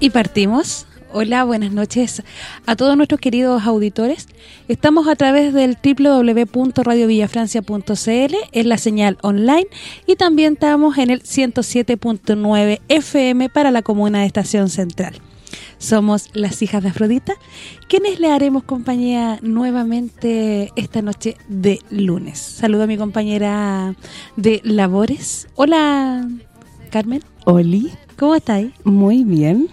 Y partimos. Hola, buenas noches a todos nuestros queridos auditores. Estamos a través del www.radiovillafrancia.cl en la señal online y también estamos en el 107.9 FM para la comuna de Estación Central. Somos las hijas de Afrodita, quienes le haremos compañía nuevamente esta noche de lunes. Saludo a mi compañera de labores. Hola, Carmen. Oli. ¿Cómo estáis? Muy bien.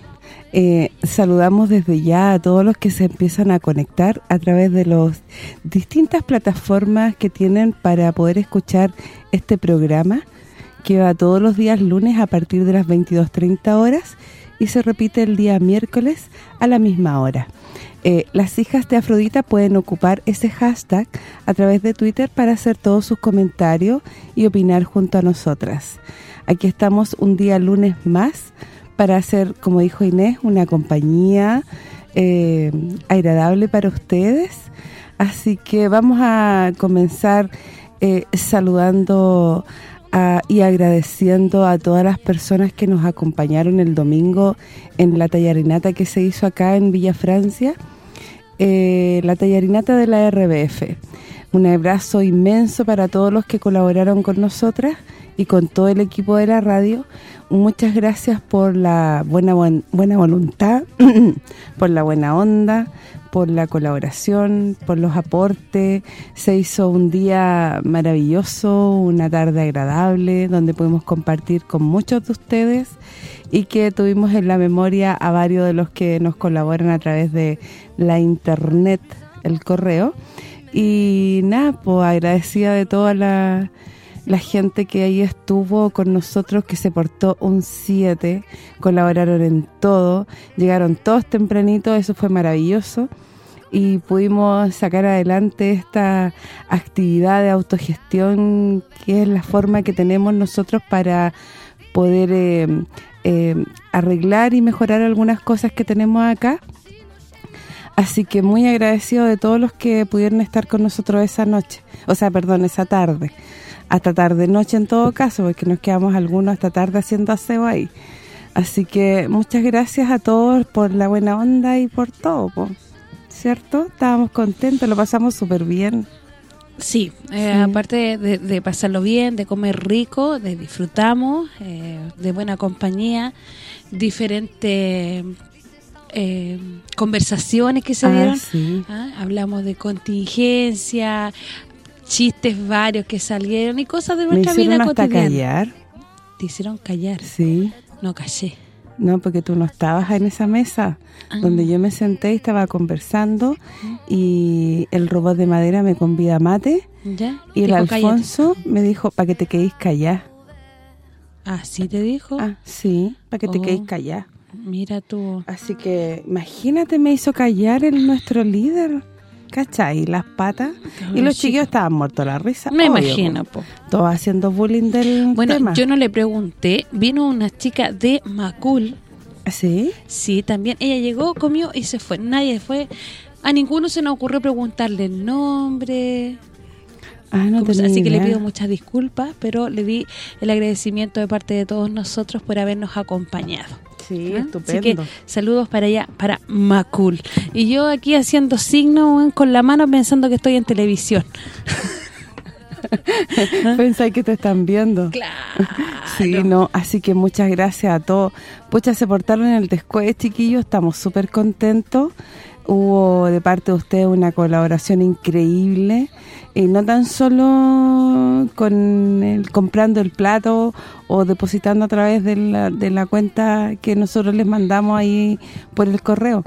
Eh, saludamos desde ya a todos los que se empiezan a conectar a través de las distintas plataformas que tienen para poder escuchar este programa que va todos los días lunes a partir de las 22.30 horas y se repite el día miércoles a la misma hora. Eh, las hijas de Afrodita pueden ocupar ese hashtag a través de Twitter para hacer todos sus comentarios y opinar junto a nosotras. Aquí estamos un día lunes más para hacer, como dijo Inés, una compañía eh, agradable para ustedes. Así que vamos a comenzar eh, saludando y agradeciendo a todas las personas que nos acompañaron el domingo en la tallarinata que se hizo acá en Villa Francia, eh, la tallarinata de la RBF. Un abrazo inmenso para todos los que colaboraron con nosotras y con todo el equipo de la radio. Muchas gracias por la buena buena voluntad, por la buena onda, por la colaboración, por los aportes. Se hizo un día maravilloso, una tarde agradable, donde pudimos compartir con muchos de ustedes y que tuvimos en la memoria a varios de los que nos colaboran a través de la internet, el correo. Y nada, pues agradecida de toda la la gente que ahí estuvo con nosotros, que se portó un 7, colaboraron en todo, llegaron todos tempranitos, eso fue maravilloso y pudimos sacar adelante esta actividad de autogestión que es la forma que tenemos nosotros para poder eh, eh, arreglar y mejorar algunas cosas que tenemos acá. Así que muy agradecido de todos los que pudieron estar con nosotros esa noche, o sea, perdón, esa tarde hasta tarde noche en todo caso, porque nos quedamos algunos hasta tarde haciendo aseo ahí. Así que muchas gracias a todos por la buena onda y por todo, ¿cierto? Estábamos contentos, lo pasamos súper bien. Sí, eh, aparte de, pasarlo bien, de comer rico, de disfrutamos, eh, de buena compañía, diferentes eh, conversaciones que se ah, dieron. ¿ah? Hablamos de contingencia, chistes varios que salieron y cosas de nuestra vida cotidiana. callar? ¿Te hicieron callar? Sí. No callé. No, porque tú no estabas en esa mesa ah. donde yo me senté y estaba conversando y el robot de madera me convida a mate ¿Ya? y el Alfonso me dijo, para que te quedéis callar. ¿Ah, sí te dijo? Ah, sí, para que te oh. quedéis callar. Mira tú. Así que imagínate, me hizo callar el nuestro líder. ¿Cachai? Las patas. y los chiquillos estaban muertos la risa. Me imagino, po. Todos haciendo bullying del bueno, yo no le pregunté. Vino una chica de Macul. ¿Sí? Sí, también. Ella llegó, comió y se fue. Nadie fue. A ninguno se nos ocurrió preguntarle el nombre. Ah, no Así que le pido muchas disculpas, pero le di el agradecimiento de parte de todos nosotros por habernos acompañado. Sí, ¿Ah? estupendo. Así que saludos para allá, para Macul. Y yo aquí haciendo signos con la mano pensando que estoy en televisión. Pensáis que te están viendo. Claro. Sí, no, así que muchas gracias a todos. Pucha, se portaron en el descueve, chiquillos, estamos súper contentos. Hubo de parte de ustedes una colaboración increíble, y no tan solo con el comprando el plato o depositando a través de la, de la cuenta que nosotros les mandamos ahí por el correo,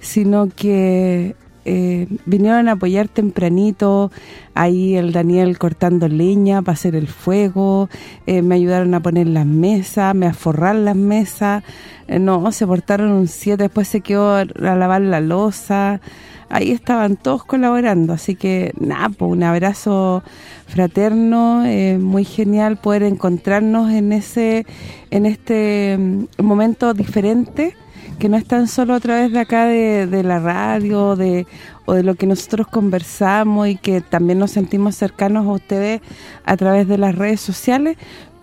sino que eh, vinieron a apoyar tempranito, ahí el Daniel cortando leña para hacer el fuego, eh, me ayudaron a poner las mesas, me a forrar las mesas, eh, no, se portaron un 7, después se quedó a lavar la losa, ahí estaban todos colaborando, así que nada, pues un abrazo fraterno, eh, muy genial poder encontrarnos en ese en este mm, momento diferente, que no es tan solo a través de acá de, de la radio de o de lo que nosotros conversamos y que también nos sentimos cercanos a ustedes a través de las redes sociales,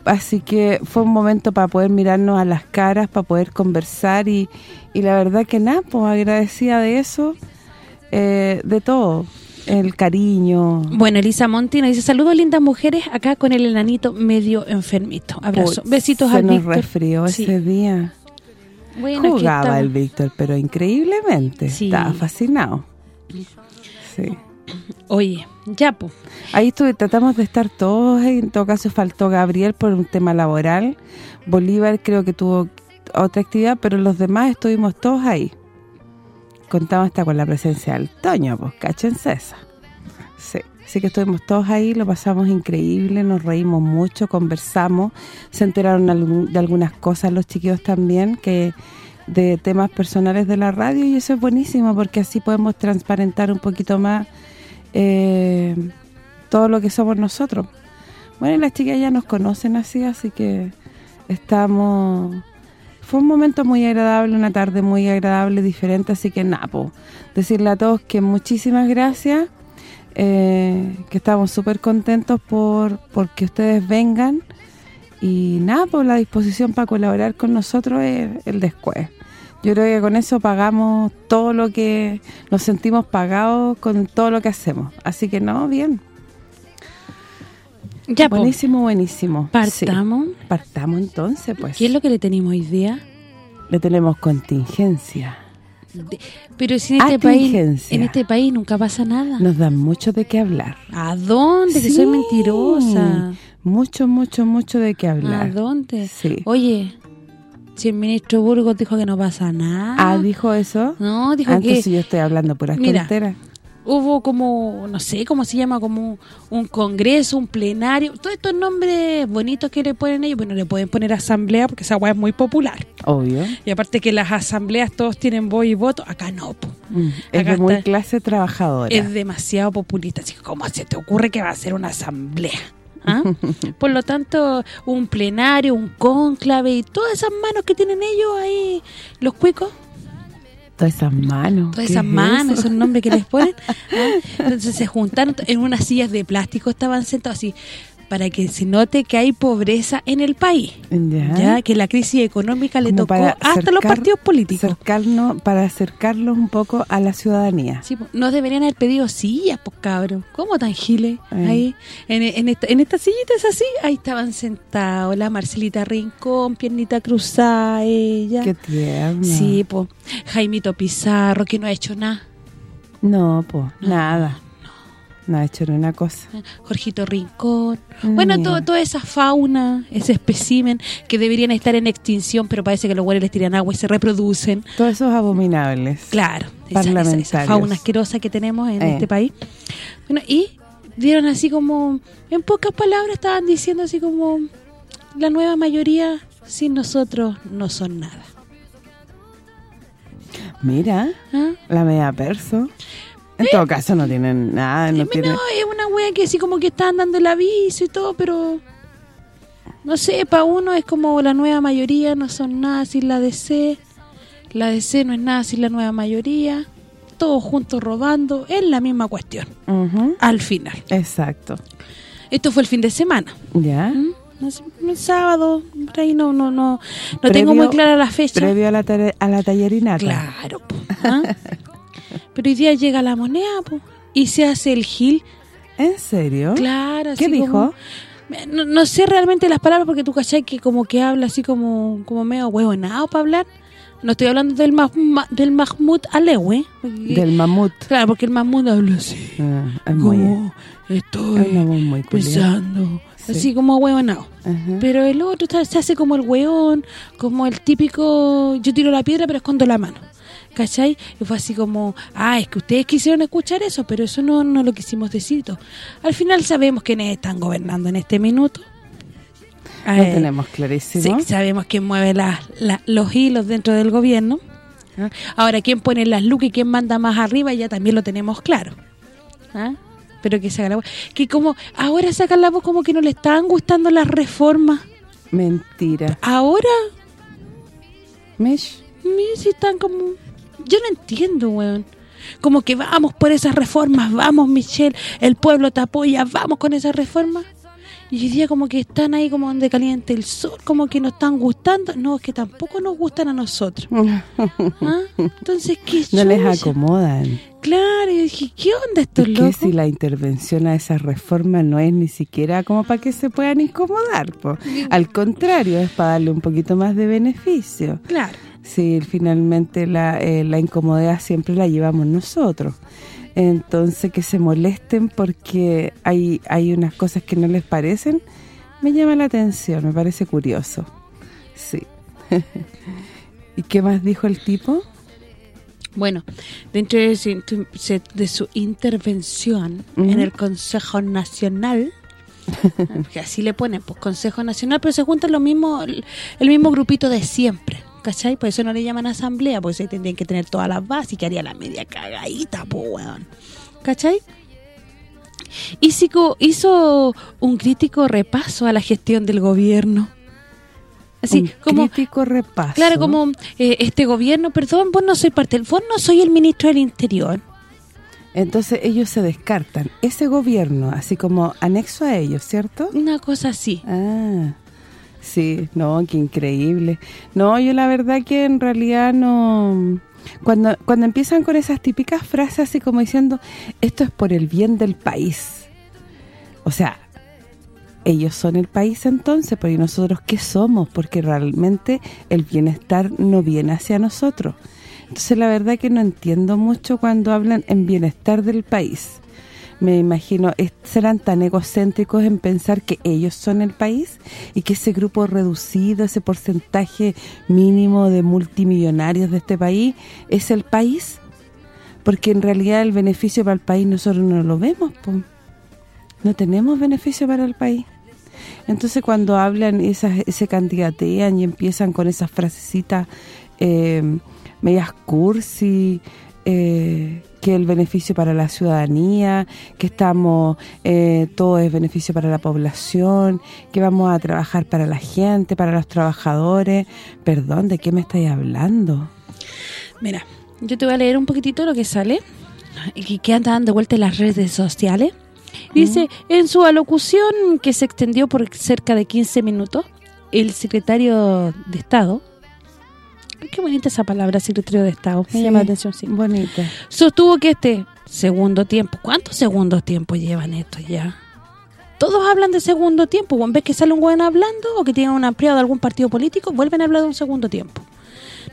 así que fue un momento para poder mirarnos a las caras, para poder conversar y, y la verdad que nada, pues agradecida de eso, eh, de todo, el cariño. Bueno, Elisa Monti nos dice, saludos lindas mujeres, acá con el enanito medio enfermito. Abrazo. Uy, Besitos se al nos resfrió Sí. ese día. Bueno, Jugaba el Víctor, pero increíblemente. Sí. Estaba fascinado. Sí. Oye, ya, pues. Ahí estuve, tratamos de estar todos, en todo caso faltó Gabriel por un tema laboral, Bolívar creo que tuvo otra actividad, pero los demás estuvimos todos ahí. Contamos hasta con la presencia del Toño, pues, cáchense esa. Sí, así que estuvimos todos ahí, lo pasamos increíble, nos reímos mucho, conversamos, se enteraron de algunas cosas los chiquillos también, que de temas personales de la radio y eso es buenísimo porque así podemos transparentar un poquito más eh, todo lo que somos nosotros. Bueno, y las chicas ya nos conocen así, así que estamos... Fue un momento muy agradable, una tarde muy agradable, diferente, así que nada, po, decirle a todos que muchísimas gracias, eh, que estamos súper contentos por, por que ustedes vengan y nada, por la disposición para colaborar con nosotros es el después. Yo creo que con eso pagamos todo lo que nos sentimos pagados con todo lo que hacemos. Así que no, bien. Ya, buenísimo, buenísimo. Partamos. Sí. Partamos entonces, pues. ¿Qué es lo que le tenemos hoy día? Le tenemos contingencia. De- pero si en este país en este país nunca pasa nada. Nos dan mucho de qué hablar. ¿A dónde? Que soy mentirosa. Mucho, mucho, mucho de qué ¿A hablar. dónde? Sí. Oye, si el ministro Burgos dijo que no pasa nada. Ah, ¿dijo eso? No, dijo Ah, que entonces yo estoy hablando puras Mira, tonteras. Hubo como, no sé cómo se llama, como un congreso, un plenario, todos estos nombres bonitos que le ponen ellos, bueno, le pueden poner asamblea porque esa weá es muy popular. Obvio. Y aparte que las asambleas todos tienen voz y voto, acá no. Mm, Es Acá de muy está. clase trabajadora. es demasiado populista. Así que, ¿cómo se te ocurre que va a ser una asamblea? ¿Ah? Por lo tanto, un plenario, un cónclave y todas esas manos que tienen ellos ahí, los cuicos, Todas esas manos. todas ¿qué esas es manos, eso? esos nombres que les ponen. ¿ah? Entonces se juntaron en unas sillas de plástico, estaban sentados así, para que se note que hay pobreza en el país. Ya. Ya que la crisis económica le Como tocó hasta los partidos políticos. Para acercarlos un poco a la ciudadanía. Sí, po, no deberían haber pedido sillas, pues cabrón. ¿Cómo tan giles? Eh. Ahí, en, en, esta, en estas sillitas así, ahí estaban sentados. La Marcelita Rincón, piernita cruzada, ella. Qué tierno. Sí, pues. Jaimito Pizarro, que no ha hecho nada. No, pues, nada. No ha hecho una cosa. Jorgito Rincón. Bueno, Mira. todo, toda esa fauna, ese espécimen que deberían estar en extinción, pero parece que los güeyes les tiran agua y se reproducen. Todos esos abominables. Claro, esa, esa, esa Parlamentarios. fauna asquerosa que tenemos en Eh. este país. Bueno, y dieron así como, en pocas palabras estaban diciendo así como, la nueva mayoría sin nosotros no son nada. Mira, ¿Ah? la media perso. En todo caso no tienen nada, no tienen... no, es una wea que así como que están dando el aviso y todo, pero no sé, para uno es como la nueva mayoría no son nada sin la DC, la DC no es nada sin la nueva mayoría, todos juntos robando, es la misma cuestión, al final. Exacto. Esto fue el fin de semana. ¿Ya? ¿Mm? El sábado, por ahí no no no, no tengo muy clara la fecha. Previo a la, a la tallerinata. Claro, ¿ah? Pero hoy día llega la moneda, y se hace el gil. ¿En serio? Claro. ¿Qué dijo? no, sé realmente las palabras porque tú cachai que como que habla así como como medio huevonado para hablar. No estoy hablando del del Mahmoud Alewe. Del mamut. Claro, porque el mamut habla así. Ah, es muy, estoy pensando. Así como huevonado. Pero el otro se hace como el hueón, como el típico, yo tiro la piedra pero escondo la mano. ¿Cachai? Y fue así como, ah, es que ustedes quisieron escuchar eso, pero eso no, no lo quisimos decir. Al final sabemos quiénes están gobernando en este minuto. Lo eh, tenemos clarísimo. Sí, sabemos quién mueve los hilos dentro del gobierno. ¿Ah? Ahora, quién pone las lucas y quién manda más arriba, ya también lo tenemos claro. ¿Ah? Pero que se la voz. Que como, ahora sacan la voz como que no le están gustando las reformas. Mentira. ¿Ahora? Mish. Mish están como yo no entiendo, weón. Como que vamos por esas reformas, vamos Michelle, el pueblo te apoya, vamos con esas reformas. Y hoy día como que están ahí como donde caliente el sol, como que nos están gustando. No, es que tampoco nos gustan a nosotros. ¿Ah? Entonces, ¿qué No les acomodan. Claro, y dije, ¿qué onda estos es que si la intervención a esa reforma no es ni siquiera como para que se puedan incomodar, po. Al contrario, es para darle un poquito más de beneficio. Claro. Sí, finalmente la, eh, la incomodidad siempre la llevamos nosotros. Entonces, que se molesten porque hay, hay unas cosas que no les parecen, me llama la atención, me parece curioso. Sí. ¿Y qué más dijo el tipo? Bueno, dentro de su, intervención en el Consejo Nacional, que así le ponen, pues Consejo Nacional, pero se juntan lo mismo, el mismo grupito de siempre ¿cachai? Por eso no le llaman asamblea, porque ahí tendrían que tener todas las bases y que haría la media cagadita, po, weón. ¿Cachai? Hizo, hizo un crítico repaso a la gestión del gobierno. Así, un como, crítico repaso. Claro, como eh, este gobierno, perdón, vos no soy parte, vos no soy el ministro del Interior. Entonces ellos se descartan. Ese gobierno, así como anexo a ellos, ¿cierto? Una cosa así. Ah. Sí, no, qué increíble. No, yo la verdad que en realidad no... Cuando, cuando empiezan con esas típicas frases así como diciendo, esto es por el bien del país. O sea, ellos son el país entonces, pero ¿y nosotros qué somos? Porque realmente el bienestar no viene hacia nosotros. Entonces la verdad que no entiendo mucho cuando hablan en bienestar del país me imagino, serán tan egocéntricos en pensar que ellos son el país y que ese grupo reducido, ese porcentaje mínimo de multimillonarios de este país es el país, porque en realidad el beneficio para el país nosotros no lo vemos, no tenemos beneficio para el país. Entonces cuando hablan, esas, se candidatean y empiezan con esas frasecitas eh, medias cursi, eh, que el beneficio para la ciudadanía, que estamos eh, todo es beneficio para la población, que vamos a trabajar para la gente, para los trabajadores. Perdón, ¿de qué me estáis hablando? Mira, yo te voy a leer un poquitito lo que sale y que anda dando vuelta en las redes sociales. Dice, en su alocución que se extendió por cerca de 15 minutos, el secretario de Estado, Qué bonita esa palabra, secretario de Estado. Me llama la atención, sí. Bonita. Sostuvo que este segundo tiempo, ¿cuántos segundos tiempo llevan esto ya? Todos hablan de segundo tiempo. En vez que sale un buen hablando o que tiene un ampliado de algún partido político, vuelven a hablar de un segundo tiempo.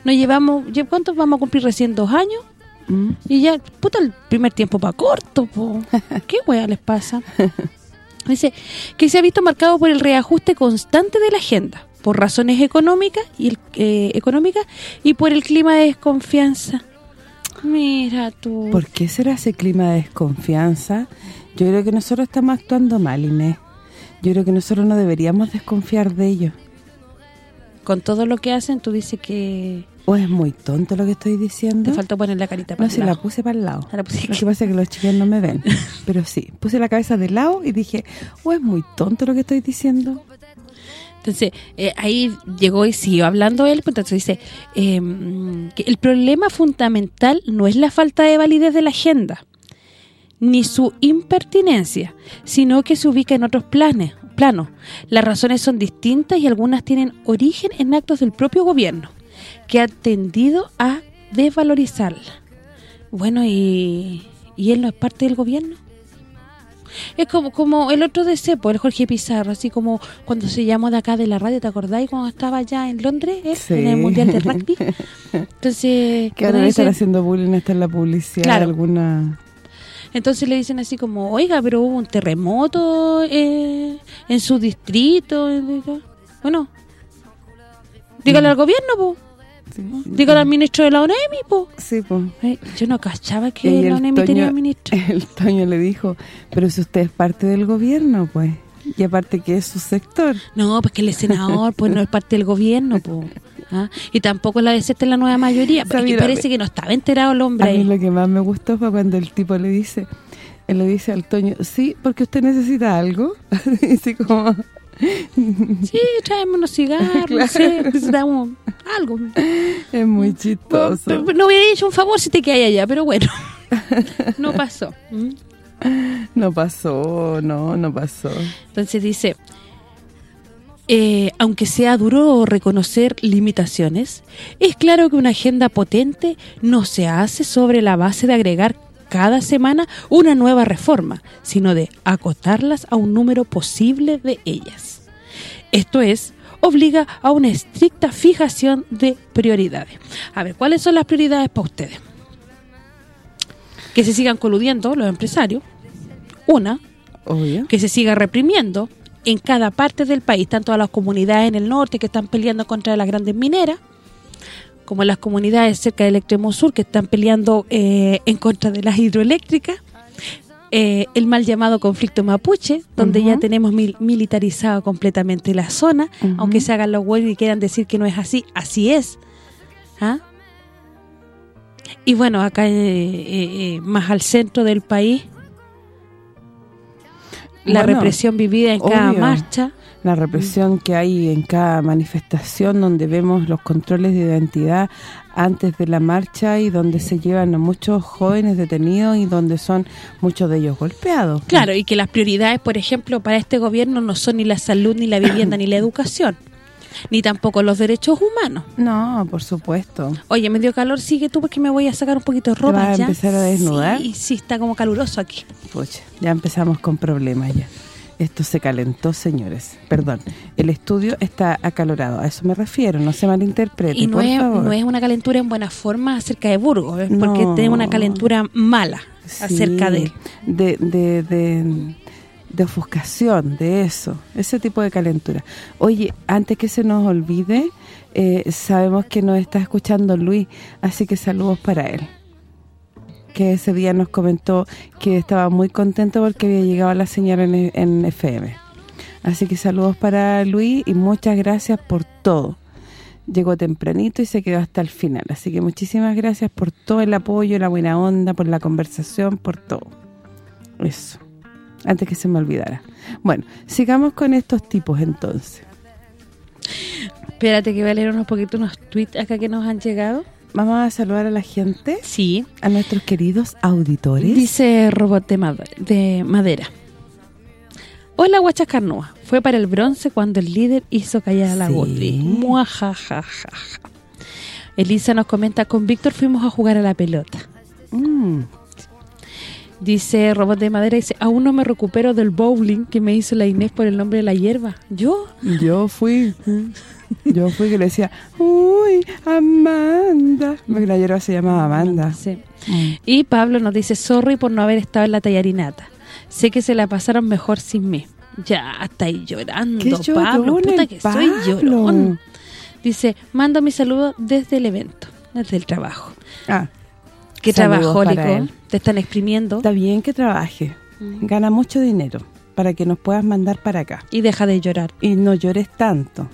Nos llevamos, ¿cuántos vamos a cumplir recién? ¿Dos años? Mm. Y ya, puta, el primer tiempo para corto, po. ¿Qué wea les pasa? Dice que se ha visto marcado por el reajuste constante de la agenda por razones económicas y el, eh, económicas y por el clima de desconfianza. Mira tú. ¿Por qué será ese clima de desconfianza? Yo creo que nosotros estamos actuando mal, Inés. Yo creo que nosotros no deberíamos desconfiar de ellos. Con todo lo que hacen, tú dices que... ¿O es muy tonto lo que estoy diciendo? Te faltó poner la carita para no, el lado. la puse para el lado. Lo que pasa es que los chicos no me ven. Pero sí, puse la cabeza de lado y dije, ¿o es muy tonto lo que estoy diciendo? Entonces, eh, ahí llegó y siguió hablando él, pues entonces dice em, que el problema fundamental no es la falta de validez de la agenda, ni su impertinencia, sino que se ubica en otros planes, planos. Las razones son distintas y algunas tienen origen en actos del propio gobierno, que ha tendido a desvalorizarla. Bueno, ¿y, ¿y él no es parte del gobierno? Es como como el otro de Cepo, el Jorge Pizarro, así como cuando se llamó de acá de la radio, ¿te acordáis? Cuando estaba allá en Londres, en el Mundial de Rugby. Entonces... Que ahora están haciendo bullying hasta en la publicidad alguna... Entonces le dicen así como, oiga, pero hubo un terremoto eh, en su distrito. Bueno, dígale mm. al gobierno, pues. Dígale al ministro de la ONEMI, po. Sí, po. yo no cachaba que la ONEMI tenía ministro. El Toño le dijo, pero si usted es parte del gobierno, pues. Y aparte que es su sector. No, pues que el senador, pues no es parte del gobierno, pues. Y tampoco la de en la nueva mayoría. Porque parece que no estaba enterado el hombre. A mí lo que más me gustó fue cuando el tipo le dice, él le dice al Toño, sí, porque usted necesita algo. Así como... Sí, traemos unos cigarros, necesitamos algo. Es muy chistoso. No, hubiera hecho un favor si te quedas allá, pero bueno, no pasó. No pasó, no, no pasó. Entonces dice, eh, aunque sea duro reconocer limitaciones, es claro que una agenda potente no se hace sobre la base de agregar cada semana una nueva reforma, sino de acotarlas a un número posible de ellas. Esto es, obliga a una estricta fijación de prioridades. A ver, ¿cuáles son las prioridades para ustedes? Que se sigan coludiendo los empresarios. Una, que se siga reprimiendo en cada parte del país, tanto a las comunidades en el norte que están peleando contra las grandes mineras, como las comunidades cerca del extremo sur que están peleando eh, en contra de las hidroeléctricas, eh, el mal llamado conflicto mapuche, donde ya tenemos militarizado completamente la zona, aunque se hagan los huevos y quieran decir que no es así, así es. ¿Ah? Y bueno, acá eh, más al centro del país, la represión vivida en cada marcha, la represión que hay en cada manifestación donde vemos los controles de identidad antes de la marcha y donde se llevan a muchos jóvenes detenidos y donde son muchos de ellos golpeados. Claro, y que las prioridades, por ejemplo, para este gobierno no son ni la salud, ni la vivienda, ni la educación ni tampoco los derechos humanos. No, por supuesto. Oye, me dio calor, sigue tú porque me voy a sacar un poquito de ropa ¿Vas a empezar a desnudar? Sí, sí, está como caluroso aquí. Pucha, ya empezamos con problemas ya. Esto se calentó, señores. Perdón, el estudio está acalorado. A eso me refiero, no se malinterprete, Y no, es, no es una calentura en buena forma acerca de Burgos, es porque tiene una calentura mala acerca de él. De, de, de, de, ofuscación, de eso, ese tipo de calentura. Oye, antes que se nos olvide, eh, sabemos que nos está escuchando Luis, así que saludos para él que ese día nos comentó que estaba muy contento porque había llegado la señal en, FM. Así que saludos para Luis y muchas gracias por todo. Llegó tempranito y se quedó hasta el final. Así que muchísimas gracias por todo el apoyo, la buena onda, por la conversación, por todo. Eso. Antes que se me olvidara. Bueno, sigamos con estos tipos entonces. Espérate que voy a leer unos poquitos unos tweets acá que nos han llegado. Vamos a saludar a la gente. Sí. A nuestros queridos auditores. Dice Robot de, Madera. Hola, Guachas Carnúa. Fue para el bronce cuando el líder hizo callar a la sí. Muajajaja. Elisa nos comenta, con Víctor fuimos a jugar a la pelota. Mm. Dice Robot de Madera, dice, aún no me recupero del bowling que me hizo la Inés por el nombre de la hierba. ¿Yo? Yo fui. Yo fui que le decía, uy, Amanda. Porque la hierba se llamaba Amanda. Sí. Mm. Y Pablo nos dice, sorry por no haber estado en la tallarinata. Sé que se la pasaron mejor sin mí. Ya, está ahí llorando, Pablo. Puta que soy llorón. Dice, mando mi saludo desde el evento, desde el trabajo. Ah. ¿Qué trabajó, Te están exprimiendo. Está bien que trabaje. Mm. Gana mucho dinero para que nos puedas mandar para acá. Y deja de llorar. Y no llores tanto.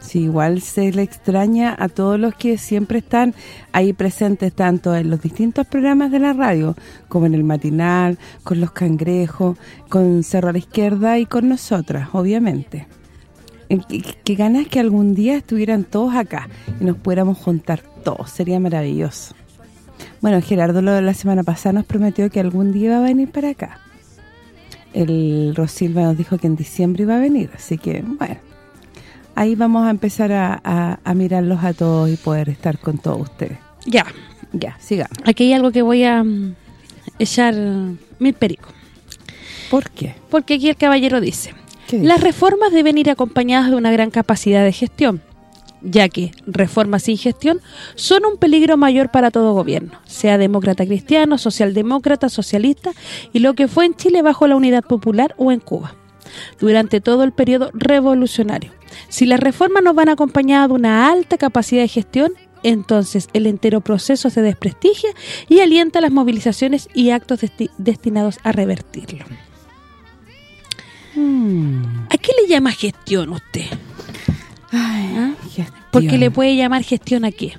Si igual se le extraña a todos los que siempre están ahí presentes, tanto en los distintos programas de la radio, como en el matinal, con los cangrejos, con Cerro a la Izquierda y con nosotras, obviamente. Que ganas que algún día estuvieran todos acá y nos pudiéramos juntar todos, sería maravilloso. Bueno, Gerardo lo de la semana pasada nos prometió que algún día iba a venir para acá. El Rosilva nos dijo que en diciembre iba a venir, así que, bueno, ahí vamos a empezar a, a mirarlos a todos y poder estar con todos ustedes. Ya. Ya, sigamos. Aquí hay algo que voy a mm, echar mil pericos. ¿Por qué? Porque aquí el caballero dice, ¿Qué dice? las reformas deben ir acompañadas de una gran capacidad de gestión, ya que reformas sin gestión son un peligro mayor para todo gobierno, sea demócrata cristiano, socialdemócrata, socialista y lo que fue en Chile bajo la Unidad Popular o en Cuba, durante todo el periodo revolucionario. Si las reformas no van acompañadas de una alta capacidad de gestión, entonces el entero proceso se desprestigia y alienta las movilizaciones y actos desti- destinados a revertirlo. Hmm. ¿A qué le llama gestión usted? Ay, gestión. Porque le puede llamar gestión a qué?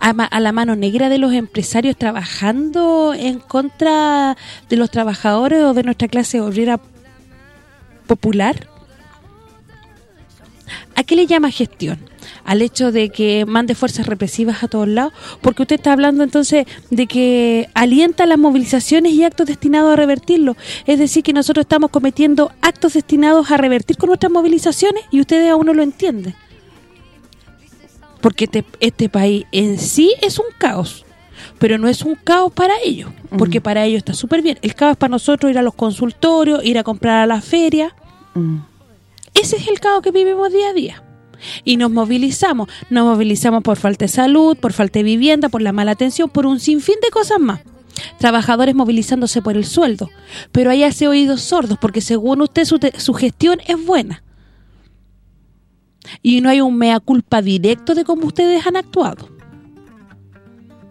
A, ma- a la mano negra de los empresarios trabajando en contra de los trabajadores o de nuestra clase obrera popular. ¿A qué le llama gestión? Al hecho de que mande fuerzas represivas a todos lados, porque usted está hablando entonces de que alienta las movilizaciones y actos destinados a revertirlo. Es decir, que nosotros estamos cometiendo actos destinados a revertir con nuestras movilizaciones y ustedes aún no lo entienden porque este, este país en sí es un caos, pero no es un caos para ellos, porque para ellos está súper bien. El caos es para nosotros ir a los consultorios, ir a comprar a la feria. Mm. Ese es el caos que vivimos día a día. Y nos movilizamos, nos movilizamos por falta de salud, por falta de vivienda, por la mala atención, por un sinfín de cosas más. Trabajadores movilizándose por el sueldo, pero ahí hace oídos sordos, porque según usted su, su gestión es buena y no hay un mea culpa directo de cómo ustedes han actuado.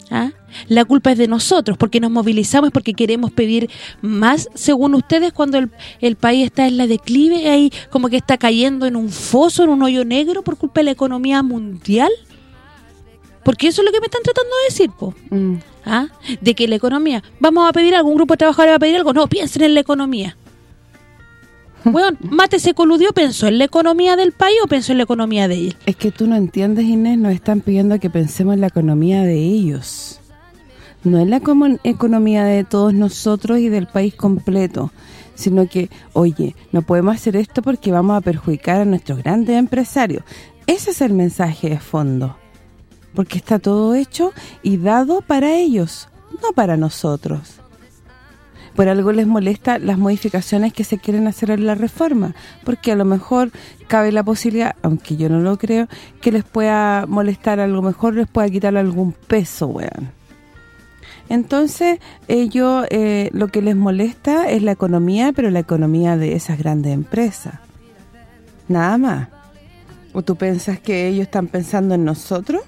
¿Ah? La culpa es de nosotros, porque nos movilizamos, porque queremos pedir más, según ustedes, cuando el, el país está en la declive, ahí como que está cayendo en un foso, en un hoyo negro por culpa de la economía mundial. Porque eso es lo que me están tratando de decir, po. Mm. ¿Ah? De que la economía, vamos a pedir algo, un grupo de trabajadores va a pedir algo, no, piensen en la economía. Bueno, Mate se coludió, pensó en la economía del país o pensó en la economía de él. Es que tú no entiendes, Inés, nos están pidiendo que pensemos en la economía de ellos. No en la economía de todos nosotros y del país completo, sino que, oye, no podemos hacer esto porque vamos a perjudicar a nuestros grandes empresarios. Ese es el mensaje de fondo. Porque está todo hecho y dado para ellos, no para nosotros. Por algo les molesta las modificaciones que se quieren hacer en la reforma, porque a lo mejor cabe la posibilidad, aunque yo no lo creo, que les pueda molestar, a lo mejor les pueda quitar algún peso, weón. Entonces, ellos eh, lo que les molesta es la economía, pero la economía de esas grandes empresas. Nada más. ¿O tú piensas que ellos están pensando en nosotros?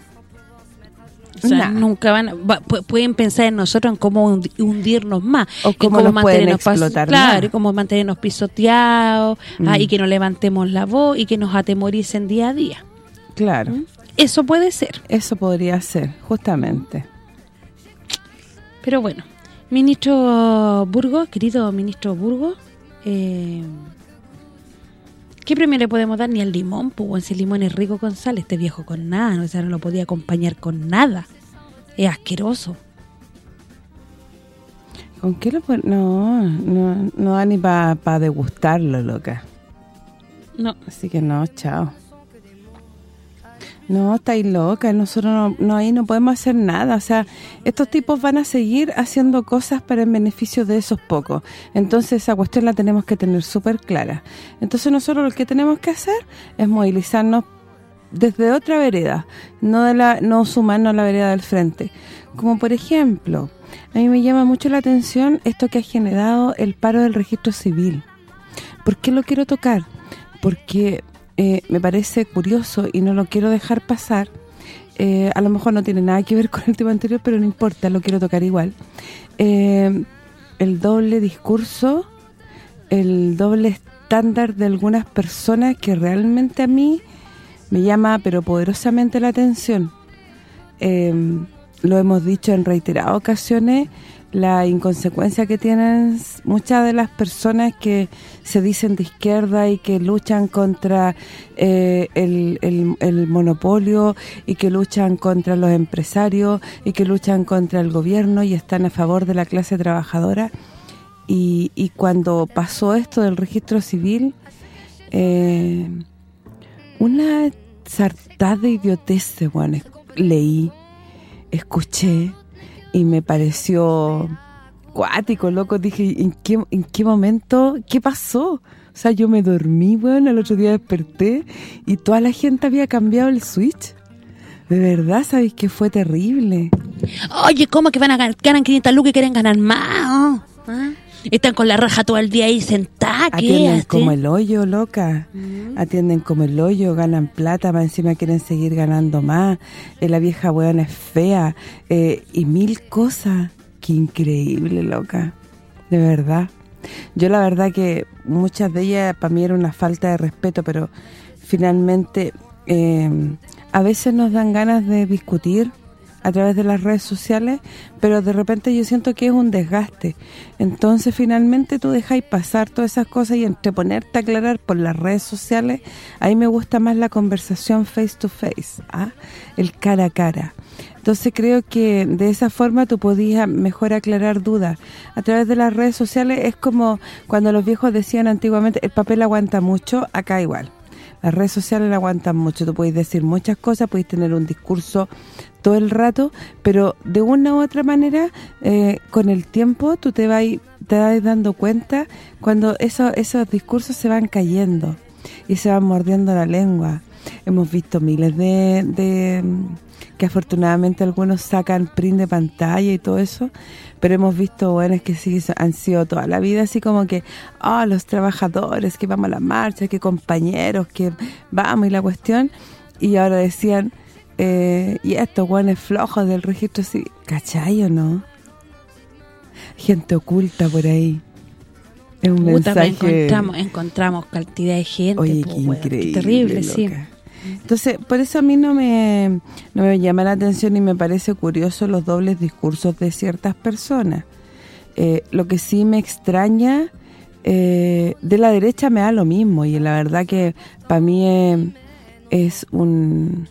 O sea, Nah. nunca van va- pueden pensar en nosotros en cómo hundi- hundirnos más. O cómo nos mantenernos explotar Claro, y cómo mantenernos pisoteados, ah, Mm. y que no levantemos la voz y que nos atemoricen día a día. Claro. Eso puede ser. Eso podría ser, justamente. Pero bueno, ministro Burgos, querido ministro Burgos, eh, ¿qué premio le podemos dar? Ni al limón, pues si el limón es rico con sal, este viejo con nada, no, o sea, no lo podía acompañar con nada. Es asqueroso. ¿Con qué lo pon- No, no, no da ni para degustarlo, loca. No, Así que no, chao. No, estáis loca, nosotros no, no, ahí no podemos hacer nada, o sea, estos tipos van a seguir haciendo cosas para el beneficio de esos pocos, entonces esa cuestión la tenemos que tener súper clara. Entonces nosotros lo que tenemos que hacer es movilizarnos desde otra vereda, no de la no sumarnos a la vereda del frente. Como por ejemplo, a mí me llama mucho la atención esto que ha generado el paro del registro civil. ¿Por qué lo quiero tocar? Porque eh, me parece curioso y no lo quiero dejar pasar. Eh, a lo mejor no tiene nada que ver con el tema anterior, pero no importa, lo quiero tocar igual. Eh, el doble discurso, el doble estándar de algunas personas que realmente a mí me llama pero poderosamente la atención. Lo hemos dicho en reiteradas ocasiones, la inconsecuencia que tienen muchas de las personas que se dicen de izquierda y que luchan contra eh, el, monopolio y que luchan contra los empresarios y que luchan contra el gobierno y están a favor de la clase trabajadora. Y, y cuando pasó esto del registro civil, eh, una sartada de idioteces, bueno, leí, escuché y me pareció cuático, loco. Dije, ¿en qué, ¿en qué momento? ¿Qué pasó? O sea, yo me dormí, bueno, el otro día desperté y toda la gente había cambiado el switch. De verdad, ¿sabéis que fue terrible? Oye, ¿cómo que van a ganar, ganan 500 lucas y quieren ganar más? ¿Ah? Están con la raja todo el día ahí sentadas. Atienden como el hoyo, loca. Atienden como el hoyo, ganan plata, más encima quieren seguir ganando más. Eh, la vieja buena es fea. Eh, y mil cosas. Qué increíble, loca. De verdad. Yo la verdad que muchas de ellas para mí era una falta de respeto, pero finalmente eh, a veces nos dan ganas de discutir a través de las redes sociales, pero de repente yo siento que es un desgaste. Entonces, finalmente tú dejáis pasar todas esas cosas y entre ponerte a aclarar por las redes sociales, ahí me gusta más la conversación face to face, ¿ah? el cara a cara. Entonces creo que de esa forma tú podías mejor aclarar dudas. A través de las redes sociales es como cuando los viejos decían antiguamente, el papel aguanta mucho, acá igual. Las redes sociales aguantan mucho, tú puedes decir muchas cosas, puedes tener un discurso todo el rato, pero de una u otra manera, eh, con el tiempo tú te vas, te vas dando cuenta cuando esos, esos discursos se van cayendo y se van mordiendo la lengua. Hemos visto miles de, que afortunadamente algunos sacan print de pantalla y todo eso, pero hemos visto buenos que sí han sido toda la vida así como que, ah, los trabajadores, que vamos a la marcha, que compañeros, que vamos y la cuestión, y ahora decían, eh, y estos guanes flojos del registro sí ¿cachai o no? Gente oculta por ahí. Es un mensaje... encontramos, encontramos cantidad de gente. Oye, qué increíble, terrible, sí. Entonces, por eso a mí no me, no me llama la atención y me parece curioso los dobles discursos de ciertas personas. Eh, lo que sí me extraña, eh, de la derecha me da lo mismo y la verdad que para mí es un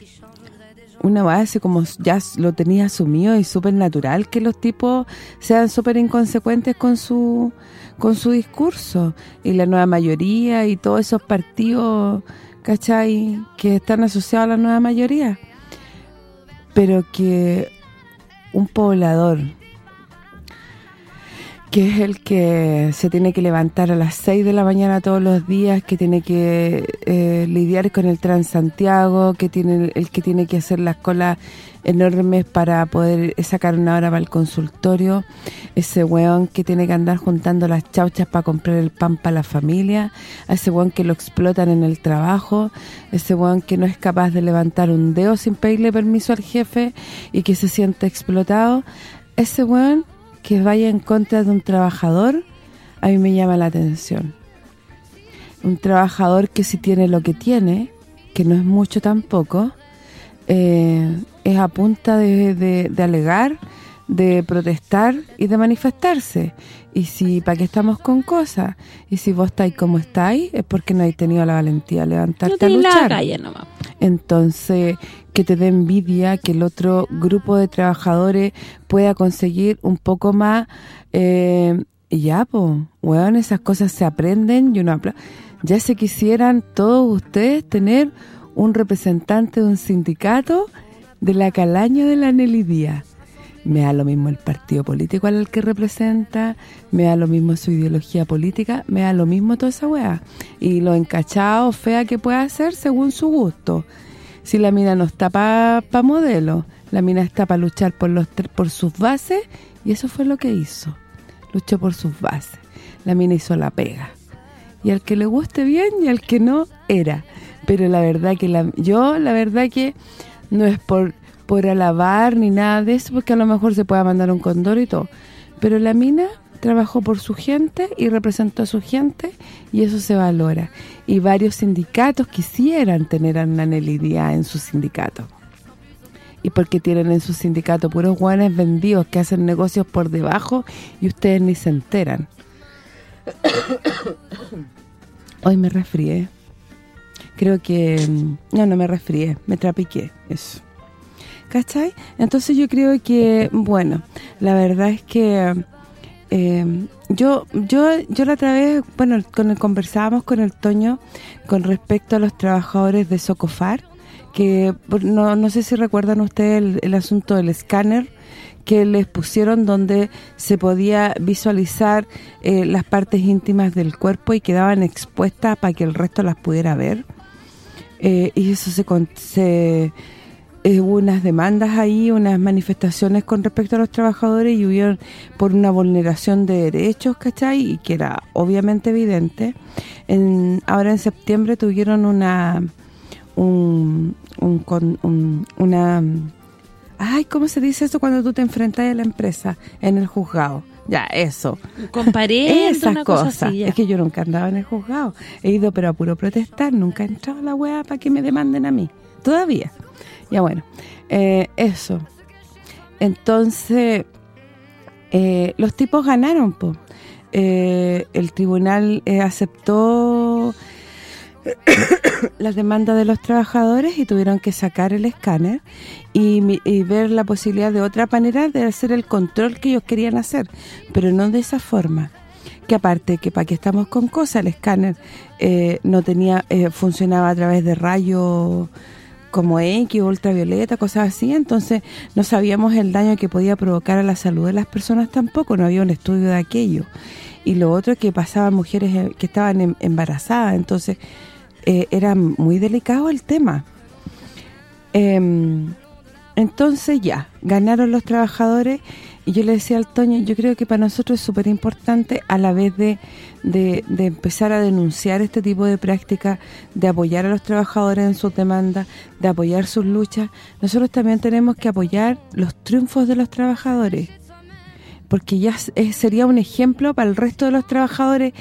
una base como ya lo tenía asumido y súper natural que los tipos sean súper inconsecuentes con su con su discurso y la nueva mayoría y todos esos partidos, ¿cachai? Que están asociados a la nueva mayoría. Pero que un poblador que es el que se tiene que levantar a las 6 de la mañana todos los días, que tiene que eh, lidiar con el Transantiago, que tiene el que tiene que hacer las colas enormes para poder sacar una hora para el consultorio, ese weón que tiene que andar juntando las chauchas para comprar el pan para la familia, ese weón que lo explotan en el trabajo, ese weón que no es capaz de levantar un dedo sin pedirle permiso al jefe y que se siente explotado, ese weón que vaya en contra de un trabajador, a mí me llama la atención. Un trabajador que si tiene lo que tiene, que no es mucho tampoco, eh, es a punta de, alegar, de protestar y de manifestarse. Y si, ¿para qué estamos con cosas? Y si vos estáis como estáis, es porque no habéis tenido la valentía de levantarte a luchar. Entonces, que te dé envidia que el otro grupo de trabajadores pueda conseguir un poco más eh, ya, pues, bueno, esas cosas se aprenden y uno ya se quisieran todos ustedes tener un representante de un sindicato de la calaña de la Nelly Díaz. Me da lo mismo el partido político al que representa, me da lo mismo su ideología política, me da lo mismo toda esa weá. Y lo encachado, fea que pueda hacer según su gusto. Si la mina no está para pa modelo, la mina está para luchar por los por sus bases y eso fue lo que hizo. Luchó por sus bases. La mina hizo la pega. Y al que le guste bien y al que no, era. Pero la verdad que la, yo, la verdad que no es por por alabar ni nada de eso, porque a lo mejor se pueda mandar un condor y todo. Pero la mina trabajó por su gente y representó a su gente y eso se valora. Y varios sindicatos quisieran tener a Naneli Díaz en su sindicato. y porque tienen en su sindicato puros guanes vendidos que hacen negocios por debajo y ustedes ni se enteran. Hoy me resfrié. Creo que... Mm, no, no me resfrié, me trapiqué, eso. ¿Cachai? Entonces yo creo que, bueno, la verdad es que eh, yo yo yo la otra vez, bueno, con el, conversábamos con el Toño con respecto a los trabajadores de Socofar, que no, no sé si recuerdan ustedes el, asunto del escáner que les pusieron donde se podía visualizar eh, las partes íntimas del cuerpo y quedaban expuestas para que el resto las pudiera ver. Eh, y eso se, se eh, hubo unas demandas ahí, unas manifestaciones con respecto a los trabajadores y hubieron por una vulneración de derechos, ¿cachai? Y que era obviamente evidente. En, ahora en septiembre tuvieron una un, un, una ay, ¿cómo se dice eso cuando tú te enfrentas a la empresa en el juzgado? Ya, eso. Comparé esas cosas. Es que yo nunca andaba en el juzgado. He ido pero a puro protestar, nunca he entrado a la wea para que me demanden a mí. Todavía. Ya bueno, eh, eso. Entonces, eh, los tipos ganaron, pues. el tribunal aceptó las demandas de los trabajadores y tuvieron que sacar el escáner y, ver la posibilidad de otra manera de hacer el control que ellos querían hacer, pero no de esa forma que aparte que para que estamos con cosas el escáner no tenía funcionaba a través de rayos como X, ultravioleta, cosas así, entonces no sabíamos el daño que podía provocar a la salud de las personas tampoco, no había un estudio de aquello. Y lo otro es que pasaban mujeres eh, que estaban em, embarazadas, entonces eh, era muy delicado el tema. Em, entonces ya, ganaron los trabajadores y yo le decía al Toño, yo creo que para nosotros es súper importante a la vez de, de, empezar a denunciar este tipo de prácticas, de apoyar a los trabajadores en sus demandas, de apoyar sus luchas, nosotros también tenemos que apoyar los triunfos de los trabajadores porque ya sería un ejemplo para el resto de los trabajadores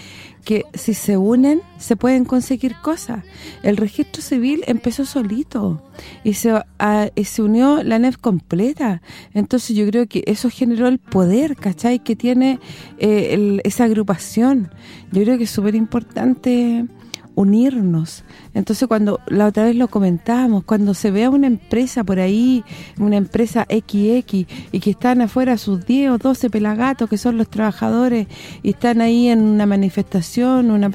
que si se unen se pueden conseguir cosas. El registro civil empezó solito y se, se unió la NEF completa. Entonces yo creo que eso generó el poder, ¿cachai? Que tiene eh, esa agrupación. Yo creo que es súper importante unirnos. Entonces cuando la otra vez lo comentábamos, cuando se vea una empresa por ahí, una empresa XX y que están afuera sus 10 o 12 pelagatos que son los trabajadores y están ahí en una manifestación, una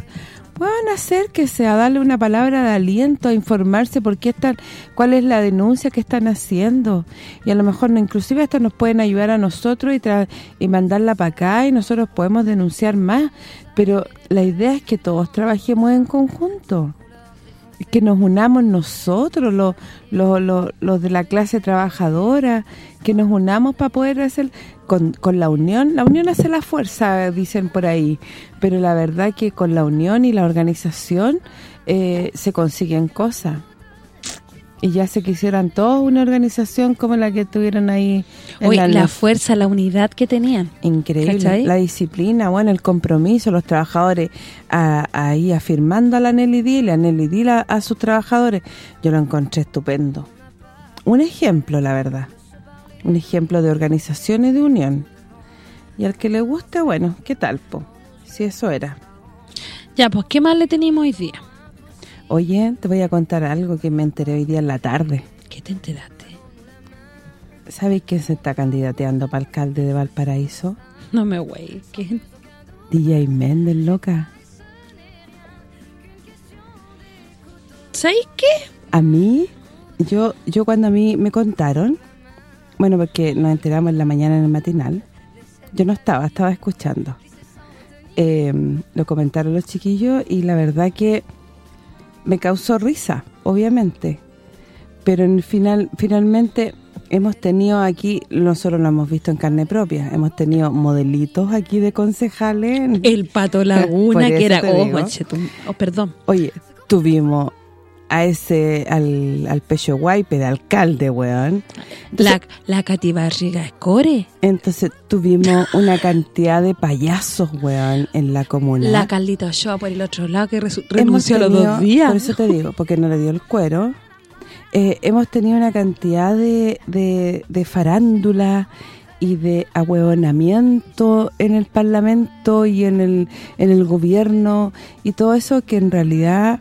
puedan acérquese a darle una palabra de aliento, a informarse por qué están, cuál es la denuncia que están haciendo. Y a lo mejor inclusive hasta nos pueden ayudar a nosotros y, y mandarla para acá y nosotros podemos denunciar más. Pero la idea es que todos trabajemos en conjunto que nos unamos nosotros, los, los, de la clase trabajadora, que nos unamos para poder hacer, con, con la unión, la unión hace la fuerza, dicen por ahí, pero la verdad que con la unión y la organización eh, se consiguen cosas y ya se quisieran toda una organización como la que tuvieron ahí en la, fuerza, la unidad que tenían. Increíble, la disciplina, bueno, el compromiso, los trabajadores ahí afirmando a la Nelly Dil, a Nelly Dil a, sus trabajadores, yo lo encontré estupendo. Un ejemplo, la verdad. Un ejemplo de organización y de unión. Y al que le guste, bueno, ¿qué tal, po? Si eso era. Ya, pues, ¿qué más le tenemos hoy día? Oye, te voy a contar algo que me enteré hoy día en la tarde. ¿Qué te enteraste? ¿Sabéis quién se está candidateando para alcalde de Valparaíso? No me güey, ¿quién? DJ Méndez, loca. ¿Sabéis qué? A mí, yo yo cuando a mí me contaron, bueno, porque nos enteramos en la mañana en el matinal, yo no estaba, estaba escuchando. Eh, lo comentaron los chiquillos y la verdad que me causó risa, obviamente. Pero en final finalmente hemos tenido aquí, nosotros lo hemos visto en carne propia, hemos tenido modelitos aquí de concejales. El Pato Laguna, que era... Oh, oh, perdón. Oye, tuvimos a ese, al, al Pecho Guaype de alcalde, weón. la, la Cati Barriga Escore. Entonces tuvimos una cantidad de payasos, weón, en la comuna. La Caldita Show por el otro lado que renunció los dos días. Por eso te digo, porque no le dio el cuero. eh, hemos tenido una cantidad de, de, de farándula y de ahueonamiento en el Parlamento y en el, en el gobierno y todo eso que en realidad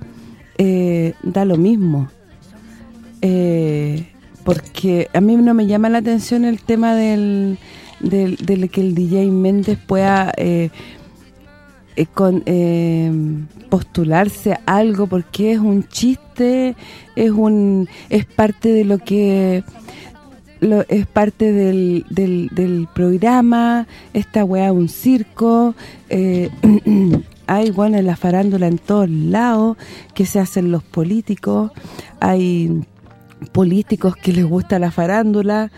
eh, da lo mismo. Eh, porque a mí no me llama la atención el tema del, del, que el DJ Méndez pueda eh, postularse a algo porque es un chiste, es un es parte de lo que es parte del, del, programa, esta weá un circo, hay, bueno, en la farándula en todos lados, que se hacen los políticos, hay políticos que les gusta la farándula,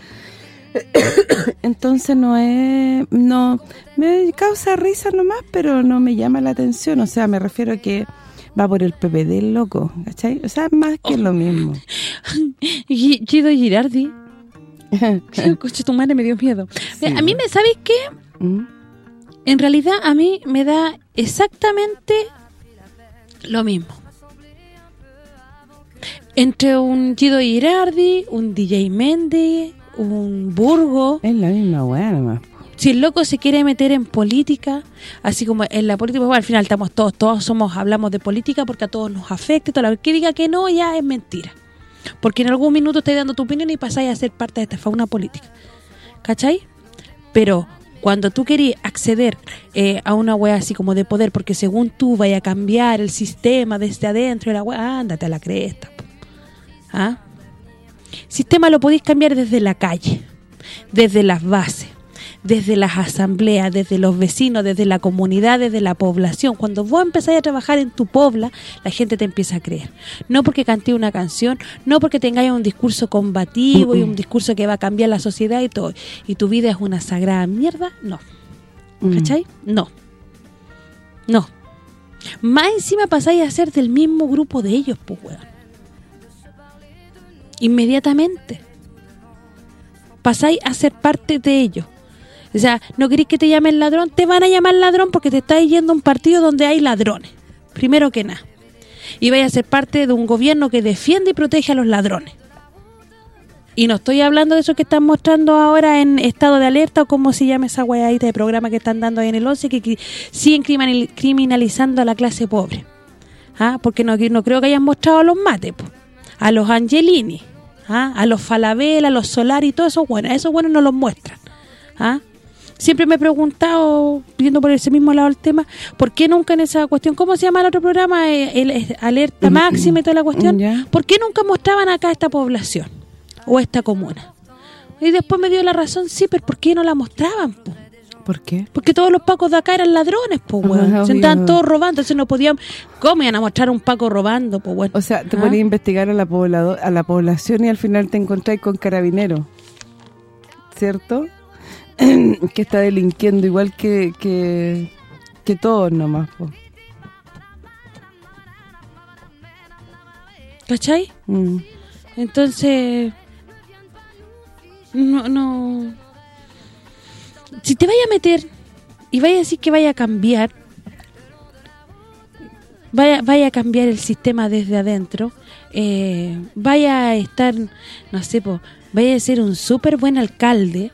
entonces no es, no, me causa risa nomás, pero no me llama la atención, o sea, me refiero a que va por el PPD loco, ¿cachai? O sea, más que lo mismo. Guido Girardi Coche, tu madre me dio miedo. a mí, me ¿sabes qué? ¿Mm? En realidad, a mí me da exactamente lo mismo. Entre un Gido Girardi, un DJ Mendy, un Burgo... Es la misma weá nomás. Si el loco se quiere meter en política, así como en la política, al final estamos todos, todos somos hablamos de política porque a todos nos afecta, toda la que diga que no ya es mentira. Porque en algún minuto estás dando tu opinión y pasáis a ser parte de esta fauna política. ¿Cachai? Pero cuando tú querías acceder eh, a una wea así como de poder, porque según tú vaya a cambiar el sistema desde adentro de la wea, ándate a la cresta. ¿Ah? Sistema lo podéis cambiar desde la calle, desde las bases desde las asambleas, desde los vecinos, desde la comunidad, desde la población. Cuando vos empezáis a trabajar en tu pobla, la gente te empieza a creer. No porque cante una canción, no porque tengáis un discurso combativo y un discurso que va a cambiar la sociedad y todo. Y tu vida es una sagrada mierda, no. Mm. ¿Cachai? No. No. Más encima pasáis a ser del mismo grupo de ellos, pues, weón. Inmediatamente. Pasáis a ser parte de ellos. O sea, no querés que te llamen ladrón, te van a llamar ladrón porque te estás yendo a un partido donde hay ladrones. Primero que nada. Y vaya a ser parte de un gobierno que defiende y protege a los ladrones. Y no estoy hablando de eso que están mostrando ahora en estado de alerta o como se llama esa guayadita de programa que están dando ahí en el 11 que siguen criminalizando a la clase pobre. ¿Ah? Porque no, creo que hayan mostrado a los mates, a los Angelini, ¿ah? a los Falabella, a los Solari todo eso bueno, esos buenos no los muestran. ¿Ah? Siempre me he preguntado, viendo por ese mismo lado el tema, ¿por qué nunca en esa cuestión, cómo se llama el otro programa, eh, el, alerta máxima y toda la cuestión? ¿Por qué nunca mostraban acá esta población o esta comuna? Y después me dio la razón, sí, pero ¿por qué no la mostraban, ¿Por qué? Porque todos los pacos de acá eran ladrones, pues, weón. Se estaban todos robando, entonces no podían... ¿Cómo iban a mostrar un paco robando, pues, weón? O sea, te ¿Ah? a investigar a la, a la población y al final te encontrás con carabineros, ¿cierto? que está delinquiendo igual que, que, todos nomás. ¿Cachai? Mm. Entonces, no, no... Si te vaya a meter y vaya a decir que vaya a cambiar, vaya, vaya a cambiar el sistema desde adentro, eh, vaya a estar, no sé, vaya a ser un súper buen alcalde,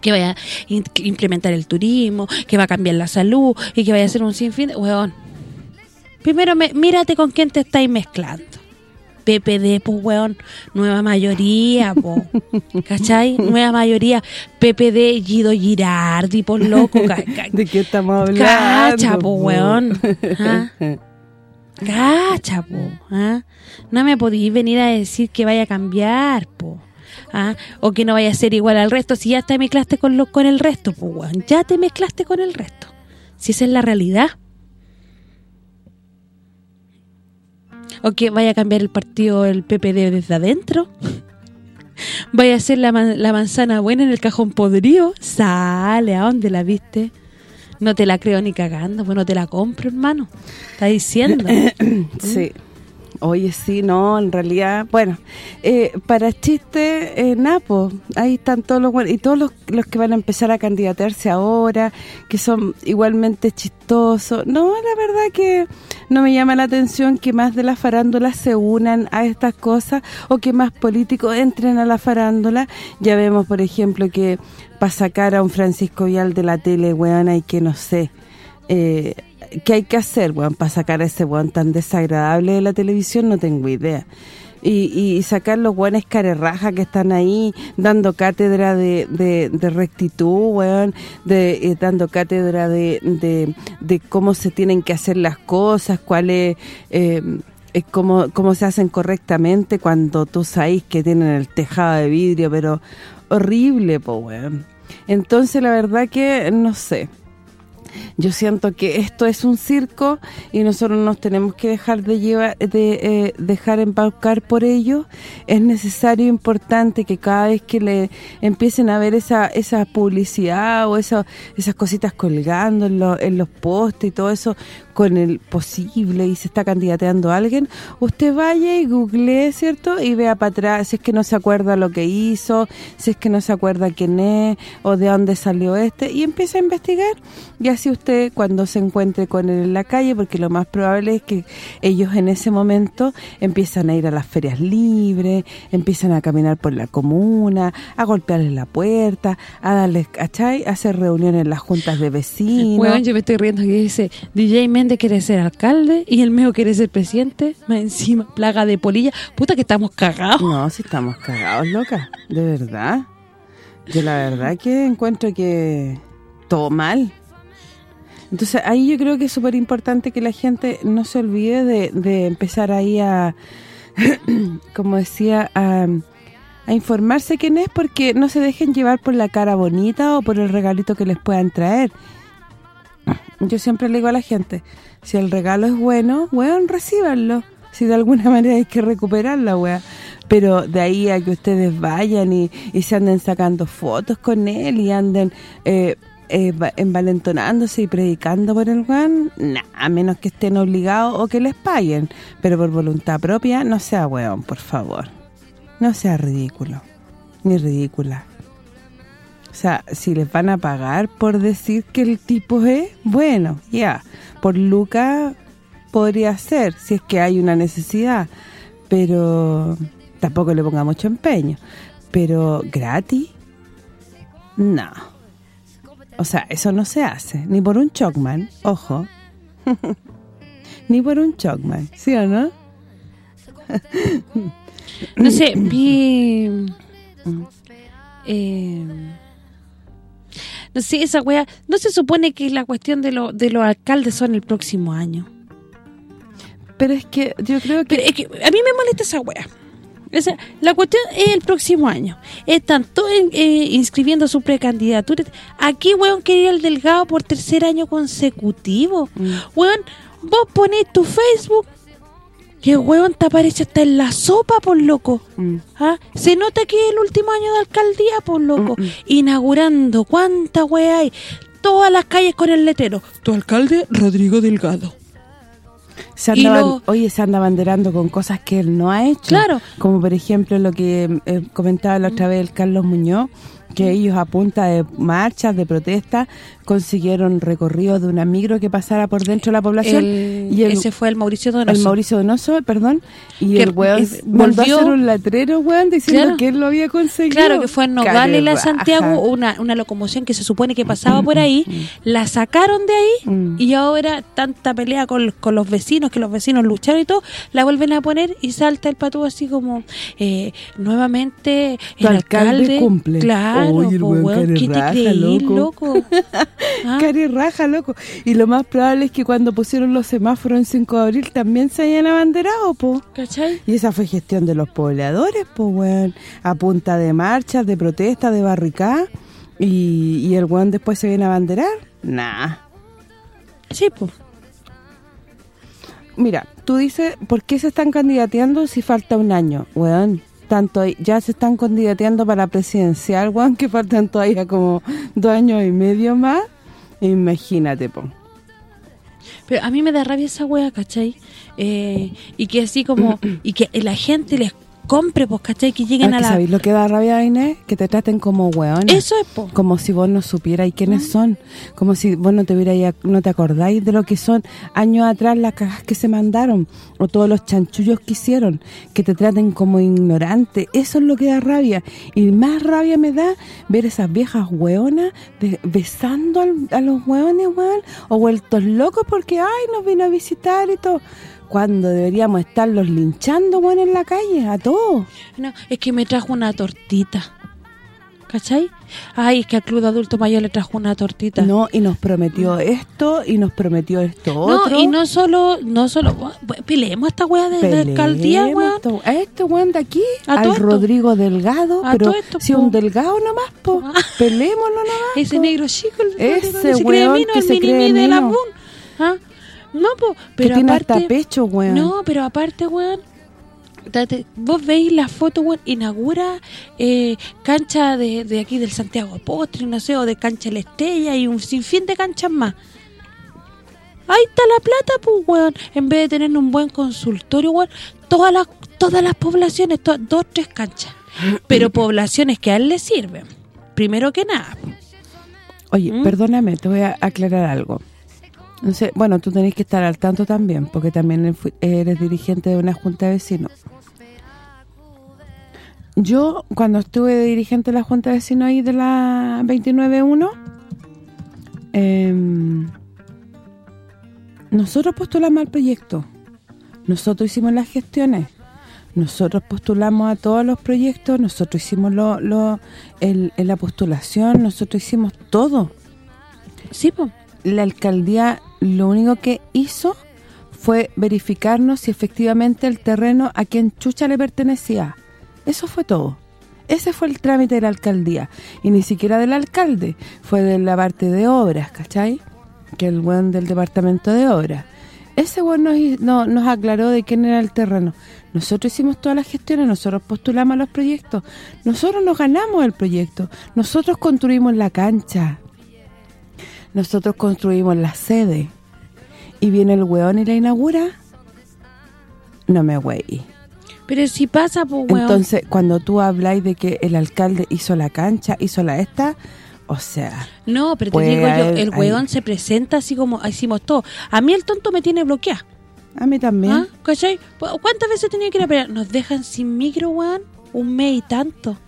que vaya a implementar el turismo, que va a cambiar la salud y que vaya a hacer un sinfín de... Weón. Primero, mírate con quién te estáis mezclando. PPD, pues, weón, nueva mayoría, po, ¿cachai? Nueva mayoría, PPD, Guido Girardi, pues, loco. ¿De qué estamos hablando? Cacha, pues, weón. ¿Ah? Cacha, po, ¿ah? No me podéis venir a decir que vaya a cambiar, po. ¿Ah? o que no vaya a ser igual al resto, si ya te mezclaste con lo, con el resto, pues ya te mezclaste con el resto. Si esa es la realidad. O que vaya a cambiar el partido el PPD desde adentro. vaya a ser la, la manzana buena en el cajón podrido. Sale, ¿a dónde la viste? No te la creo ni cagando, pues no te la compro, hermano. Está diciendo. sí. Oye, sí, no, en realidad, bueno, eh, para chiste, eh, Napo, ahí están todos los y todos los, los, que van a empezar a candidatearse ahora, que son igualmente chistosos. No, la verdad que no me llama la atención que más de las farándulas se unan a estas cosas o que más políticos entren a la farándula. Ya vemos, por ejemplo, que para sacar a un Francisco Vial de la tele, weón, hay que, no sé, eh, ¿qué hay que hacer, weón, para sacar a ese weón tan desagradable de la televisión? No tengo idea. Y, sacar los buenos carerraja que están ahí dando cátedra de, de, rectitud, weón, de, eh, dando cátedra de, de, cómo se tienen que hacer las cosas, cuáles... Eh, cómo, cómo se hacen correctamente cuando tú sabes que tienen el tejado de vidrio, pero horrible, po, weón. Entonces, la verdad que, no sé, yo siento que esto es un circo y nosotros nos tenemos que dejar de llevar de eh, dejar embaucar por ello. Es necesario importante que cada vez que le empiecen a ver esa esa publicidad o esas cositas colgando en, en los postes y todo eso, con el posible y se está candidateando a alguien, usted vaya y googlee, ¿cierto? Y vea para atrás, si es que no se acuerda lo que hizo, si es que no se acuerda quién es o de dónde salió este, y empieza a investigar. Y así usted, cuando se encuentre con él en la calle, porque lo más probable es que ellos en ese momento empiezan a ir a las ferias libres, empiezan a caminar por la comuna, a golpearles la puerta, a darles, ¿cachai? A hacer reuniones en las juntas de vecinos. Bueno, yo me estoy riendo que dice, DJ quiere ser alcalde y el mío quiere ser presidente, más encima, plaga de polilla. Puta que estamos cagados. No, si estamos cagados, loca, de verdad. Yo la verdad que encuentro que todo mal. Entonces ahí yo creo que es súper importante que la gente no se olvide de, de empezar ahí a, como decía, a, a informarse quién es porque no se dejen llevar por la cara bonita o por el regalito que les puedan traer yo siempre le digo a la gente, si el regalo es bueno, weón, recíbanlo. Si de alguna manera hay que recuperarla, weón. Pero de ahí a que ustedes vayan y, se anden sacando fotos con él y anden eh, eh, envalentonándose y predicando por el weón, nah, a menos que estén obligados o que les paguen. Pero por voluntad propia, no sea weón, por favor. No sea ridículo, ni ridícula. O sea, si les van a pagar por decir que el tipo es, bueno, ya, por Luca podría ser, si es que hay una necesidad, pero tampoco le ponga mucho empeño. Pero gratis, no. O sea, eso no se hace, ni por un Chocman, ojo. ni por un Chocman, ¿sí o no? no sé, vi... Eh, no sé, esa weá, no se supone que la cuestión de, lo, de los alcaldes son el próximo año. Pero es que yo creo que... a mí me molesta esa weá. la cuestión es el próximo año. Están todos eh, inscribiendo su precandidatura. Aquí, weón, quería el Delgado por tercer año consecutivo. Mm. Weón, vos ponés tu Facebook que weón te aparece hasta en la sopa, por loco. Mm. ¿Ah? Se nota que es el último año de alcaldía, por loco. Mm, mm. Inaugurando, ¿cuánta weá hay? Todas las calles con el letrero. Tu alcalde, Rodrigo Delgado. Se oye, se anda banderando con cosas que él no ha hecho. Claro. Como por ejemplo lo que eh, comentaba la otra vez el Carlos Muñoz, que ellos a punta de marchas, de protestas, consiguieron recorrido de una micro que pasara por dentro de la población. y ese fue el Mauricio Donoso. El Mauricio Donoso, perdón. Y el weón volvió a hacer un letrero, weón, diciendo que él lo había conseguido. Claro, que fue en Nogales, la Santiago, una, una locomoción que se supone que pasaba por ahí, mm. la sacaron de ahí mm. y ahora tanta pelea con, con los vecinos, que los vecinos lucharon y todo, la vuelven a poner y salta el patú así como eh, nuevamente el alcalde, cumple. Claro, Oye, el weón, ¿qué te loco? loco? Ah. Cari raja, loco. Y lo más probable es que cuando pusieron los semáforos en 5 de abril también se hayan abanderado, po. ¿Cachai? Y esa fue gestión de los pobladores, po, weón. A punta de marchas, de protestas, de barricada. Y, y el weón después se viene a abanderar. Nah. Sí, po. Mira, tú dices, ¿por qué se están candidateando si falta un año? Weón, tanto ya se están candidateando para presidencial, weón, que faltan todavía como dos años y medio más. Imagínate, po. Pero a mí me da rabia esa wea, ¿cachai? Eh, y que así como... y que la gente les compre, pues, ¿cachai? Que lleguen Ah, a que la... ¿Sabéis lo que da rabia, Inés? Que te traten como hueones. Eso es, po. Como si vos no supierais quiénes son. Como si vos no te hubierais, no te acordáis de lo que son años atrás las cajas que se mandaron. O todos los chanchullos que hicieron. Que te traten como ignorante. Eso es lo que da rabia. Y más rabia me da ver esas viejas hueonas de- besando al- a los hueones, hueón. O vueltos locos porque, ay, nos vino a visitar y todo. Cuando deberíamos estarlos linchando, hueón, en la calle. A todos. No, es que me trajo una tortita. ¿Cachai? Ay, es que al club de adulto mayor le trajo una tortita. No, y nos prometió esto, y nos prometió esto No, otro. y no solo, no solo, peleemos esta weá de, de alcaldía, Peleemos weón. esto- A este weón de aquí, A al esto. Rodrigo Delgado, A pero todo esto, si po. un delgado nomás, po, Ah. peleémoslo nomás, Ese negro chico, el Ese que se cree weón mino, que el se cree mini de la. Boom. ¿Ah? No, po, que pero tiene aparte... hasta pecho, weón. No, pero aparte, weón, date- vos veis la foto, weón, inaugura eh, cancha de, de aquí del Santiago Apóstol, no sé, o de cancha La Estrella y un sinfín de canchas más. Ahí está la plata, pues, weón. En vez de tener un buen consultorio, weón, todas las todas las poblaciones, to- dos, tres canchas. Pero poblaciones que a él le sirven. Primero que nada. Oye, ¿Mm? perdóname, te voy a aclarar algo. Sé, bueno, tú tenés que estar al tanto también, porque también eres dirigente de una junta de vecinos. Yo, cuando estuve de dirigente de la junta de vecinos ahí de la 29.1, em, nosotros postulamos al proyecto. Nosotros hicimos las gestiones. Nosotros postulamos a todos los proyectos, nosotros hicimos lo, lo el, en la postulación, nosotros hicimos todo Sí, pues. la alcaldía lo único que hizo fue verificarnos si efectivamente el terreno a quien Chucha le pertenecía. Eso fue todo. Ese fue el trámite de la alcaldía. Y ni siquiera del alcalde. Fue de la parte de obras, ¿cachai? Que el buen del departamento de obras. Ese buen nos, no- nos aclaró de quién era el terreno. Nosotros hicimos todas las gestiones, nosotros postulamos los proyectos. Nosotros nos ganamos el proyecto. Nosotros construimos la cancha. Nosotros construimos la sede. Y viene el weón y la inaugura. No me wey. Pero si pasa, pues, weón. Entonces, cuando tú habláis de que el alcalde hizo la cancha, hizo la esta, o sea, No, pero te Pues digo yo, él- el ahí. weón se presenta así como hicimos todo. A mí el tonto me tiene bloqueada. a mí también. ¿Ah? ¿Cachai? Pues, ¿Cuántas veces tenía que ir a pelear? Nos dejan sin micro, weón, un mes y tanto.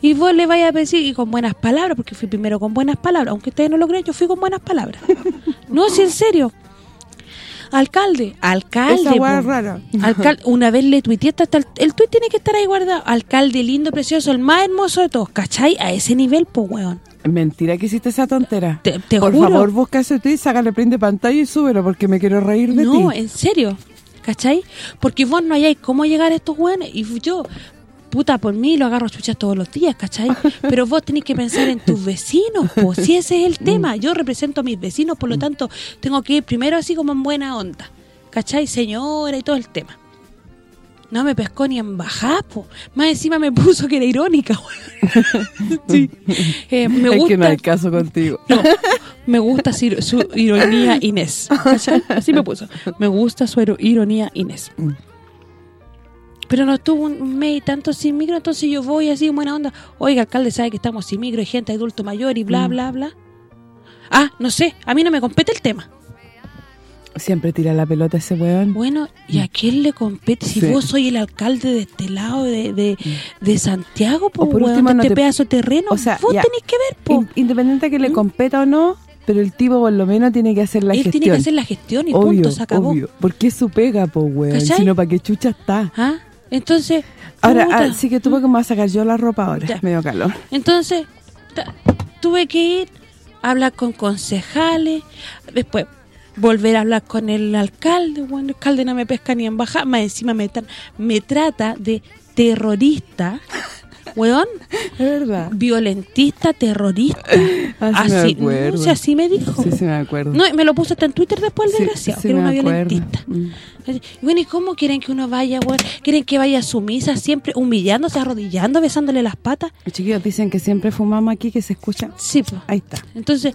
Y vos le vayas a decir, y con buenas palabras, porque fui primero con buenas palabras, aunque ustedes no lo crean, yo fui con buenas palabras. no, si en serio. Alcalde, alcalde. Rara. Alcalde, una vez le tuiteé hasta el, el tuit tiene que estar ahí guardado. Alcalde lindo, precioso, el más hermoso de todos, ¿cachai? A ese nivel, pues, weón. Mentira que hiciste esa tontera. Te- te Por juro. favor, busca ese tweet, sácale print de pantalla y súbelo porque me quiero reír de No, ti. en serio, ¿cachai? Porque vos no hayáis cómo llegar a estos weones y yo, puta, por mí lo agarro a chuchas todos los días, ¿cachai? Pero vos tenés que pensar en tus vecinos, pues si ese es el Mm. tema. Yo represento a mis vecinos, por lo tanto, tengo que ir primero así como en buena onda, ¿cachai? Señora y todo el tema. No me pescó ni en bajá, po. Más encima me puso que era irónica, sí. Eh, me es gusta... que no hay caso contigo. No, me gusta su, su ironía Inés. ¿cachai? Así me puso. Me gusta su iro- ironía Inés. Mm. Pero no estuvo un mes y tanto sin micro, entonces yo voy así en buena onda. Oiga, alcalde, sabe que estamos sin micro, hay gente adulto mayor y bla, Mm. bla, bla. Ah, no sé, a mí no me compete el tema. Siempre tira la pelota ese weón. Bueno, ¿y a quién le compete? Si Sí. vos soy el alcalde de este lado de, de, de Santiago, O por weón, último, de no este te- pedazo de terreno, o sea, vos ya, tenés que ver, po. In- Independiente que le ¿Mm? competa o no, pero el tipo por lo menos tiene que hacer la Él gestión. tiene que hacer la gestión y obvio, punto, se acabó. obvio. Porque es su pega, po, weón. Sino para qué chucha está. ¿Ah? Entonces, Ahora, ah, sí que tuve que me sacar yo la ropa ahora. Ya. Me dio calor. Entonces, tuve que ir a hablar con concejales, después volver a hablar con el alcalde, bueno, el alcalde no me pesca ni en baja, más encima me, tra- me trata de terrorista, weón, Es verdad. violentista, terrorista. Ah, sí me así, acuerdo. no, si así me dijo. Sí, sí me acuerdo. No, me lo puso hasta en Twitter después el Sí, desgraciado, sí que era me una acuerdo. violentista. Mm. Y Bueno, ¿y cómo quieren que uno vaya, weón? ¿Quieren que vaya sumisa, siempre humillándose, arrodillando, besándole las patas? Los chiquillos dicen que siempre fumamos aquí, que se escucha. Sí, pues. Ahí está. Entonces,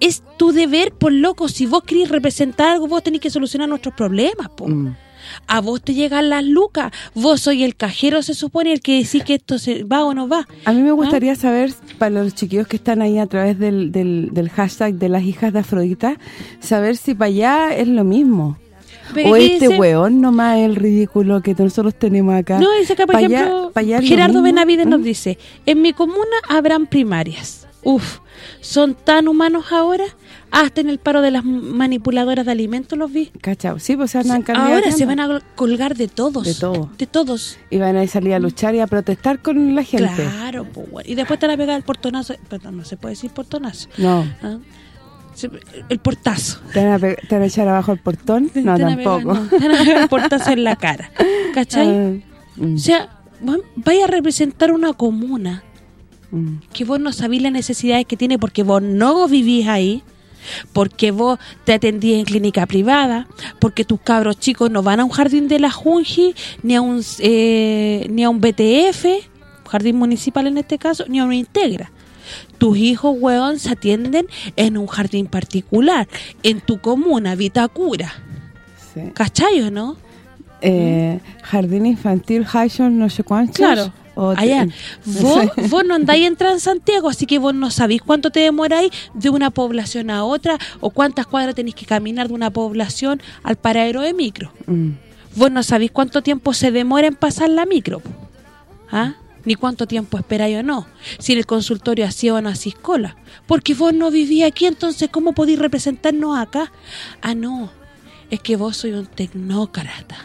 es tu deber, por loco, si vos querés representar algo, vos tenés que solucionar nuestros problemas, po. Mm. A vos te llegan las lucas, vos soy el cajero, se supone, el que decís que esto se va o no va. A mí me gustaría ¿Ah? saber, para los chiquillos que están ahí a través del, del, del hashtag de las hijas de Afrodita, saber si para allá es lo mismo. Pero o ¿qué este dice? weón nomás el ridículo que nosotros tenemos acá. No, dice acá, por Pa' allá- ejemplo, Gerardo. Benavides nos ¿Mm? dice, en mi comuna habrán primarias. Uf, ¿son tan humanos ahora? Hasta en el paro de las manipuladoras de alimentos los vi. ¿Cachao? Sí, pues se andan Ahora se van a colgar de todos. De todo. De todos. Y van a salir a luchar y a protestar con la gente. Claro, pues. Y después te van a pegar el portonazo. Perdón, no se puede decir portonazo. No, ¿ah? El portazo. ¿te van, a pe- te van a echar abajo el portón? No, Te pegar, tampoco. no, te van a pegar el portazo en la cara. ¿Cachai? Ah, mm, O sea, vaya a representar una comuna mm. que vos no sabís las necesidades que tiene porque vos no vivís ahí, porque vos te atendís en clínica privada, porque tus cabros chicos no van a un jardín de la Junji, ni a un eh, ni a un BTF, jardín municipal en este caso, ni a una integra. Tus hijos, weón, se atienden en un jardín particular, en tu comuna, Vitacura. Sí. ¿Cachai o no? Eh, Jardín infantil Highshore, no sé cuántos. Claro, O te- allá. no Vos, vos no andáis en Transantiago, así que vos no sabéis cuánto te demoráis de una población a otra o cuántas cuadras tenéis que caminar de una población al paradero de micro. Mm. Vos no sabéis cuánto tiempo se demora en pasar la micro. ¿Ah? Ni cuánto tiempo esperáis o no. Si en el consultorio hacía o no hacís cola. Porque vos no vivís aquí, entonces ¿cómo podéis representarnos acá? Ah, no. Es que vos sois un tecnócrata.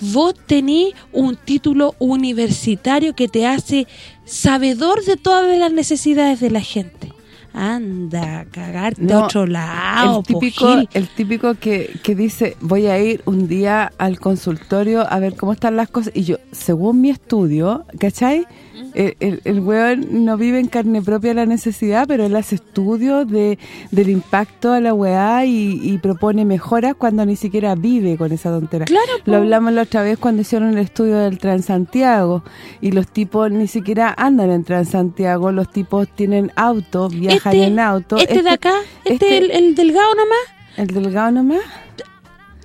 Vos tenés un título universitario que te hace sabedor de todas las necesidades de la gente. Anda, a cagarte a No, otro lado, el típico, el típico que, que dice, voy a ir un día al consultorio a ver cómo están las cosas. Y yo, según mi estudio, ¿cachai? El, el, el weón no vive en carne propia la necesidad, pero él hace estudios de, del impacto a la weá y, y propone mejoras cuando ni siquiera vive con esa tontera. Claro, po. Lo hablamos la otra vez cuando hicieron el estudio del Transantiago y los tipos ni siquiera andan en Transantiago, los tipos tienen auto, viajan en auto. Este, de acá, este, este- el, el delgado nomás, ¿El delgado nomás?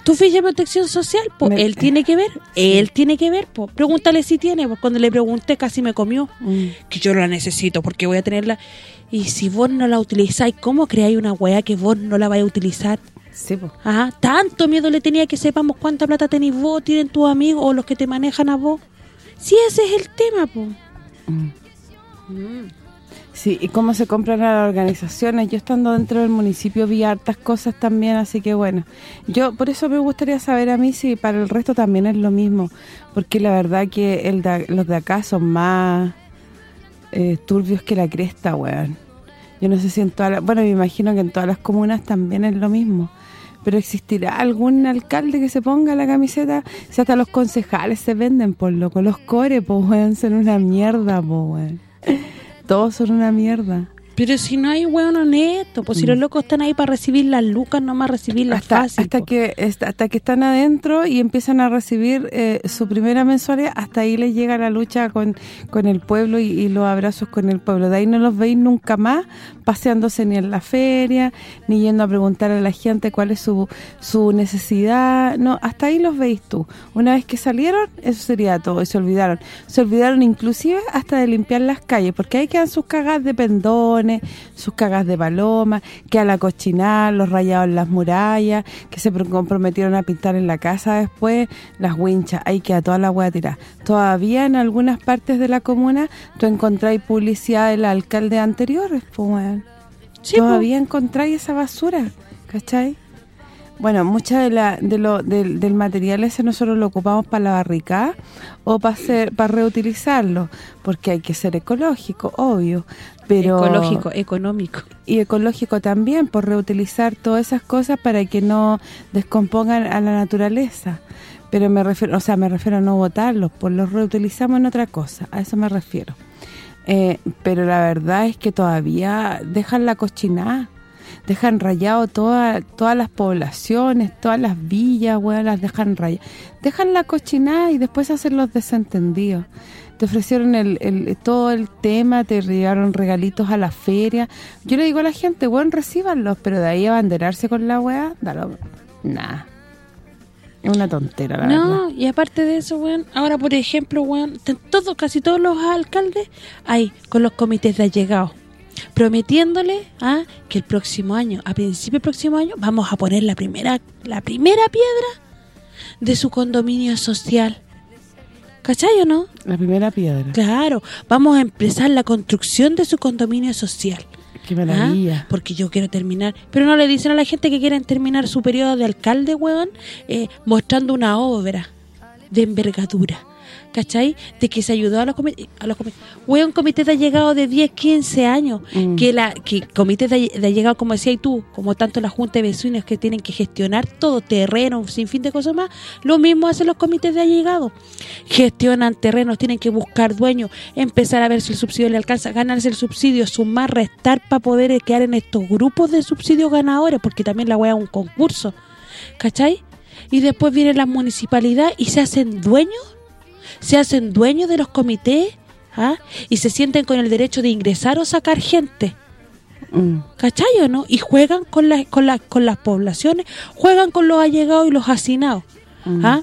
Tu ficha de protección social, po, Me- él tiene que ver, él tiene que ver, po. Pregúntale si tiene, pues cuando le pregunté casi me comió, Mm. que yo la necesito porque voy a tenerla. Y si vos no la utilizáis, ¿cómo creáis una weá que vos no la vais a utilizar? Sí, pues. Ajá, tanto miedo le tenía que sepamos cuánta plata tenéis vos, tienen tus amigos o los que te manejan a vos. Si ese es el tema, po. Sí, y cómo se compran las organizaciones. Yo estando dentro del municipio vi hartas cosas también, así que bueno. Yo por eso me gustaría saber a mí si para el resto también es lo mismo. Porque la verdad que el de- los de acá son más eh, turbios que la cresta, weón. Yo no sé si en todas las... Bueno, me imagino que en todas las comunas también es lo mismo. Pero ¿existirá algún alcalde que se ponga la camiseta? Si hasta los concejales se venden, por loco. Los core, pues, weón, son una mierda, pues, weón. Todos son una mierda. Pero si no hay weón honesto, pues si los locos están ahí para recibir las lucas, no más recibir las Mm. hasta fácil. hasta po. que hasta, que están adentro y empiezan a recibir eh, su primera mensualidad, hasta ahí les llega la lucha con, con el pueblo y, y los abrazos con el pueblo. De ahí no los veis nunca más paseándose ni en la feria, ni yendo a preguntar a la gente cuál es su, su necesidad. No, hasta ahí los veis tú. Una vez que salieron, eso sería todo, y se olvidaron. Se olvidaron inclusive hasta de limpiar las calles, porque ahí quedan sus cagas de sus cagas de paloma, que a la cochinar, los rayados en las murallas, que se pro- comprometieron a pintar en la casa después, las winchas, ahí queda toda la hueá tirada. Todavía en algunas partes de la comuna tú encontráis publicidad del alcalde anteriores, pues. Sí, po. Todavía encontráis esa basura, ¿cachai? Bueno, mucha de la de lo del, del material ese nosotros lo ocupamos para la barricada o para hacer para reutilizarlo, porque hay que ser ecológico, obvio, pero Ecológico, económico. y ecológico también, por reutilizar todas esas cosas para que no descompongan a la naturaleza. Pero me refiero, o sea, me refiero a no botarlos, pues los reutilizamos en otra cosa, a eso me refiero. Eh, pero la verdad es que todavía dejan la cochinada. Dejan rayado toda, todas las poblaciones, todas las villas, weón, las dejan rayadas. Dejan la cochinada y después hacen los desentendidos te ofrecieron el, todo el tema, te llevaron regalitos a la feria. Yo le digo a la gente, bueno, recíbanlos, pero de ahí abanderarse con la weá, dalo, nada. Es una tontera, la no, y aparte de eso, weón, ahora por ejemplo, weón, todo, casi todos los alcaldes hay con los comités de allegados prometiéndole a ¿ah? que el próximo año, a principio del próximo año, vamos a poner la primera la primera piedra de su condominio social. ¿Cachai o no? La primera piedra. Claro, vamos a empezar la construcción de su condominio social. Qué maravilla. ¿Ah? Porque yo quiero terminar. Pero no le dicen a la gente que quieren terminar su periodo de alcalde, weón, eh, mostrando una obra de envergadura. ¿Cachai? De que se ayudó a los comités. A los un comité de llegado de 10, 15 años, mm. que la que comités de, llegado, como decías tú, como tanto la Junta de Vecinos que tienen que gestionar todo terreno, sin fin de cosas más, lo mismo hacen los comités de allegado. Gestionan terrenos, tienen que buscar dueños, empezar a ver si el subsidio le alcanza, ganarse el subsidio, sumar, restar para poder quedar en estos grupos de subsidios ganadores, porque también la wea es un concurso, ¿cachai? Y después vienen las municipalidades y se hacen dueños se hacen dueños de los comités ¿ah? y se sienten con el derecho de ingresar o sacar gente. Mm. ¿Cachai o no? Y juegan con, la, con, la, con las poblaciones, juegan con los allegados y los hacinados. Mm. ¿ah?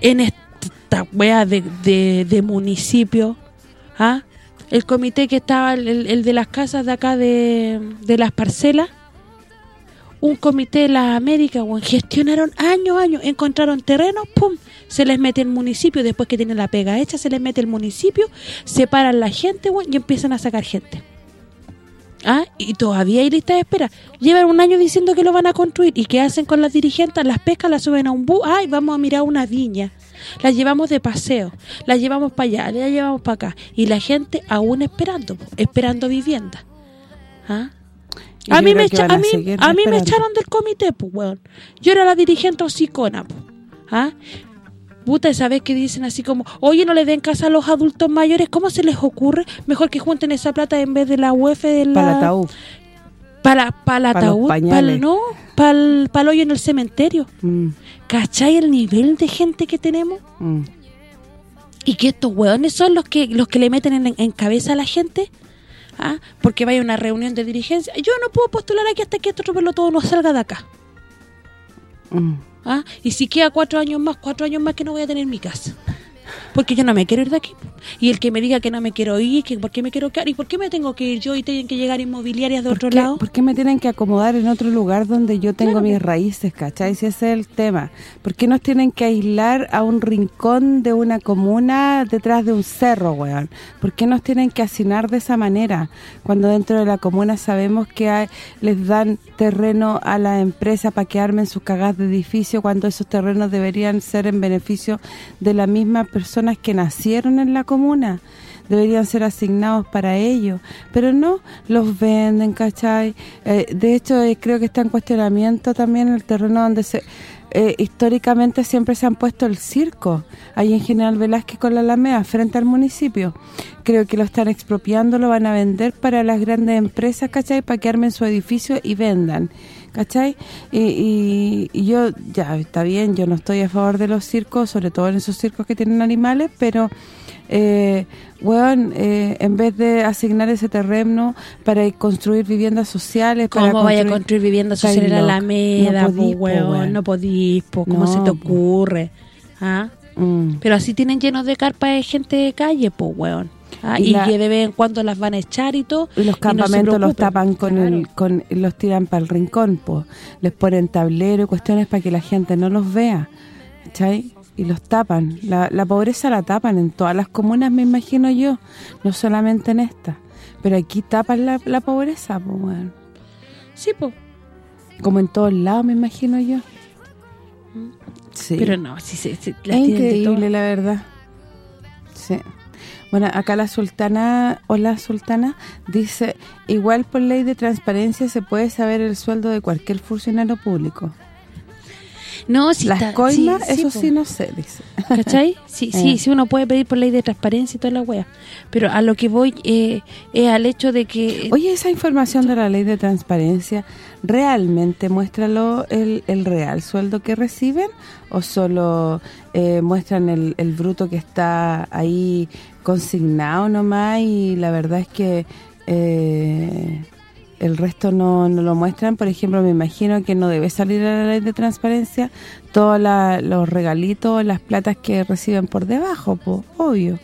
En esta wea de, de, municipio, ¿ah? el comité que estaba, el, de las casas de acá de, de las parcelas, un comité de las Américas, gestionaron años, años, encontraron terrenos, pum, se les mete el municipio, después que tienen la pega hecha, se les mete el municipio, separan la gente, y empiezan a sacar gente. ¿Ah? Y todavía hay lista de espera. Llevan un año diciendo que lo van a construir. ¿Y qué hacen con las dirigentes? Las pescas las suben a un bus. ¡Ay, vamos a mirar una viña! Las llevamos de paseo. Las llevamos para allá, las llevamos para acá. Y la gente aún esperando, esperando vivienda. ¿Ah? A mí, me, a, mí, a mí me echaron del comité, pues, weón. Yo era la dirigente hocicona, pues. ¿Ah? Puta, ¿sabes que dicen así como, oye, no le den casa a los adultos mayores? ¿Cómo se les ocurre? Mejor que junten esa plata en vez de la UEF de la... Para el ataúd. Para, para el ataúd, para, no, para el, para hoyo en el cementerio. Mm. ¿Cachai el nivel de gente que tenemos? Mm. Y que estos hueones son los que los que le meten en, cabeza a la gente. ¿Ah? Porque vaya a una reunión de dirigencia. Yo no puedo postular aquí hasta que este otro todo no salga de acá. Mm. ¿Ah? Y si queda cuatro años más, cuatro años más que no voy a tener mi casa porque yo no me quiero ir de aquí. Y el que me diga que no me quiero ir, que por qué me quiero quedar, y por qué me tengo que ir yo y tienen que llegar inmobiliarias de otro lado. ¿Por qué me tienen que acomodar en otro lugar donde yo tengo mis raíces, cachai? Si ese es el tema. ¿Por qué nos tienen que aislar a un rincón de una comuna detrás de un cerro, weón? ¿Por qué nos tienen que hacinar de esa manera? Cuando dentro de la comuna sabemos que les dan terreno a la empresa para que armen sus cagadas de edificio cuando esos terrenos deberían ser en beneficio de la misma personas que nacieron en la comuna deberían ser asignados para ellos, pero no los venden, ¿cachai? Eh, de hecho, eh, creo que está en cuestionamiento también el terreno donde se eh, históricamente siempre se han puesto el circo, ahí en General Velázquez con la Alameda, frente al municipio. Creo que lo están expropiando, lo van a vender para las grandes empresas, ¿cachai? Para que armen su edificio y vendan. ¿Cachai? Y, yo, ya, está bien, yo no estoy a favor de los circos, sobre todo en esos circos que tienen animales, pero, eh, bueno, eh, en vez de asignar ese terreno para construir viviendas sociales... ¿Cómo para vaya a construir viviendas sociales en la Alameda, no podís, po, no podís, ¿cómo se te ocurre? ¿Ah? Mm. Pero así tienen llenos de carpas de gente de calle, pues, weón. Ah, y, que de vez en cuando las van a echar y todo. Y los campamentos los tapan con el con los tiran para el rincón, pues. Les ponen tablero y cuestiones para que la gente no los vea. ¿Cachai? Y los tapan. La, la pobreza la tapan en todas las comunas, me imagino yo. No solamente en esta. Pero aquí tapan la, la pobreza, pues, bueno. Sí, pues. Como en todos lados, me imagino yo. Sí. Pero no, sí, sí, es increíble, la verdad. Sí. Bueno, acá la sultana, hola sultana, dice, igual por ley de transparencia se puede saber el sueldo de cualquier funcionario público. No, si Las está- coimas, sí, eso sí no sé, dice. ¿Cachai? Sí, Eh. sí, sí, uno puede pedir por ley de transparencia y toda la wea. Pero a lo que voy eh, es al hecho de que... Oye, esa información de la ley de transparencia, ¿realmente muestra lo- el, el real sueldo que reciben? ¿O solo eh, muestran el, el bruto que está ahí consignado nomás y la verdad es que eh, el resto no, no lo muestran? Por ejemplo, me imagino que no debe salir a la ley de transparencia todos los regalitos, las platas que reciben por debajo, obvio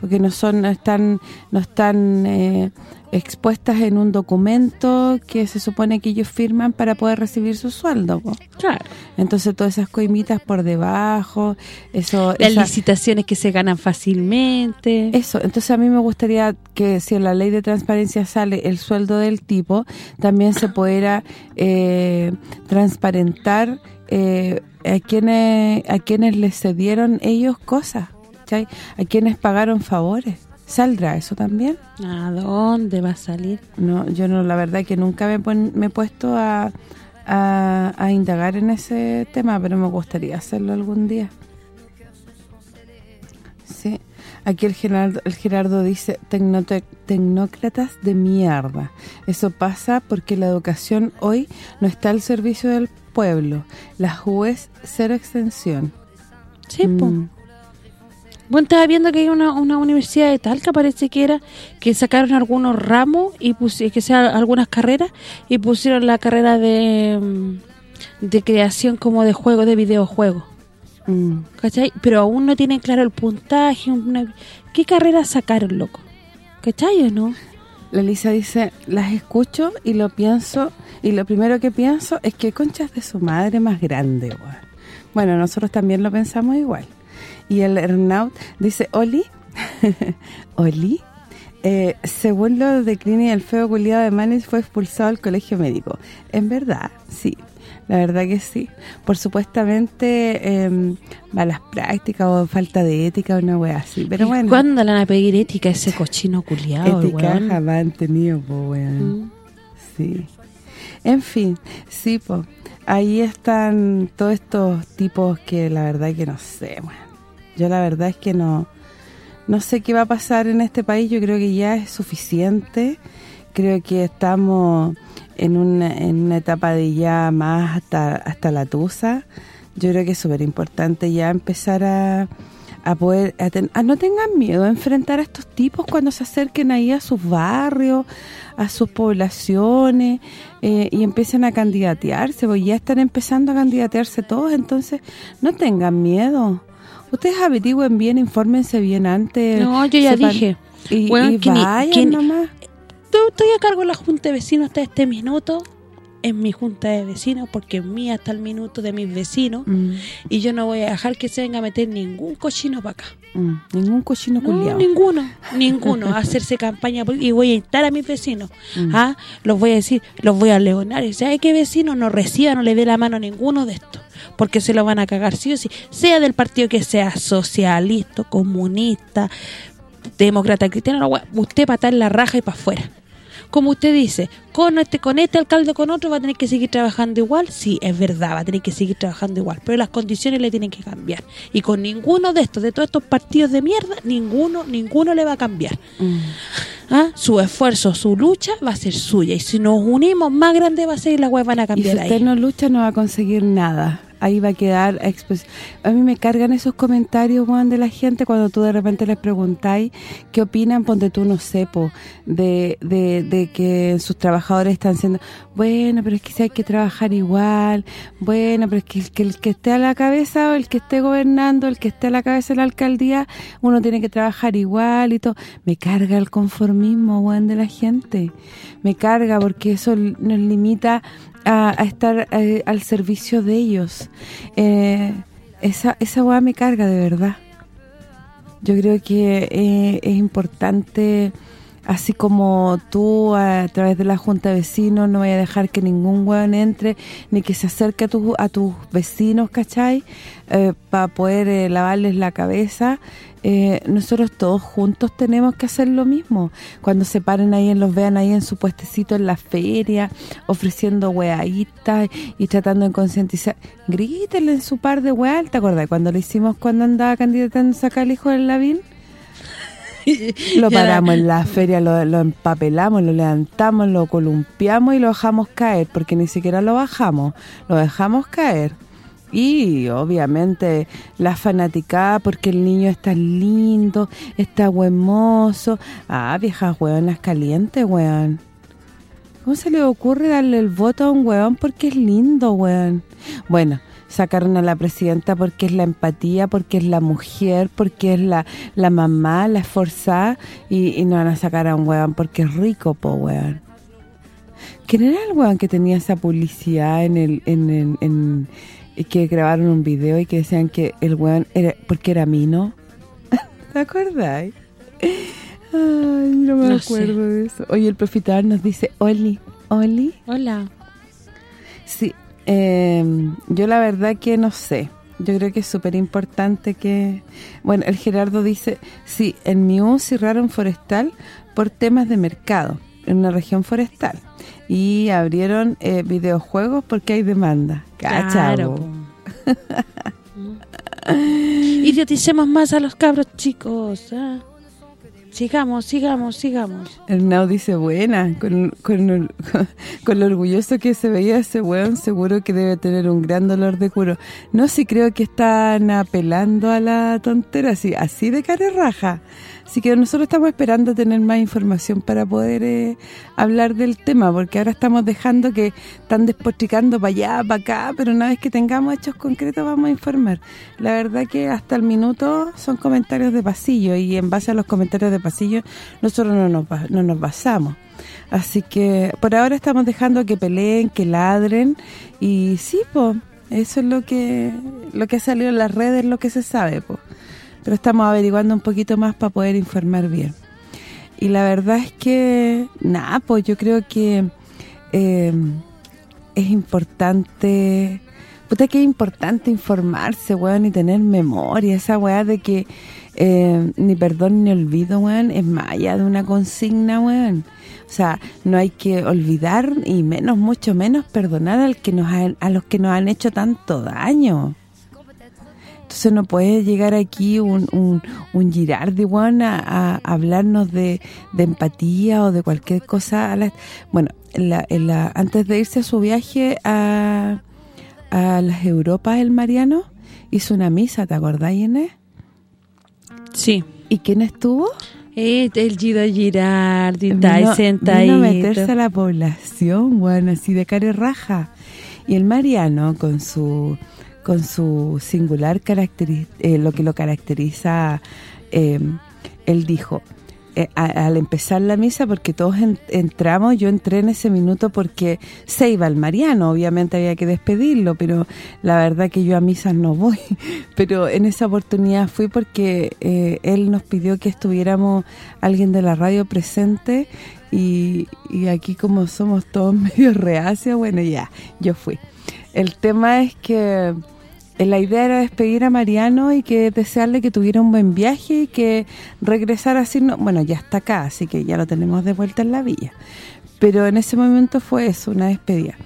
porque no son no están no están eh, expuestas en un documento que se supone que ellos firman para poder recibir su sueldo po. Claro. entonces todas esas coimitas por debajo eso Las esa- licitaciones que se ganan fácilmente. eso, entonces a mí me gustaría que si en la ley de transparencia sale el sueldo del tipo, también se pudiera eh, transparentar eh, a quienes a quienes les cedieron ellos cosas, ¿cachai? A quienes pagaron favores. ¿Saldrá eso también? ¿A dónde va a salir? No, yo no, la verdad que nunca me, pon- me he puesto a, a, a indagar en ese tema, pero me gustaría hacerlo algún día. Sí, aquí el Gerardo, el Gerardo dice "Tecnote- tecnócratas de mierda. Eso pasa porque la educación hoy no está al servicio del pueblo. La juez cero extensión. Sí. Mm. Bueno, estaba viendo que hay una, una universidad de Talca, parece que era, que sacaron algunos ramos y que sean algunas carreras y pusieron la carrera de, mm, de creación como de juegos, de videojuegos. Mm. ¿Cachai? Pero aún no tienen claro el puntaje. una- ¿Qué carrera sacaron, loco? ¿Cachai o no? La Elisa dice, las escucho y lo pienso, y lo primero que pienso es que conchas de su madre más grande. Bueno, nosotros también lo pensamos igual. Y el Ernaut dice, Oli, Oli, eh, según lo de Clini, el feo culiado de Manis fue expulsado del colegio médico. En verdad, sí, la verdad que sí. Por supuestamente eh, malas prácticas o falta de ética o una wea así. Pero ¿Y bueno, ¿Cuándo le van a pedir ética a ese cochino culiado, ética weón? jamás han tenido, po, weón. Mm. Sí. En fin, sí, po. Ahí están todos estos tipos que la verdad que no sé, bueno. Yo la verdad es que no no sé qué va a pasar en este país, yo creo que ya es suficiente. Creo que estamos en una, en una etapa de ya más hasta, hasta la tusa. Yo creo que es súper importante ya empezar a, a poder... A, no tengan miedo a enfrentar a estos tipos cuando se acerquen ahí a sus barrios, a sus poblaciones eh, y empiecen a candidatearse, porque ya están empezando a candidatearse todos, entonces no tengan miedo. Ustedes averigüen bien, infórmense bien antes. No, yo ya sepan- dije. Y, Weón, y que vayan que ni- nomás. Yo estoy a cargo de la junta de vecinos hasta este minuto. Es mi junta de vecinos porque es mía hasta el minuto de mis vecinos. Mm, Y yo no voy a dejar que se venga a meter ningún cochino para acá. mm, ningún cochino No, culiao. ninguno, ninguno. hacerse campaña y voy a instar a mis vecinos. Mm. ¿ah? Los voy a decir, los voy a leonar. Y ¿sabe qué vecino no reciba, no le dé la mano a ninguno de estos? Porque se lo van a cagar sí o sí. Sea del partido que sea, socialista, comunista, demócrata, cristiano, no, usted para estar en la raja y para afuera. Como usted dice, con este con este alcalde con otro va a tener que seguir trabajando igual, sí, es verdad, va a tener que seguir trabajando igual, pero las condiciones le tienen que cambiar. Y con ninguno de estos, de todos estos partidos de mierda, ninguno, ninguno le va a cambiar. Mm. ¿Ah? Su esfuerzo, su lucha va a ser suya. Y si nos unimos, más grande va a ser y las weas van a Y si cambiar usted no lucha no va a conseguir nada. Ahí va a quedar expos- A mí me cargan esos comentarios, Juan, de la gente cuando tú de repente les preguntáis qué opinan, ponte tú, no sé, po, de, de, de que sus trabajadores están siendo, bueno, pero es que si hay que trabajar igual, bueno, pero es que el, que el que esté a la cabeza o el que esté gobernando, el que esté a la cabeza de la alcaldía, uno tiene que trabajar igual y todo. Me carga el conformismo, Juan, de la gente. Me carga porque eso nos limita a, a estar eh, al servicio de ellos. Eh, esa esa weá me carga de verdad. Yo creo que eh, es importante así como tú a, través de la junta de vecinos no vaya a dejar que ningún weón entre ni que se acerque a, tu, a tus vecinos, ¿cachai? Eh, para poder lavarles la cabeza eh, nosotros todos juntos tenemos que hacer lo mismo. Cuando se paren ahí, en los vean ahí en su puestecito en la feria, ofreciendo weaditas y tratando de concientizar, grítenle en su par de weas. ¿Te acuerdas cuando lo hicimos cuando andaba candidatando a sacar el hijo del Lavín? lo paramos en la feria, lo, lo, empapelamos, lo levantamos, lo columpiamos y lo dejamos caer, porque ni siquiera lo bajamos, lo dejamos caer. Y obviamente la fanaticada porque el niño está lindo, está huemoso. Ah, viejas hueonas calientes, weón. ¿Cómo se le ocurre darle el voto a un weón porque es lindo, weón? Bueno, sacaron a la presidenta porque es la empatía, porque es la mujer, porque es la, la mamá, la esforzada, y, no van a sacar a un weón porque es rico, po, weón. ¿Quién era el weón que tenía esa publicidad en el... En y que grabaron un video y que decían que el weón era porque era mino. ¿Te acuerdas? Ay, no me acuerdo de eso. Oye, el profitar nos dice, Oli, Oli. Hola. Sí, em, yo la verdad que no sé. Yo creo que es súper importante que... Bueno, el Gerardo dice, sí, en Miu cerraron forestal por temas de mercado, en una región forestal y abrieron eh, videojuegos porque hay demanda. Claro. Idioticemos más a los cabros chicos. ¿ah? Sigamos, sigamos, sigamos. El Nau dice, buena, con, con, con, lo orgulloso que se veía ese weón, seguro que debe tener un gran dolor de culo. No, si creo que están apelando a la tontera, así, así de cara raja. Así que nosotros estamos esperando tener más información para poder eh, hablar del tema, porque ahora estamos dejando que están despotricando para allá, para acá, pero una vez que tengamos hechos concretos vamos a informar. La verdad que hasta el minuto son comentarios de pasillo y en base a los comentarios de pasillo nosotros no nos, no nos basamos. Así que por ahora estamos dejando que peleen, que ladren y sí, pues eso es lo que lo que ha salido en las redes, lo que se sabe, pues pero estamos averiguando un poquito más para poder informar bien. Y la verdad es que, nada, pues yo creo que eh, es importante, puta que es importante informarse, weón, y tener memoria, esa weá de que eh, ni perdón ni olvido, weón, es más allá de una consigna, weón. O sea, no hay que olvidar y menos, mucho menos perdonar al que nos a los que nos han hecho tanto daño. Entonces no puede llegar aquí un, un, un Girardi, a, hablarnos de, empatía o de cualquier cosa. bueno, la, antes de irse a su viaje a, a las Europas, el Mariano hizo una misa, ¿te acordás, Inés? Sí. ¿Y quién estuvo? Eh, el Girardi, está sentadito. Vino a meterse a la población, bueno, así de cara raja. Y el Mariano, con su con su singular característica, eh, lo que lo caracteriza, em, él dijo, eh, al empezar la misa, porque todos entramos, yo entré en ese minuto porque se iba el Mariano, obviamente había que despedirlo, pero la verdad que yo a misas no voy, pero en esa oportunidad fui porque eh, él nos pidió que estuviéramos alguien de la radio presente y, y aquí como somos todos medio reacios, bueno ya, yo fui. El tema es que eh, la idea era despedir a Mariano y que desearle que tuviera un buen viaje y que regresara así, no, bueno, ya está acá, así que ya lo tenemos de vuelta en la villa. Pero en ese momento fue eso, una despedida.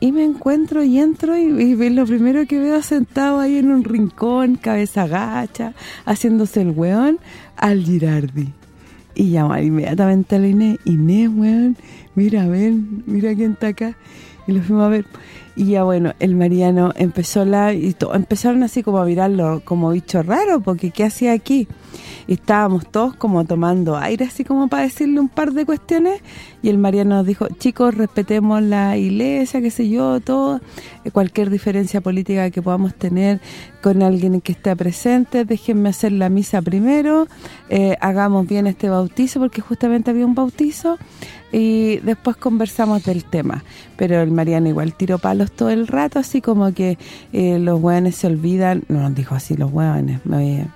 Y me encuentro y entro y, lo primero que veo sentado ahí en un rincón, cabeza gacha, haciéndose el weón, al Girardi. Y llamo inmediatamente a la Inés, Inés, weón, mira, ven, mira quién está acá. Y lo fuimos a ver. Y ya bueno, el Mariano empezó la... y empezaron así como a mirarlo como bicho raro, porque ¿qué hacía aquí? Estábamos todos como tomando aire así como para decirle un par de cuestiones y el Mariano nos dijo, chicos, respetemos la iglesia, qué sé yo, todo, eh, cualquier diferencia política que podamos tener con alguien que esté presente, déjenme hacer la misa primero, eh, hagamos bien este bautizo, porque justamente había un bautizo, y después conversamos del tema. Pero el Mariano igual tiró palos todo el rato, así como que eh, los hueones se olvidan, no nos dijo así los hueones, me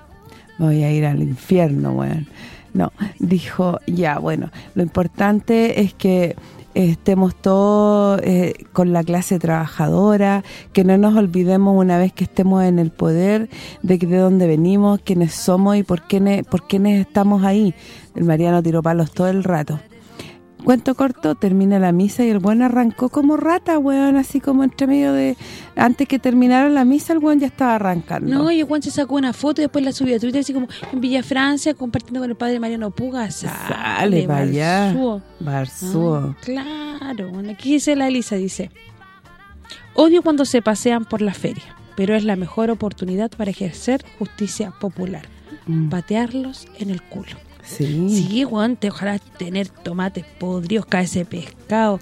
voy, a, ir al infierno, weón. No, dijo, ya, bueno, lo importante es que estemos todos eh, con la clase trabajadora, que no nos olvidemos una vez que estemos en el poder de de dónde venimos, quiénes somos y por quiénes, por quiénes estamos ahí. El Mariano tiró palos todo el rato. Cuento corto, termina la misa y el buen arrancó como rata, weón, así como entre medio de... Antes que terminara la misa, el buen ya estaba arrancando. No, y el Juan se sacó una foto y después la subió a Twitter, así como en Villa Francia, compartiendo con el padre Mariano Puga. Sale, vaya. Barzúo. Ah, claro, bueno, aquí dice la Elisa, dice... Odio cuando se pasean por la feria, pero es la mejor oportunidad para ejercer justicia popular. Mm. Patearlos en el culo. Sí. Sí, guante, ojalá tener tomates podridos, ese pescado,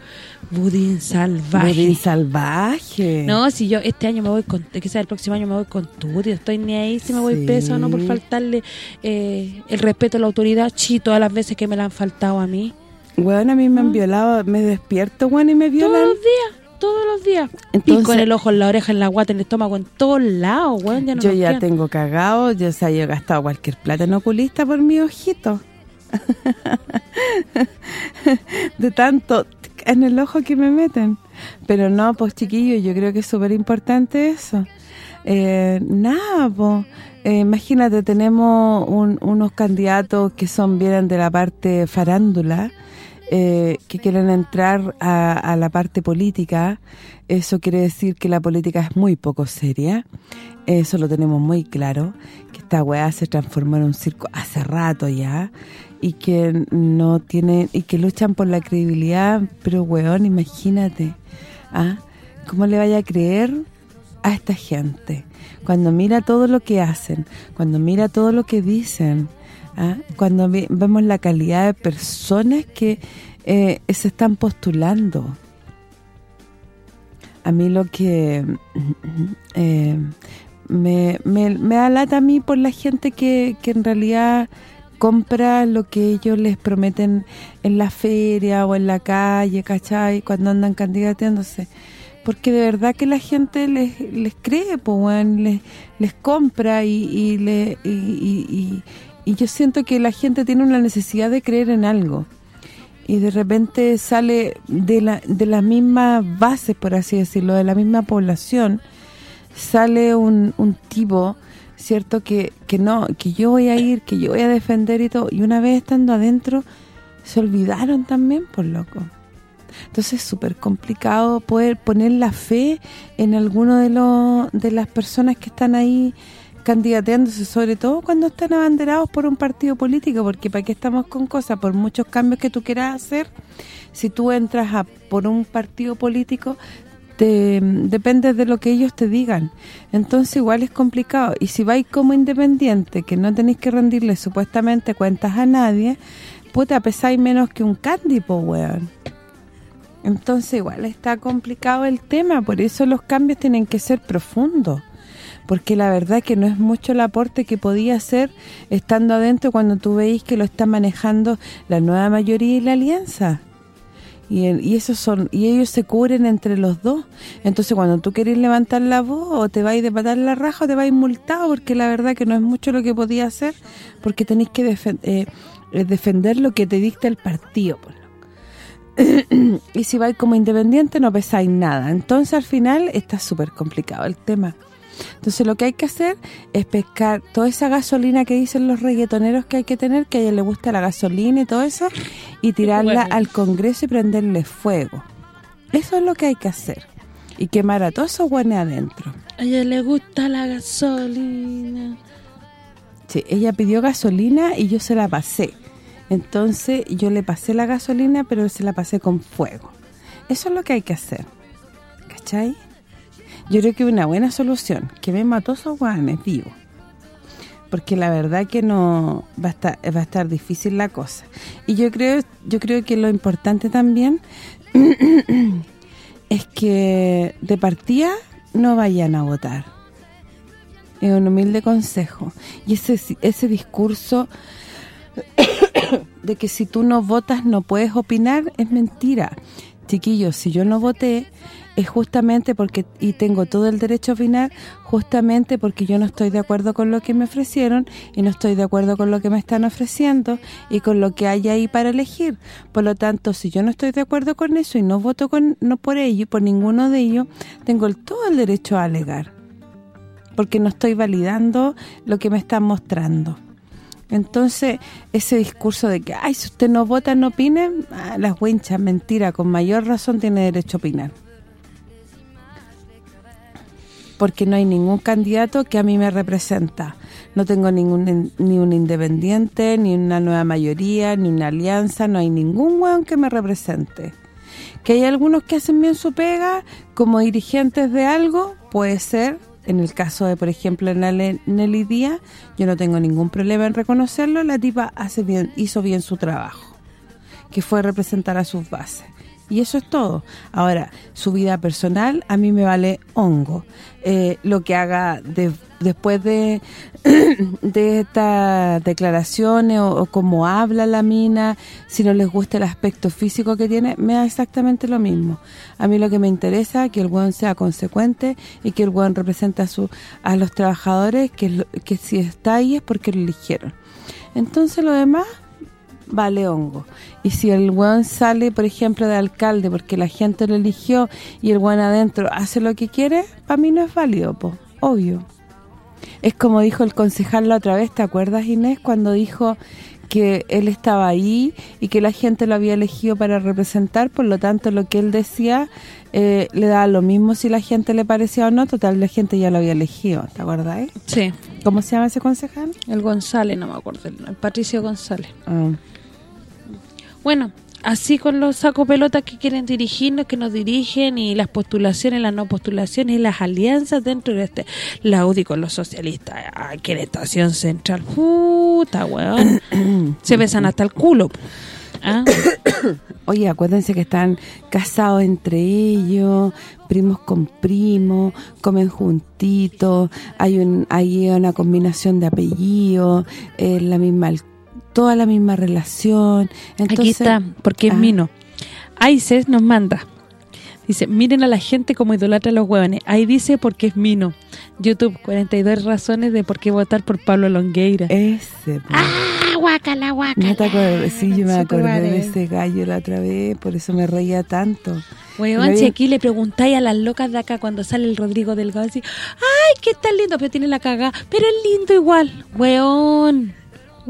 budín salvaje. Budín salvaje. No, si yo este año me voy con, quizás el próximo año me voy con turio, estoy ni ahí si me voy Sí. preso, no por faltarle eh, el respeto a la autoridad, chi, todas las veces que me la han faltado a mí. Weón, a mí me han violado, me despierto, weón, y me Ah. Todos violan. los días, todos los días. Entonces- Pico en el ojo, en la oreja, en la guata, en el estómago, en todos lados, weón, ya no Yo ya tengo cagado, yo, o sea, yo he gastado cualquier plata en oculista por mi ojito. de tanto en el ojo que me meten. Pero no, pues chiquillos, yo creo que es súper importante eso. Eh, nada, pues, eh, imagínate, tenemos un- unos candidatos que son vienen de la parte farándula, eh, que quieren entrar a, a la parte política. Eso quiere decir que la política es muy poco seria. Eso lo tenemos muy claro, que esta weá se transformó en un circo hace rato ya y que no tiene y que luchan por la credibilidad, pero weón, imagínate, ¿ah? ¿Cómo le vaya a creer a esta gente? Cuando mira todo lo que hacen, cuando mira todo lo que dicen, ¿ah? cuando ve- vemos la calidad de personas que eh, se están postulando. A mí lo que eh, me, me, me da lata a mí por la gente que, que en realidad compra lo que ellos les prometen en la feria o en la calle, ¿cachai? Cuando andan candidateándose. Porque de verdad que la gente les, les cree, pues, weón, les, les compra y, y, le, y- y- yo siento que la gente tiene una necesidad de creer en algo y de repente sale de la de las mismas bases, por así decirlo, de la misma población, sale un, un tipo, ¿cierto? Que, que no, que yo voy a ir, que yo voy a defender y todo, y una vez estando adentro, se olvidaron también, por loco. Entonces es súper complicado poder poner la fe en alguno de los de las personas que están ahí candidateándose, sobre todo cuando están abanderados por un partido político, porque para qué estamos con cosas, por muchos cambios que tú quieras hacer, si tú entras a por un partido político, te depende de lo que ellos te digan. Entonces igual es complicado. Y si vais como independiente, que no tenéis que rendirle supuestamente cuentas a nadie, puta, pesáis menos que un candy, po, weón. Entonces igual está complicado el tema, por eso los cambios tienen que ser profundos. Porque la verdad que no es mucho el aporte que podía hacer estando adentro cuando tú veis que lo está manejando la nueva mayoría y la alianza. Y, y esos son y ellos se cubren entre los dos. Entonces cuando tú querés levantar la voz o te vais de patar la raja o te vais multado porque la verdad que no es mucho lo que podía hacer porque tenéis que eh, eh, defender lo que te dicta el partido. y si vais como independiente no pesáis nada. Entonces al final está súper complicado el tema. Entonces lo que hay que hacer es pescar toda esa gasolina que dicen los reggaetoneros que hay que tener, que a ella le gusta la gasolina y todo eso, y tirarla Bueno. al Congreso y prenderle fuego. Eso es lo que hay que hacer. Y quemar a todos esos guanes adentro. A ella le gusta la gasolina. Sí, ella pidió gasolina y yo se la pasé. Entonces yo le pasé la gasolina, pero se la pasé con fuego. Eso es lo que hay que hacer. ¿Cachai? Yo creo que una buena solución, que me mató esos guanes vivos. Porque la verdad que no va a estar va a estar difícil la cosa. Y yo creo yo creo que lo importante también es que de partida no vayan a votar. Es un humilde consejo. Y ese ese discurso de que si tú no votas no puedes opinar es mentira. Chiquillos, si yo no voté, es justamente porque, y tengo todo el derecho a opinar, justamente porque yo no estoy de acuerdo con lo que me ofrecieron y no estoy de acuerdo con lo que me están ofreciendo y con lo que hay ahí para elegir. Por lo tanto, si yo no estoy de acuerdo con eso y no voto con no por ello, por ninguno de ellos, tengo el, todo el derecho a alegar. Porque no estoy validando lo que me están mostrando. Entonces, ese discurso de que, ay, si usted no vota, no opine, las winchas, mentira, con mayor razón tiene derecho a opinar porque no hay ningún candidato que a mí me representa. No tengo ningún ni un independiente, ni una nueva mayoría, ni una alianza, no hay ningún weón que me represente. Que hay algunos que hacen bien su pega como dirigentes de algo, puede ser, en el caso de, por ejemplo, Nelly Díaz, yo no tengo ningún problema en reconocerlo, la tipa hace bien hizo bien su trabajo, que fue representar a sus bases. Y eso es todo. Ahora, su vida personal a mí me vale hongo. Eh, lo que haga después de, estas declaraciones o, cómo habla la mina, si no les gusta el aspecto físico que tiene, me da exactamente lo mismo. A mí lo que me interesa es que el buen sea consecuente y que el buen represente a, su, a los trabajadores, que, que si está ahí es porque lo eligieron. Entonces lo demás vale hongo. Y si el weón sale, por ejemplo, de alcalde porque la gente lo eligió y el weón adentro hace lo que quiere, para mí no es válido, po, obvio. Es como dijo el concejal la otra vez, ¿te acuerdas Inés? Cuando dijo que él estaba ahí y que la gente lo había elegido para representar, por lo tanto lo que él decía eh, le daba lo mismo si la gente le parecía o no, total la gente ya lo había elegido, ¿te acuerdas? Sí. ¿Cómo se llama ese concejal? El González, no me acuerdo, el Patricio González. Ah. Bueno, así con los saco pelotas que quieren dirigirnos, que nos dirigen y las postulaciones, las no postulaciones y las alianzas dentro de este la UDI con los socialistas aquí en Estación Central. Puta, weón. Se besan hasta el culo. ¿Ah? Oye, acuérdense que están casados entre ellos, primos con primos, comen juntitos, hay un hay una combinación de apellidos, la misma toda la misma relación. Aquí está, porque es ah. Mino. Aices nos manda. Dice, miren a la gente como idolatra a los huevones. Ahí dice porque es Mino. YouTube, 42 razones de por qué votar por Pablo Longueira. Ese. ¡Ah, guacala, guacala! No te acuerdas, sí, yo me acordé de ese gallo la otra vez, por eso me reía tanto. Huevón, si aquí le preguntáis a las locas de acá cuando sale el Rodrigo Delgado, así, ¡ay, qué tan lindo! Pero tiene la cagada, pero es lindo igual. Weón,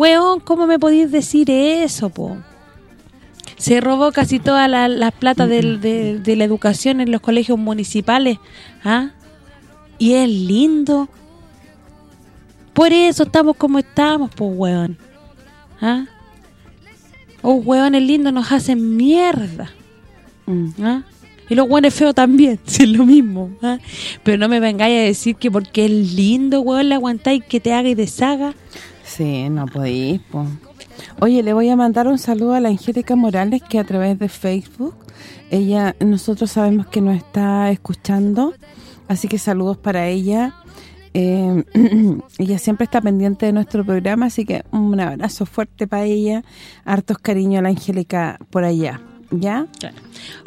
Weón, ¿cómo me podéis decir eso, po? Se robó casi toda la, la plata de, la educación en los colegios municipales, ¿ah? Y es lindo. Por eso estamos como estamos, pues, weón. ¿Ah? Oh, weones lindos nos hacen mierda. Mm. ¿Ah? Y los weones feos también, si es lo mismo. ¿ah? Pero no me vengáis a decir que porque es lindo, weón, le aguantáis que te haga y deshaga. Sí, no podéis, Oye, le voy a mandar un saludo a la Angélica Morales que a través de Facebook, ella nosotros sabemos que nos está escuchando, así que saludos para ella. Eh, ella siempre está pendiente de nuestro programa, así que un abrazo fuerte para ella, hartos cariño a la Angélica por allá. ¿Ya?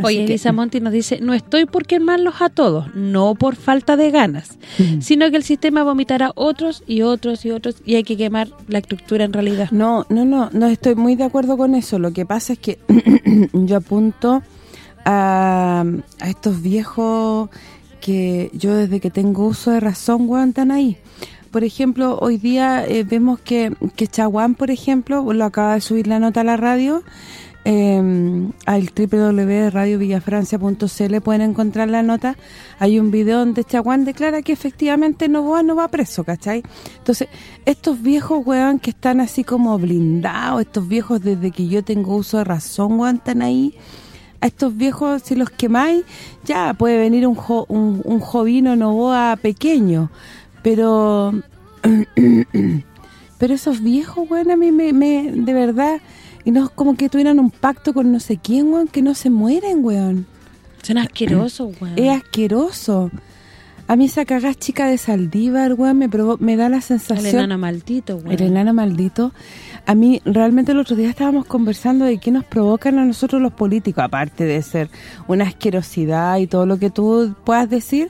Oye, Elisa Monti nos dice, no estoy por quemarlos a todos, no por falta de ganas, sino que el sistema vomitará otros y otros y otros y hay que quemar la estructura en realidad. No, no, no, no estoy muy de acuerdo con eso. Lo que pasa es que yo apunto a, estos viejos que yo desde que tengo uso de razón, están ahí. Por ejemplo, hoy día eh, vemos que, que Chaguán, por ejemplo, lo acaba de subir la nota a la radio, eh, al www.radiovillafrancia.cl pueden encontrar la nota. Hay un video donde Chaguán declara que efectivamente Novoa no va preso, ¿cachai? Entonces, estos viejos, weón, que están así como blindados, estos viejos desde que yo tengo uso de razón, weón, están ahí. A estos viejos, si los quemáis, ya puede venir un, un, un jovino Novoa pequeño. Pero... pero esos viejos, weón, a mí me de verdad y no como que tuvieran un pacto con no sé quién, weón, que no se mueren, weón. Son asquerosos, weón. Es asqueroso. A mí esa cagás chica de Saldívar, weón, me, me da la sensación... El enano maldito, weón. El enano maldito. A mí, realmente el otro día estábamos conversando de qué nos provocan a nosotros los políticos, aparte de ser una asquerosidad y todo lo que tú puedas decir,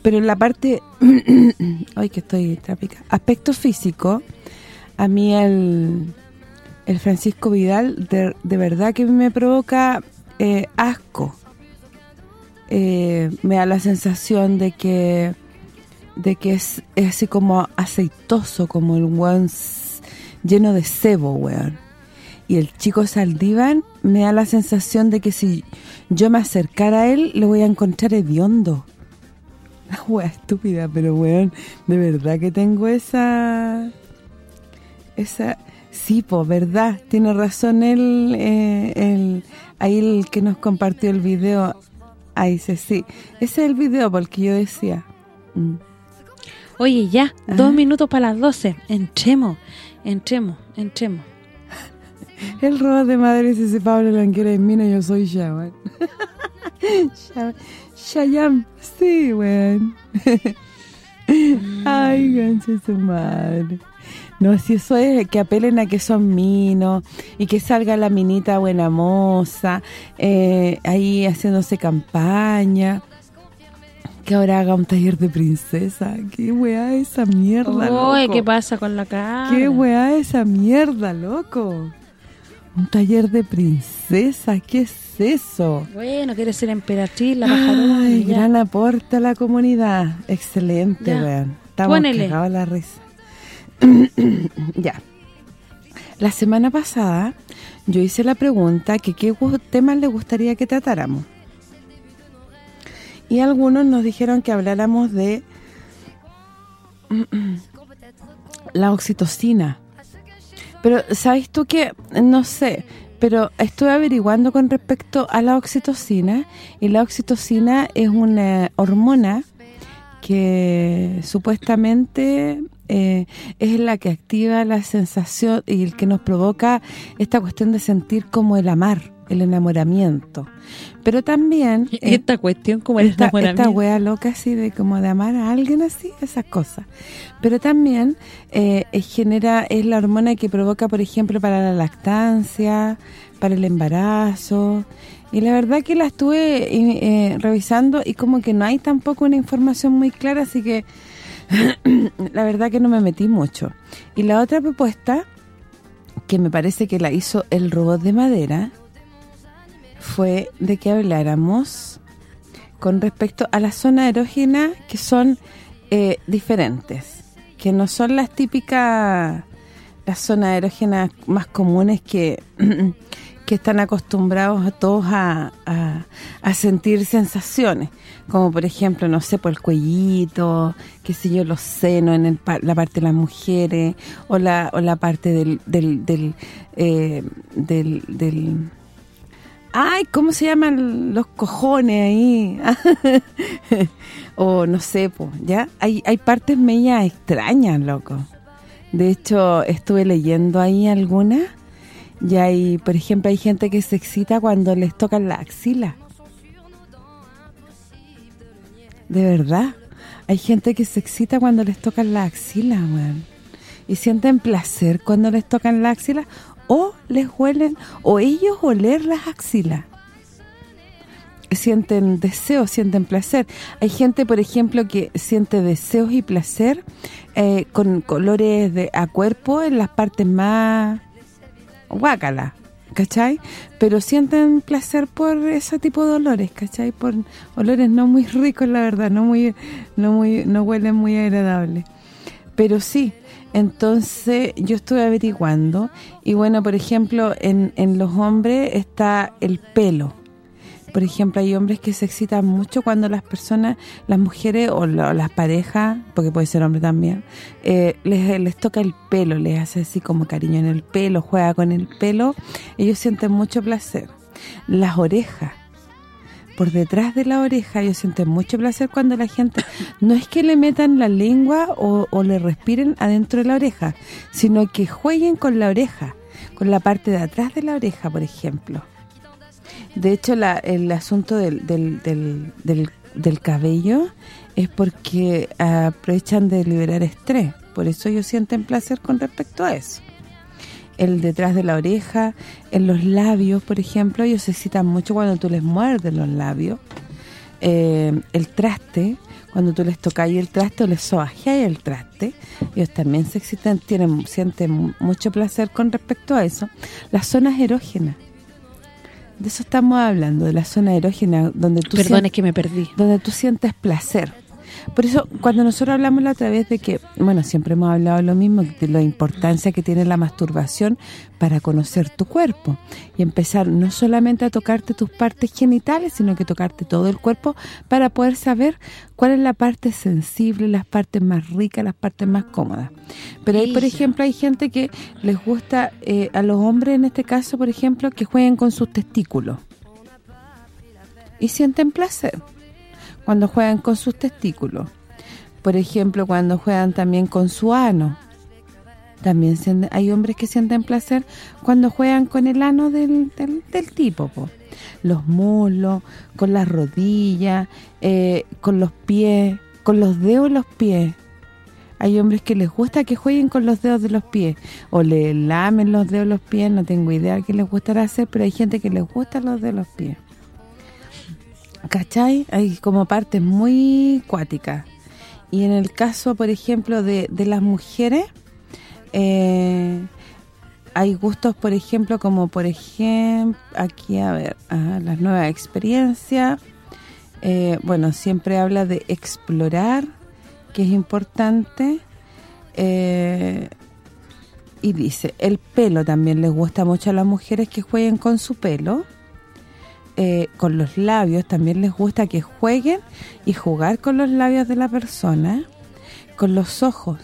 pero en la parte... ay, que estoy trápica. Aspecto físico, a mí el, el Francisco Vidal de, verdad que me provoca eh, asco eh, me da la sensación de que de que es, así como aceitoso, como el weón lleno de cebo, weón. Y el chico Saldívar me da la sensación de que si yo me acercara a él, le voy a encontrar hediondo. La wea estúpida, pero weón, de verdad que tengo esa... esa Sí, pues, verdad, tiene razón él, eh, el, ahí el que nos compartió el video, Ahí dice, sí. Ese es el video porque yo decía. Mm. Oye, ya, dos minutos para las doce. Entremos, entremos, entremos. el robot de madre dice, si Pablo Lanquera es mina, yo soy Shaman. Shayam, sí, weón. Ay, ganche su madre. No, si eso es que apelen a que son minos y que salga la minita buena moza, eh, ahí haciéndose campaña, que ahora haga un taller de princesa. ¿Qué weá esa mierda, Oye, ¿qué pasa con la cara? ¿Qué weá esa mierda, loco? Un taller de princesa, ¿qué es eso? Bueno, quiere ser emperatriz, la Ay, gran aporte a la comunidad. Excelente, weón. Estamos cagados la risa. ya. La semana pasada yo hice la pregunta que qué temas le gustaría que tratáramos. Y algunos nos dijeron que habláramos de la oxitocina. Pero, ¿sabes tú que No sé, pero estoy averiguando con respecto a la oxitocina y la oxitocina es una hormona que supuestamente eh, es la que activa la sensación y el que nos provoca esta cuestión de sentir como el amar, el enamoramiento. Pero también... Eh, esta cuestión como el esta, enamoramiento. Esta wea loca así de como de amar a alguien así, esas cosas. Pero también eh, genera, es la hormona que provoca, por ejemplo, para la lactancia, para el embarazo... Y la verdad que la estuve revisando y como que no hay tampoco una información muy clara, así que la verdad que no me metí mucho. Y la otra propuesta, que me parece que la hizo el robot de madera, fue de que habláramos con respecto a las zonas erógenas que son eh, diferentes, que no son las típicas, las zonas erógenas más comunes que que están acostumbrados a todos a, sentir sensaciones, como por ejemplo, no sé, por el cuellito, qué sé yo, los senos en la parte de las mujeres, o la, o la parte del, del, del, eh, del, ay, ¿cómo se llaman los cojones ahí? o no sé, pues, ¿ya? Hay, hay partes medias extrañas, loco. De hecho, estuve leyendo ahí algunas y hay, por ejemplo, hay gente que se excita cuando les tocan la axila. De verdad. Hay gente que se excita cuando les tocan la axila, weón. Y sienten placer cuando les tocan la axila o les huelen, o ellos oler las axilas. Sienten deseo, sienten placer. Hay gente, por ejemplo, que siente deseos y placer eh, con colores de a cuerpo en las partes más guácala, ¿cachai? Pero sienten placer por ese tipo de olores, ¿cachai? Por olores no muy ricos, la verdad, no muy no muy no huelen muy agradables. Pero sí, entonces yo estuve averiguando y bueno, por ejemplo, en, en los hombres está el pelo por ejemplo, hay hombres que se excitan mucho cuando las personas, las mujeres o, las parejas, porque puede ser hombre también, eh, les, toca el pelo, les hace así como cariño en el pelo, juega con el pelo, ellos sienten mucho placer. Las orejas, por detrás de la oreja ellos sienten mucho placer cuando la gente no es que le metan la lengua o, o, le respiren adentro de la oreja, sino que jueguen con la oreja, con la parte de atrás de la oreja, por ejemplo. De hecho, el asunto del, del, del, del cabello es porque aprovechan de liberar estrés. Por eso ellos sienten placer con respecto a eso. El detrás de la oreja, en los labios, por ejemplo, ellos se excitan mucho cuando tú les muerdes los labios. Eh, el traste, cuando tú les tocas el traste o les sobajeas el traste, ellos también se excitan, tienen sienten mucho placer con respecto a eso. Las zonas erógenas, de eso estamos hablando, de la zona erógena donde tú Perdón, es que me perdí. Donde tú sientes placer. Por eso, cuando nosotros hablamos la otra vez de que, bueno, siempre hemos hablado lo mismo, de la importancia que tiene la masturbación para conocer tu cuerpo y empezar no solamente a tocarte tus partes genitales, sino que tocarte todo el cuerpo para poder saber cuál es la parte sensible, las partes más ricas, las partes más cómodas. Pero ahí, por ejemplo, hay gente que les gusta, eh, a los hombres en este caso, por ejemplo, que jueguen con sus testículos y sienten placer cuando juegan con sus testículos. Por ejemplo, cuando juegan también con su ano. También hay hombres que sienten placer cuando juegan con el ano del, del, tipo. Los muslos, con las rodillas, eh, con los pies, con los dedos de los pies. Hay hombres que les gusta que jueguen con los dedos de los pies o le lamen los dedos de los pies, no tengo idea qué les gustará hacer, pero hay gente que les gusta los de los pies. ¿Cachai? Hay como partes muy cuáticas. Y en el caso, por ejemplo, de, las mujeres, eh, hay gustos, por ejemplo, como por ejemplo, aquí, a ver, las nuevas experiencias. Eh, bueno, siempre habla de explorar, que es importante. Eh, y dice, el pelo también les gusta mucho a las mujeres que jueguen con su pelo. Eh, con los labios, también les gusta que jueguen y jugar con los labios de la persona, con los ojos,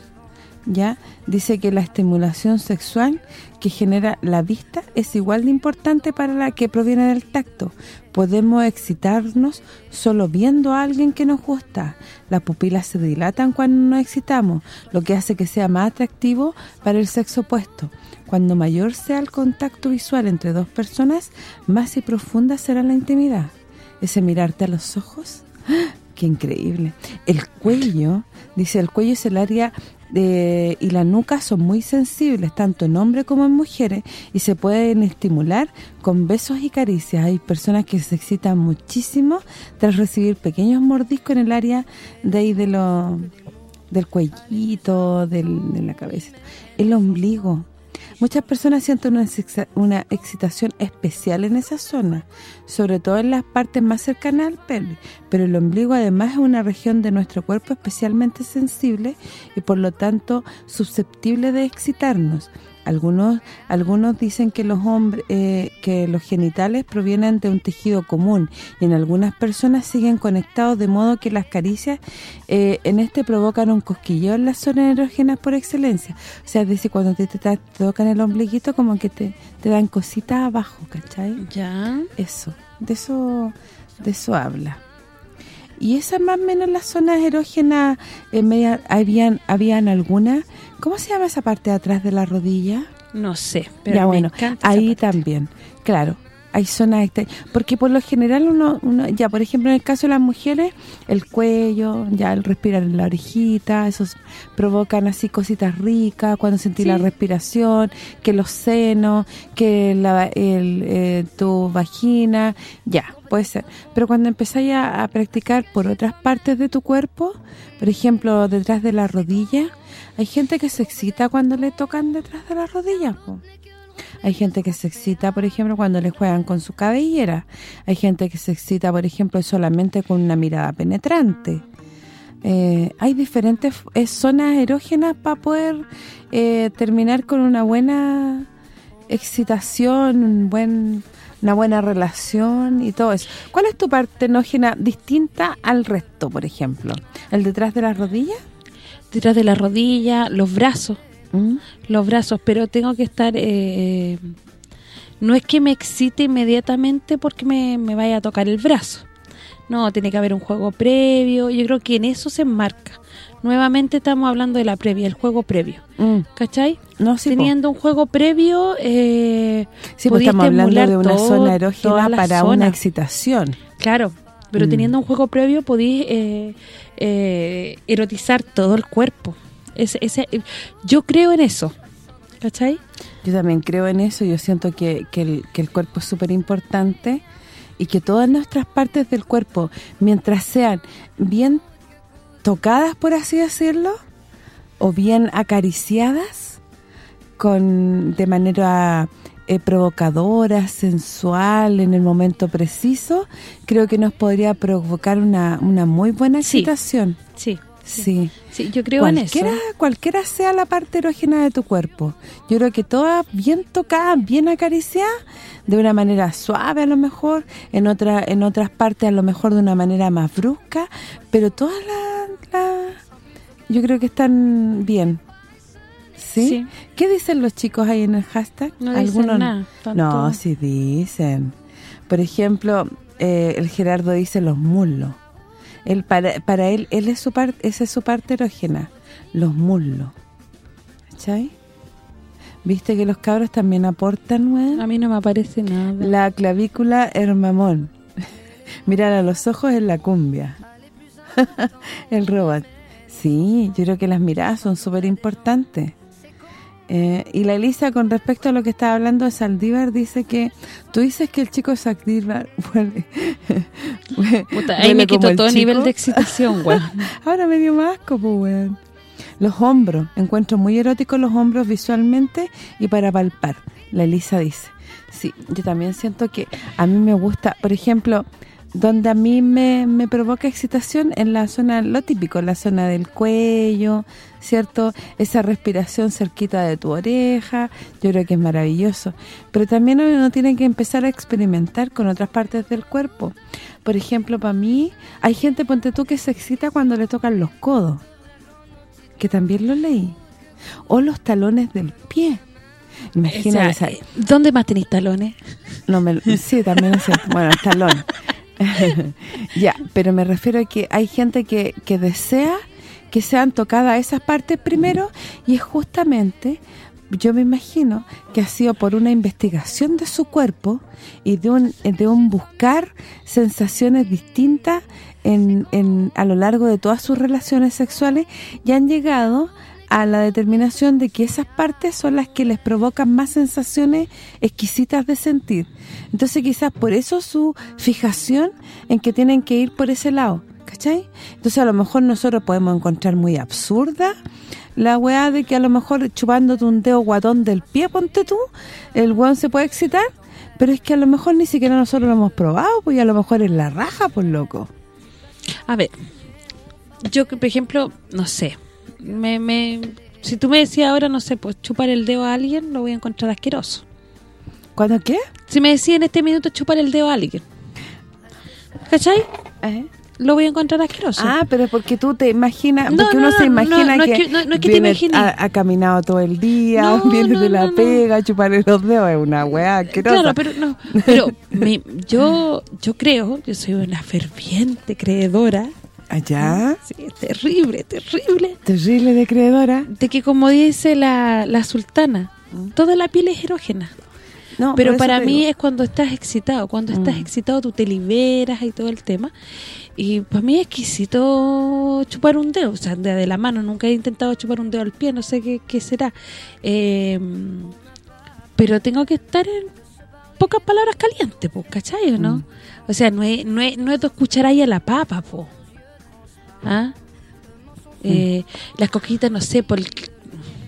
¿ya? Dice que la estimulación sexual que genera la vista es igual de importante para la que proviene del tacto. Podemos excitarnos solo viendo a alguien que nos gusta. Las pupilas se dilatan cuando nos excitamos, lo que hace que sea más atractivo para el sexo opuesto. Cuando mayor sea el contacto visual entre dos personas, más y profunda será la intimidad. Ese mirarte a los ojos, ¡ah! ¡qué increíble! El cuello, dice, el cuello es el área de, y la nuca son muy sensibles, tanto en hombres como en mujeres, y se pueden estimular con besos y caricias. Hay personas que se excitan muchísimo tras recibir pequeños mordiscos en el área de ahí de lo, del cuellito, de la cabeza. El ombligo, Muchas personas sienten una, excitación especial en esa zona, sobre todo en las partes más cercanas al pene, pero el ombligo además es una región de nuestro cuerpo especialmente sensible y por lo tanto susceptible de excitarnos. Algunos algunos dicen que los hombres eh, que los genitales provienen de un tejido común y en algunas personas siguen conectados de modo que las caricias eh, en este provocan un cosquilleo en las zonas erógenas por excelencia. O sea, es decir, cuando te, tocan el ombliguito como que te, te dan cositas abajo, ¿cachai? Ya. Eso, de eso de eso habla. Y esas más o menos las zonas erógenas, eh, media, habían habían algunas ¿Cómo se llama esa parte de atrás de la rodilla? No sé, pero ya, bueno, ahí también, claro, hay zonas porque por lo general uno, ya por ejemplo en el caso de las mujeres el cuello ya el respirar en la orejita esos provocan así cositas ricas cuando sentí la respiración que los senos que la, el, eh, tu vagina ya puede ser. Pero cuando empezáis a, a practicar por otras partes de tu cuerpo por ejemplo detrás de la rodilla hay gente que se excita cuando le tocan detrás de las rodillas, Hay gente que se excita, por ejemplo, cuando le juegan con su cabellera. Hay gente que se excita, por ejemplo, solamente con una mirada penetrante. Eh, hay diferentes eh, zonas erógenas para poder eh, terminar con una buena excitación, un buen una buena relación y todo eso. ¿Cuál es tu parte erógena distinta al resto, por ejemplo? ¿El detrás de las rodillas? detrás de la rodilla, los brazos, ¿Mm? los brazos, pero tengo que estar... Eh, no es que me excite inmediatamente porque me, vaya a tocar el brazo. No, tiene que haber un juego previo. Yo creo que en eso se enmarca. Nuevamente estamos hablando de la previa, el juego previo. Mm. ¿Cachai? No, Teniendo un juego previo, eh, sí, pues estamos hablando de una zona erógena para una excitación. Claro, Pero Mm. teniendo un juego previo podís eh, eh, erotizar todo el cuerpo. Ese, ese, yo creo en eso, ¿cachai? Yo también creo en eso, yo siento que, que, el, que el cuerpo es súper importante y que todas nuestras partes del cuerpo, mientras sean bien tocadas, por así decirlo, o bien acariciadas, con de manera eh, provocadora, sensual, en el momento preciso, creo que nos podría provocar una, una muy buena excitación. Sí, Sí. Sí, yo creo en Cualquiera, eso. cualquiera sea la parte erógena de tu cuerpo. Yo creo que todas bien tocadas, bien acariciadas, de una manera suave a lo mejor, en otra en otras partes a lo mejor de una manera más brusca, pero todas las... yo creo que están bien. ¿Sí? Sí. ¿Qué dicen los chicos ahí en el hashtag? No dicen nada, No, sí dicen. Por ejemplo, eh, el Gerardo dice los muslos. Él para, para él, él es su parte, esa es su parte erógena, los muslos. ¿Cachai? ¿Viste que los cabros también aportan, weón? A mí no me aparece nada. La clavícula hermamón. Mirar a los ojos en la cumbia. el robot. Sí, yo creo que las miradas son súper importantes. Eh, y la Elisa, con respecto a lo que estaba hablando de Saldívar, dice que tú dices que el chico Saldívar huele, Puta, ahí huele me el todo chico. nivel de excitación, weón. Ahora me dio más asco, pues, weón. Los hombros. Encuentro muy eróticos los hombros visualmente y para palpar. La Elisa dice. Sí, yo también siento que a mí me gusta, por ejemplo, donde a mí me, me provoca excitación en la zona, lo típico, en la zona del cuello, ¿cierto? Esa respiración cerquita de tu oreja, yo creo que es maravilloso. Pero también uno tiene que empezar a experimentar con otras partes del cuerpo. Por ejemplo, para mí, hay gente, ponte tú, que se excita cuando le tocan los codos, que también lo leí. O los talones del pie. Imagina O sea, ¿Dónde más tenéis talones? no me, sí, también es cierto. Bueno, el talón. ya, pero me refiero a que hay gente que, que desea que sean tocadas esas partes primero y es justamente, yo me imagino, que ha sido por una investigación de su cuerpo y de un, de un buscar sensaciones distintas en, en, a lo largo de todas sus relaciones sexuales y han llegado a la determinación de que esas partes son las que les provocan más sensaciones exquisitas de sentir. Entonces quizás por eso su fijación en que tienen que ir por ese lado, ¿cachai? Entonces a lo mejor nosotros podemos encontrar muy absurda la weá de que a lo mejor chupándote un dedo guatón del pie, ponte tú, el weón se puede excitar, pero es que a lo mejor ni siquiera nosotros lo hemos probado, pues y a lo mejor es la raja, por loco. A ver, yo, por ejemplo, no sé, me, me si tú me decías ahora, no sé, pues chupar el dedo a alguien, lo voy a encontrar asqueroso. ¿Cuándo qué? Si me decía en este minuto chupar el dedo a alguien, ¿cachai? Lo voy a encontrar asqueroso. Ah, pero es porque tú te imaginas, No, porque no, uno no, se imagina que, es que- no- no es que te viene- ha, ha caminado todo el día, viene de la pega, chuparle los dedos, es una weá asquerosa. Claro, pero no, pero me- yo yo creo, yo soy una ferviente creedora, Allá, sí, es terrible, terrible, terrible de creedora. de que como dice la, la sultana, toda la piel es erógena. No, Pero para mí digo. es cuando estás excitado. Cuando estás Mm. excitado tú te liberas y todo el tema. Y para mí es exquisito chupar un dedo. O sea, de, de la mano. Nunca he intentado chupar un dedo al pie. No sé qué, qué será. Eh, pero tengo que estar en pocas palabras calientes, pues, ¿cachai o no? Mm. O sea, no es, no es, no es dos cucharadas a la papa, po. ¿Ah? Eh, Las coquitas, no sé, por el,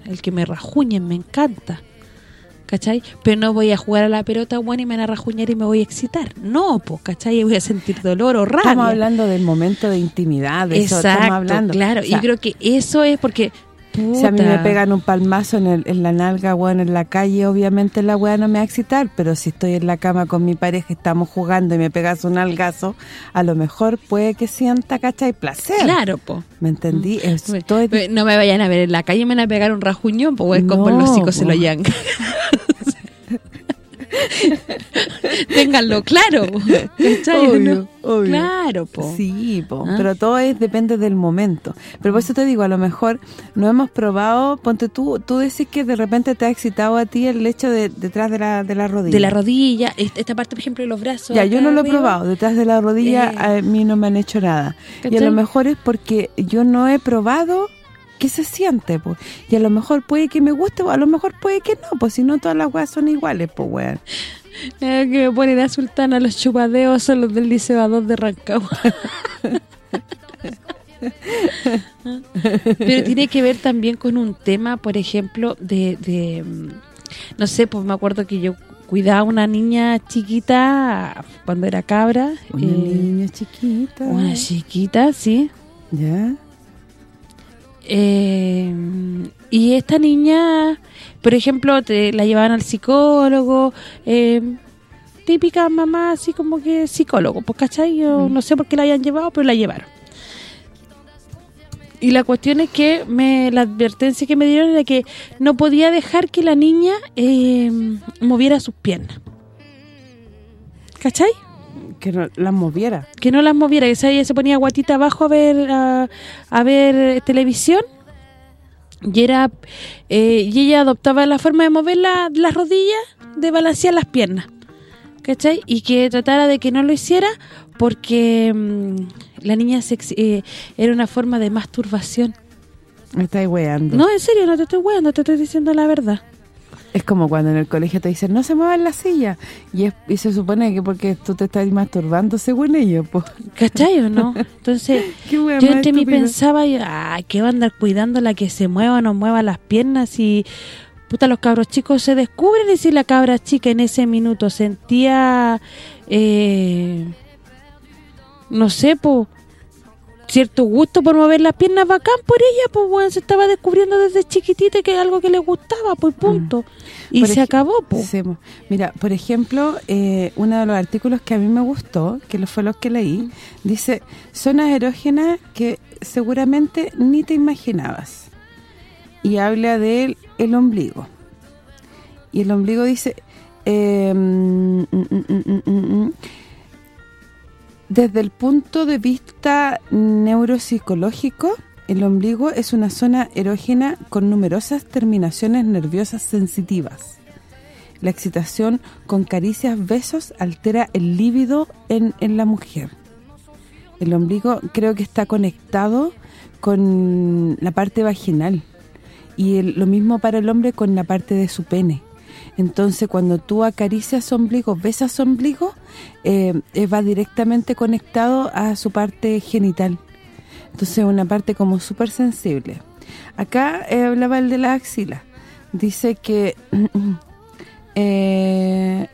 el que me rajuñen, me encanta. ¿cachai? Pero no voy a jugar a la pelota, bueno, y me van a rajuñar y me voy a excitar. No, pues, ¿cachai? Y voy a sentir dolor o rabia. Estamos hablando del momento de intimidad, de eso estamos hablando. claro. O sea, y creo que eso es porque, Si a mí me pegan un palmazo en, el- en la nalga, weón, en la calle, obviamente la weá no me va a excitar, pero si estoy en la cama con mi pareja, estamos jugando y me pegas un algazo, a lo mejor puede que sienta, ¿cachai? Placer. Claro, po. ¿Me entendí? Esto es Me- No me vayan a ver en la calle, me van a pegar un rajuñón, pues como No, los hijos se lo llevan. Ténganlo claro. ¿cachai? Obvio, ¿no? obvio. Claro, po. Sí, po, Ah. pero todo es depende del momento. Pero por eso te digo, a lo mejor no hemos probado, ponte tú, tú decís que de repente te ha excitado a ti el hecho de detrás de la, de la rodilla. De la rodilla, est- esta parte, por ejemplo, de los brazos. Ya, yo no lo he arriba. probado, detrás de la rodilla Eh. a mí no me han hecho nada. Y a lo mejor es porque yo no he probado qué se siente, pues. Y a lo mejor puede que me guste, o a lo mejor puede que no, pues si no todas las weas son iguales, pues weón. Eh, que me ponen a sultana los chupadeos son los del Liceo 2 de Rancagua. Pero tiene que ver también con un tema, por ejemplo, de, de mm, no sé, pues me acuerdo que yo cuidaba a una niña chiquita cuando era cabra. Una eh, niña chiquita. Una chiquita, sí. ¿Ya? Eh, y esta niña, por ejemplo, te la llevaban al psicólogo, eh, típica mamá así como que psicólogo, pues ¿cachai? Yo no sé por qué la hayan llevado, pero la llevaron. Y la cuestión es que me la advertencia que me dieron era que no podía dejar que la niña eh, moviera sus piernas. ¿Cachai? Que no las moviera. que no las moviera, que ella se ponía guatita abajo a ver a, a ver eh, televisión y era eh, y ella adoptaba la forma de mover la- las rodillas, de balancear las piernas. ¿Cachai? Y que tratara de que no lo hiciera porque mm, la niña se eh, era una forma de masturbación. Me estáis weando. No, en serio, no te estoy weando, te estoy diciendo la verdad. Es como cuando en el colegio te dicen, no se muevan la silla. Y, es- y se supone que porque tú te estás masturbando según ellos, pues. ¿Cachai o no? Entonces, yo entre mí pensaba, ay, ¿qué va a andar cuidando la que se mueva o no mueva las piernas? Y, puta, los cabros chicos se descubren y si la cabra chica en ese minuto sentía, eh, no sé, po, cierto gusto por mover las piernas bacán por ella, pues, bueno, se estaba descubriendo desde chiquitita que es algo que le gustaba, pues, punto. Y Mm. Por se acabó, pues. Sí. Mira, por ejemplo, eh, uno de los artículos que a mí me gustó, que fue los que leí, dice, zonas erógenas que seguramente ni te imaginabas. Y habla del el ombligo. Y el ombligo dice, eh, mm, desde el punto de vista neuropsicológico, el ombligo es una zona erógena con numerosas terminaciones nerviosas sensitivas. La excitación con caricias, besos, altera el líbido en, en la mujer. El ombligo creo que está conectado con la parte vaginal. Y lo mismo para el hombre con la parte de su pene. Entonces, cuando tú acaricias ombligo, besas ombligo, eh, eh, va directamente conectado a su parte genital. Entonces, una parte como súper sensible. Acá eh, hablaba el de la axila. Dice que eh,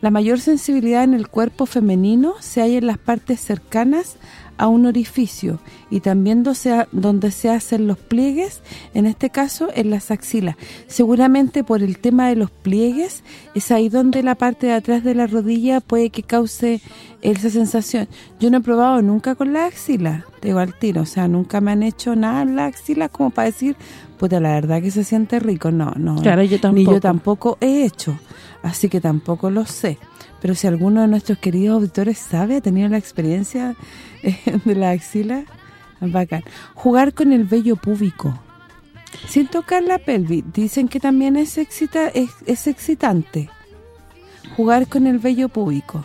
la mayor sensibilidad en el cuerpo femenino se halla en las partes cercanas a un orificio y también donde se hacen los pliegues, en este caso en las axilas. Seguramente por el tema de los pliegues es ahí donde la parte de atrás de la rodilla puede que cause esa sensación. Yo no he probado nunca con la axila, digo al tiro, o sea, nunca me han hecho nada en la axila como para decir, puta, la verdad que se siente rico. No, no. Claro, yo Ni yo tampoco. tampoco he hecho, así que tampoco lo sé. Pero si alguno de nuestros queridos auditores sabe, ha tenido la experiencia eh, de la axila, bacán. Jugar con el vello púbico, sin tocar la pelvis, dicen que también es, excita es, es excitante. Jugar con el vello púbico,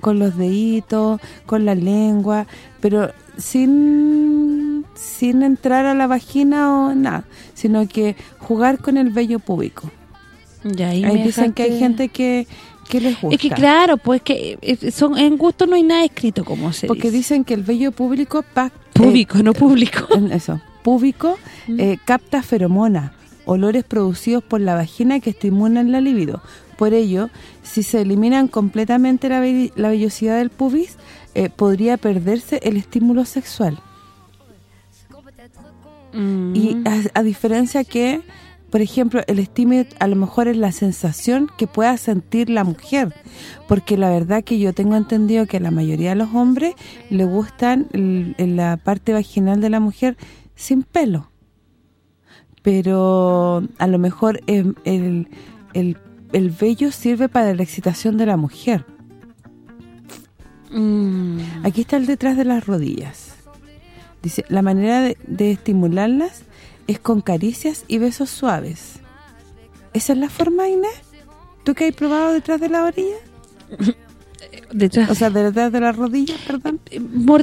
con los deditos, con la lengua, pero sin sin entrar a la vagina o nada, sino que jugar con el vello púbico. Ya, ahí dicen que hay gente que, que les gusta. Es que claro, pues que eh, son en gusto no hay nada escrito como se Porque dice. dicen que el vello público... pa- Público, no público. eh, eso, púbico, eh, capta feromona, olores producidos por la vagina que estimulan la libido. Por ello, si se eliminan completamente la, ve- la vellosidad del pubis, eh, podría perderse el estímulo sexual. Mm. Y a, a diferencia que, por ejemplo, el estímulo a lo mejor es la sensación que pueda sentir la mujer, porque la verdad que yo tengo entendido que a la mayoría de los hombres le gustan el- la parte vaginal de la mujer sin pelo. Pero a lo mejor em, el, el el vello sirve para la excitación de la mujer. Mm. Aquí está el detrás de las rodillas. Dice, la manera de, de estimularlas es con caricias y besos suaves. ¿Esa es la forma, Inés? ¿Tú que has probado detrás de la orilla? Detrás O sea, detrás de las rodillas, perdón.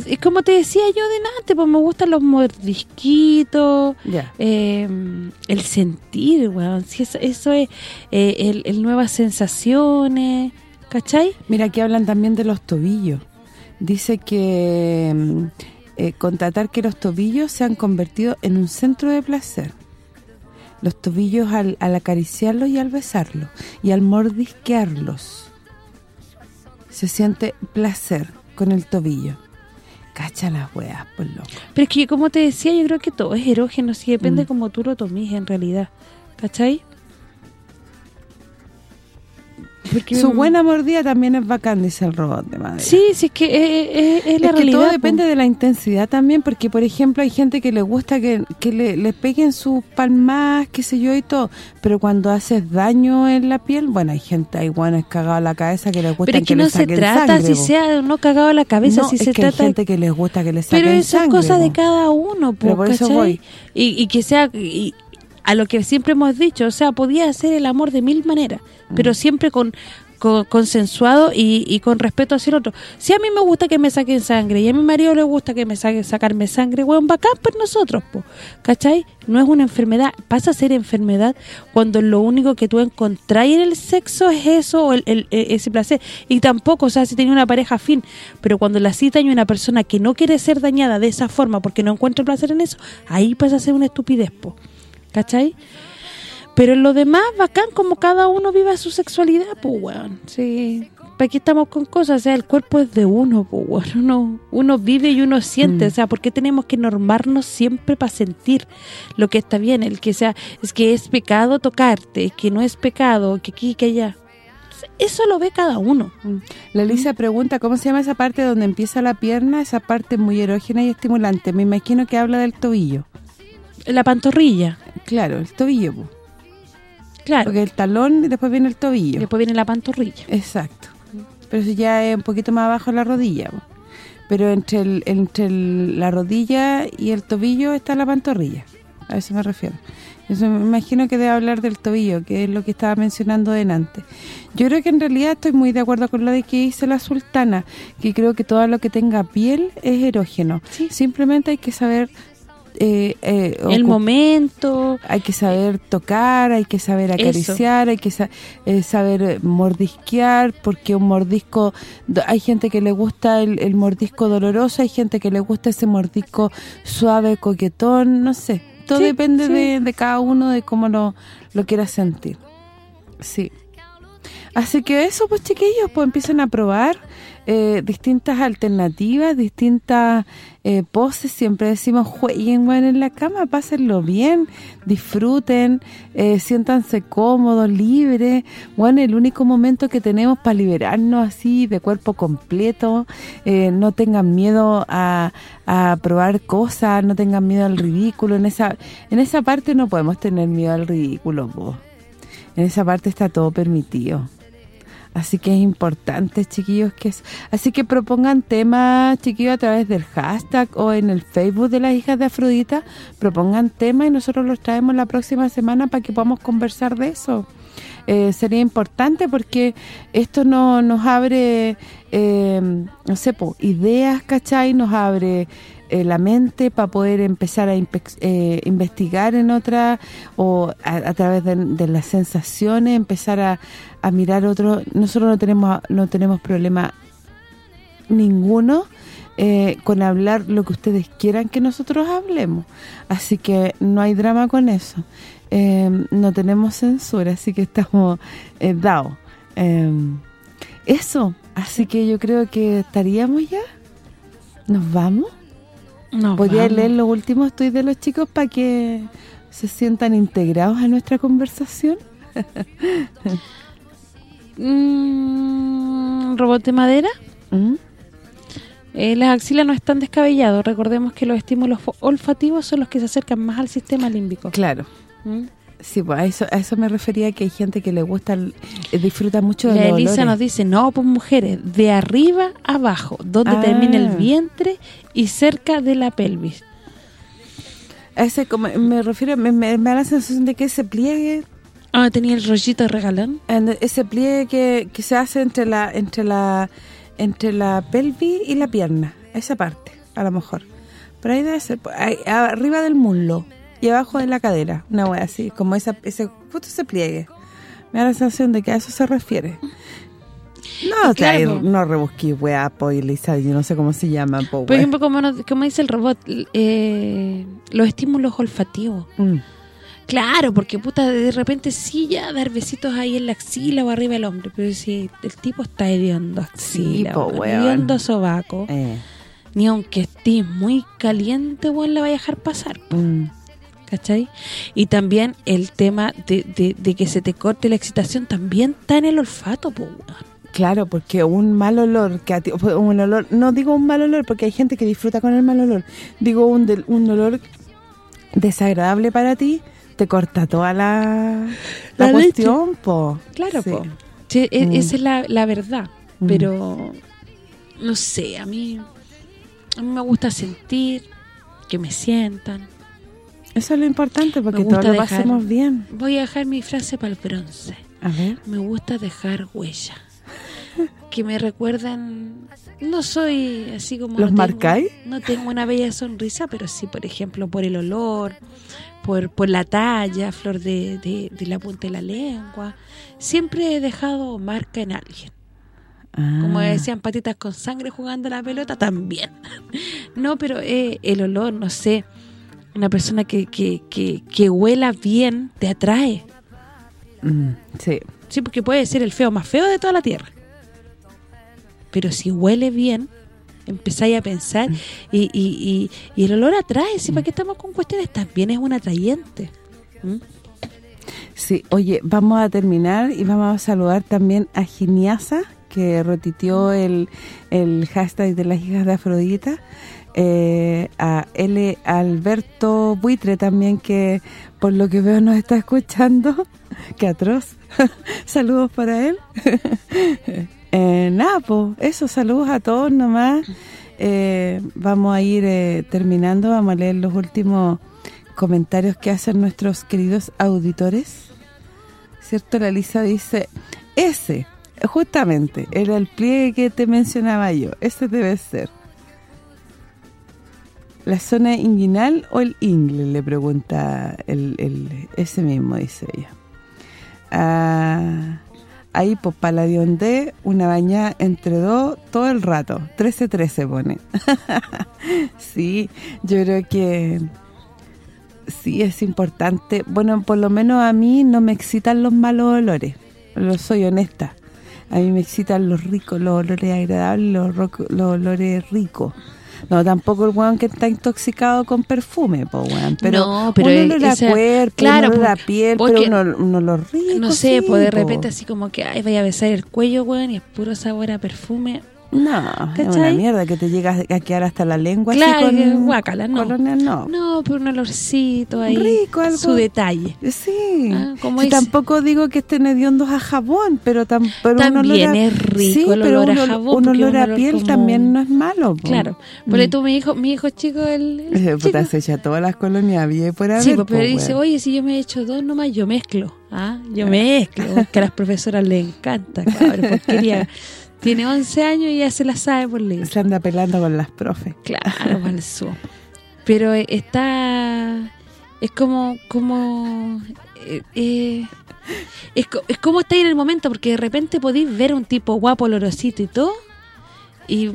Es como te decía yo delante, pues me gustan los mordisquitos, eh, el sentir, weón. Si eso, eso es eh, el, el nuevas sensaciones, ¿cachai? Mira, aquí hablan también de los tobillos. Dice que mm, eh, constatar que los tobillos se han convertido en un centro de placer. Los tobillos al, al acariciarlos y al besarlos y al mordisquearlos. Se siente placer con el tobillo. Cacha las weas, por loco. Pero es que, como te decía, yo creo que todo es erógeno, si depende Mm. como tú lo tomes en realidad, ¿cachai? Porque, Su mm, buena mordida también es bacán, dice el robot de madera. Sí, sí, es que es, la es que realidad. todo depende de la intensidad también, porque por ejemplo hay gente que le gusta que, que le, le peguen sus palmas, qué sé yo y todo, pero cuando haces daño en la piel, bueno, hay gente, hay guanes cagados a la cabeza que les gusta Pero es que, le no se saquen trata sangre, si sea no cagado la cabeza, No, si se que trata hay gente que les gusta que le saquen Pero eso es cosa de cada uno, po, Pero por eso voy. Y, y que sea... y a lo que siempre hemos dicho, o sea, podía hacer el amor de mil maneras, Mm. pero siempre con, con- consensuado y, y con respeto hacia el otro. Si a mí me gusta que me saquen sangre y a mi marido le gusta que me saquen sacarme sangre, weón, bacán por nosotros, po, ¿cachai? No es una enfermedad, pasa a ser enfermedad cuando lo único que tú encontrás en el sexo es eso, o el, el- e- ese placer. Y tampoco, o sea, si tenía una pareja fin, pero cuando la cita hay una persona que no quiere ser dañada de esa forma porque no encuentra placer en eso, ahí pasa a ser una estupidez, po, ¿cachai? Pero en lo demás, bacán, como cada uno viva su sexualidad, pues, weón. Sí. ¿Para qué estamos con cosas? O sea, el cuerpo es de uno, pues, weón. Uno, uno vive y uno siente. Mm. O sea, ¿por qué tenemos que normarnos siempre para sentir lo que está bien? El que sea, es que es pecado tocarte, que no es pecado, que aquí, que allá. Eso lo ve cada uno. Mm. La Elisa pregunta, ¿cómo se llama esa parte donde empieza la pierna? Esa parte muy erógena y estimulante. Me imagino que habla del tobillo. La pantorrilla, Claro, el tobillo, po. claro. porque el talón y después viene el tobillo. Después viene la pantorrilla. Exacto. Pero eso ya es un poquito más abajo la rodilla. po. Pero entre el, entre el- la rodilla y el tobillo está la pantorrilla. A eso me refiero. Eso me imagino que debe hablar del tobillo, que es lo que estaba mencionando delante. Yo creo que en realidad estoy muy de acuerdo con lo de que dice la sultana, que creo que todo lo que tenga piel es erógeno. Sí. Simplemente hay que saber... eh, eh, El momento, hay que saber tocar, hay que saber acariciar, hay que sa- eh, saber eh, mordisquear, porque un mordisco, hay gente que le gusta el, el mordisco doloroso, hay gente que le gusta ese mordisco suave, coquetón, no sé. Todo Sí, depende sí. De, de cada uno, de cómo lo, lo quiera sentir. Sí. Así que eso, pues chiquillos, pues empiecen a probar eh, distintas alternativas, distintas eh, poses. Siempre decimos, jueguen bueno, en la cama, pásenlo bien, disfruten, eh, siéntanse cómodos, libres. Bueno, el único momento que tenemos para liberarnos así de cuerpo completo, eh, no tengan miedo a, a probar cosas, no tengan miedo al ridículo. En esa en esa parte no podemos tener miedo al ridículo, po. En esa parte está todo permitido. Así que es importante, chiquillos, que. Así que propongan temas, chiquillos, a través del hashtag o en el Facebook de las hijas de Afrodita. Propongan temas y nosotros los traemos la próxima semana para que podamos conversar de eso. Eh, sería importante porque esto no, nos abre, eh, no sé, po, ideas, ¿cachai? Nos abre eh, la mente para poder empezar a eh, investigar en otra o a, través de, las sensaciones empezar a, a mirar otro. Nosotros no tenemos no tenemos problema ninguno eh, con hablar lo que ustedes quieran que nosotros hablemos. Así que no hay drama con eso. Eh, no tenemos censura así que estamos dados Eh, eso. Así que yo creo que estaríamos ya. Nos vamos no, Podría vamos. leer los últimos tuits de los chicos para que se sientan integrados a nuestra conversación. Mm, robot de madera. ¿Mm? Eh, las axilas no están descabellados. Recordemos que los estímulos olfativos son los que se acercan más al sistema límbico. Claro. ¿Mm? Sí, pues a eso, a eso me refería que hay gente que le gusta, eh, disfruta mucho de La los Elisa olores. nos dice, no, pues mujeres, de arriba abajo, donde Ah. termina el vientre y cerca de la pelvis. A ese como, me refiero, me, me- me da la sensación de que ese pliegue, Ah, tenía el rollito regalón. ese pliegue que, que se hace entre la entre la entre la pelvis y la pierna, esa parte, a lo mejor. Pero ahí debe ser, pues, ahí, arriba del muslo y abajo de la cadera, una wea así, como esa ese justo ese pliegue. Me da la sensación de que a eso se refiere. No, claro, po. no rebusqué wea, yo no sé cómo se llama, po, Por ejemplo, como, nos- como dice el robot, eh, los estímulos olfativos. Mm. Claro, porque puta, de repente sí ya dar besitos ahí en la axila o arriba del hombre, pero si el tipo está hediondo axila, po, hediondo sobaco, Eh, ni aunque estés muy caliente, weón, la vaya a dejar pasar, mm. ¿Cachai? Y también el tema de, de, de que se te corte la excitación también está en el olfato, weón. Claro, porque un mal olor, que a ti- un olor, no digo un mal olor porque hay gente que disfruta con el mal olor, digo un del- un olor desagradable para ti, te corta toda la, la, La cuestión, po. Claro, Sí. po. Sí, e- Mm. esa es la, la verdad, Mm. pero no sé, a mí a mí me gusta sentir que me sientan. Eso es lo importante porque todos lo pasemos bien. Voy a dejar mi frase para el bronce. A ver. Me gusta dejar huella. Que me recuerdan... No soy así como... ¿Los no marcáis? No tengo una bella sonrisa, pero sí, por ejemplo, por el olor, por, por la talla, flor de, de, de la punta de la lengua. Siempre he dejado marca en alguien. Como Ah, decían, patitas con sangre jugando a la pelota, también. No, pero eh, el olor, no sé, una persona que, que, que, que huela bien te atrae. mm, sí. Sí, porque puede ser el feo más feo de toda la tierra. Pero si huele bien, empezáis a pensar y, y, y, y el olor atrae. ¿sí? ¿Para qué estamos con cuestiones? También es un atrayente. ¿Mm? Sí, oye, vamos a terminar y vamos a saludar también a Giniasa, que retitió el, el hashtag de las hijas de Afrodita, eh, a L. Alberto Buitre también, que por lo que veo nos está escuchando, qué atroz, saludos para él. eh, nada, eso, saludos a todos nomás, Eh, vamos a ir eh, terminando, vamos a leer los últimos comentarios que hacen nuestros queridos auditores. ¿Cierto? La Lisa dice, ese, justamente, era el pliegue que te mencionaba yo. Ese debe ser. ¿La zona inguinal o el ingle? Le pregunta el, el ese mismo, dice ella. Ah, ahí, pues, para la de Ondé, una bañada entre dos todo el rato. 13-13 pone. sí, yo creo que sí es importante. Bueno, por lo menos a mí no me excitan los malos olores. Lo soy honesta. A mí me excitan los ricos, los olores agradables, los, los olores ricos. No, tampoco el weón que está intoxicado con perfume, po, weón. Pero, No, pero un olor esa- a cuerpo, claro, un olor a po, piel, porque- pero un, ol- un olor rico, No sé, sí, pues de po. repente así como que, ay, vaya a besar el cuello, weón, y es puro sabor a perfume. No, es una ¿Cachai? mierda que te llegas a quedar hasta la lengua Claro, así con guácala, no. colonia, no. No, pero un olorcito ahí, Rico, algo- su detalle. Sí, Ah, como Sí, dice- tampoco digo que estén hediondos a jabón, pero, tam, pero un También olor a- es rico sí, el pero olor un, a jabón, un porque olor un a olor piel como- también no es malo. po. Claro. Por ahí tú, mi hijo, mi hijo chico, el, el Eh, Puta, chico. se echa todas las colonias había por haber, Sí, pues, pero po, dice, weón. oye, si yo me he hecho dos nomás, yo mezclo. ¿ah? Yo mezclo, que a las profesoras les encanta, cabrón, porquería. Tiene 11 años y ya se la sabe por ley. Se anda pelando con las profes. Claro, su. Pero está... Es como... como eh, eh, es, es como estáis en el momento, porque de repente podéis ver un tipo guapo, olorosito y todo, y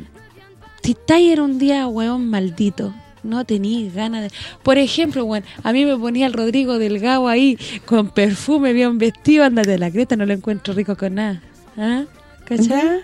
si estáis en un día, weón, maldito, no tenéis ganas de... Por ejemplo, weón, a mí me ponía el Rodrigo Delgado ahí, con perfume, bien vestido, ándate de la creta, no lo encuentro rico con nada. ¿Ah? ¿Cachai?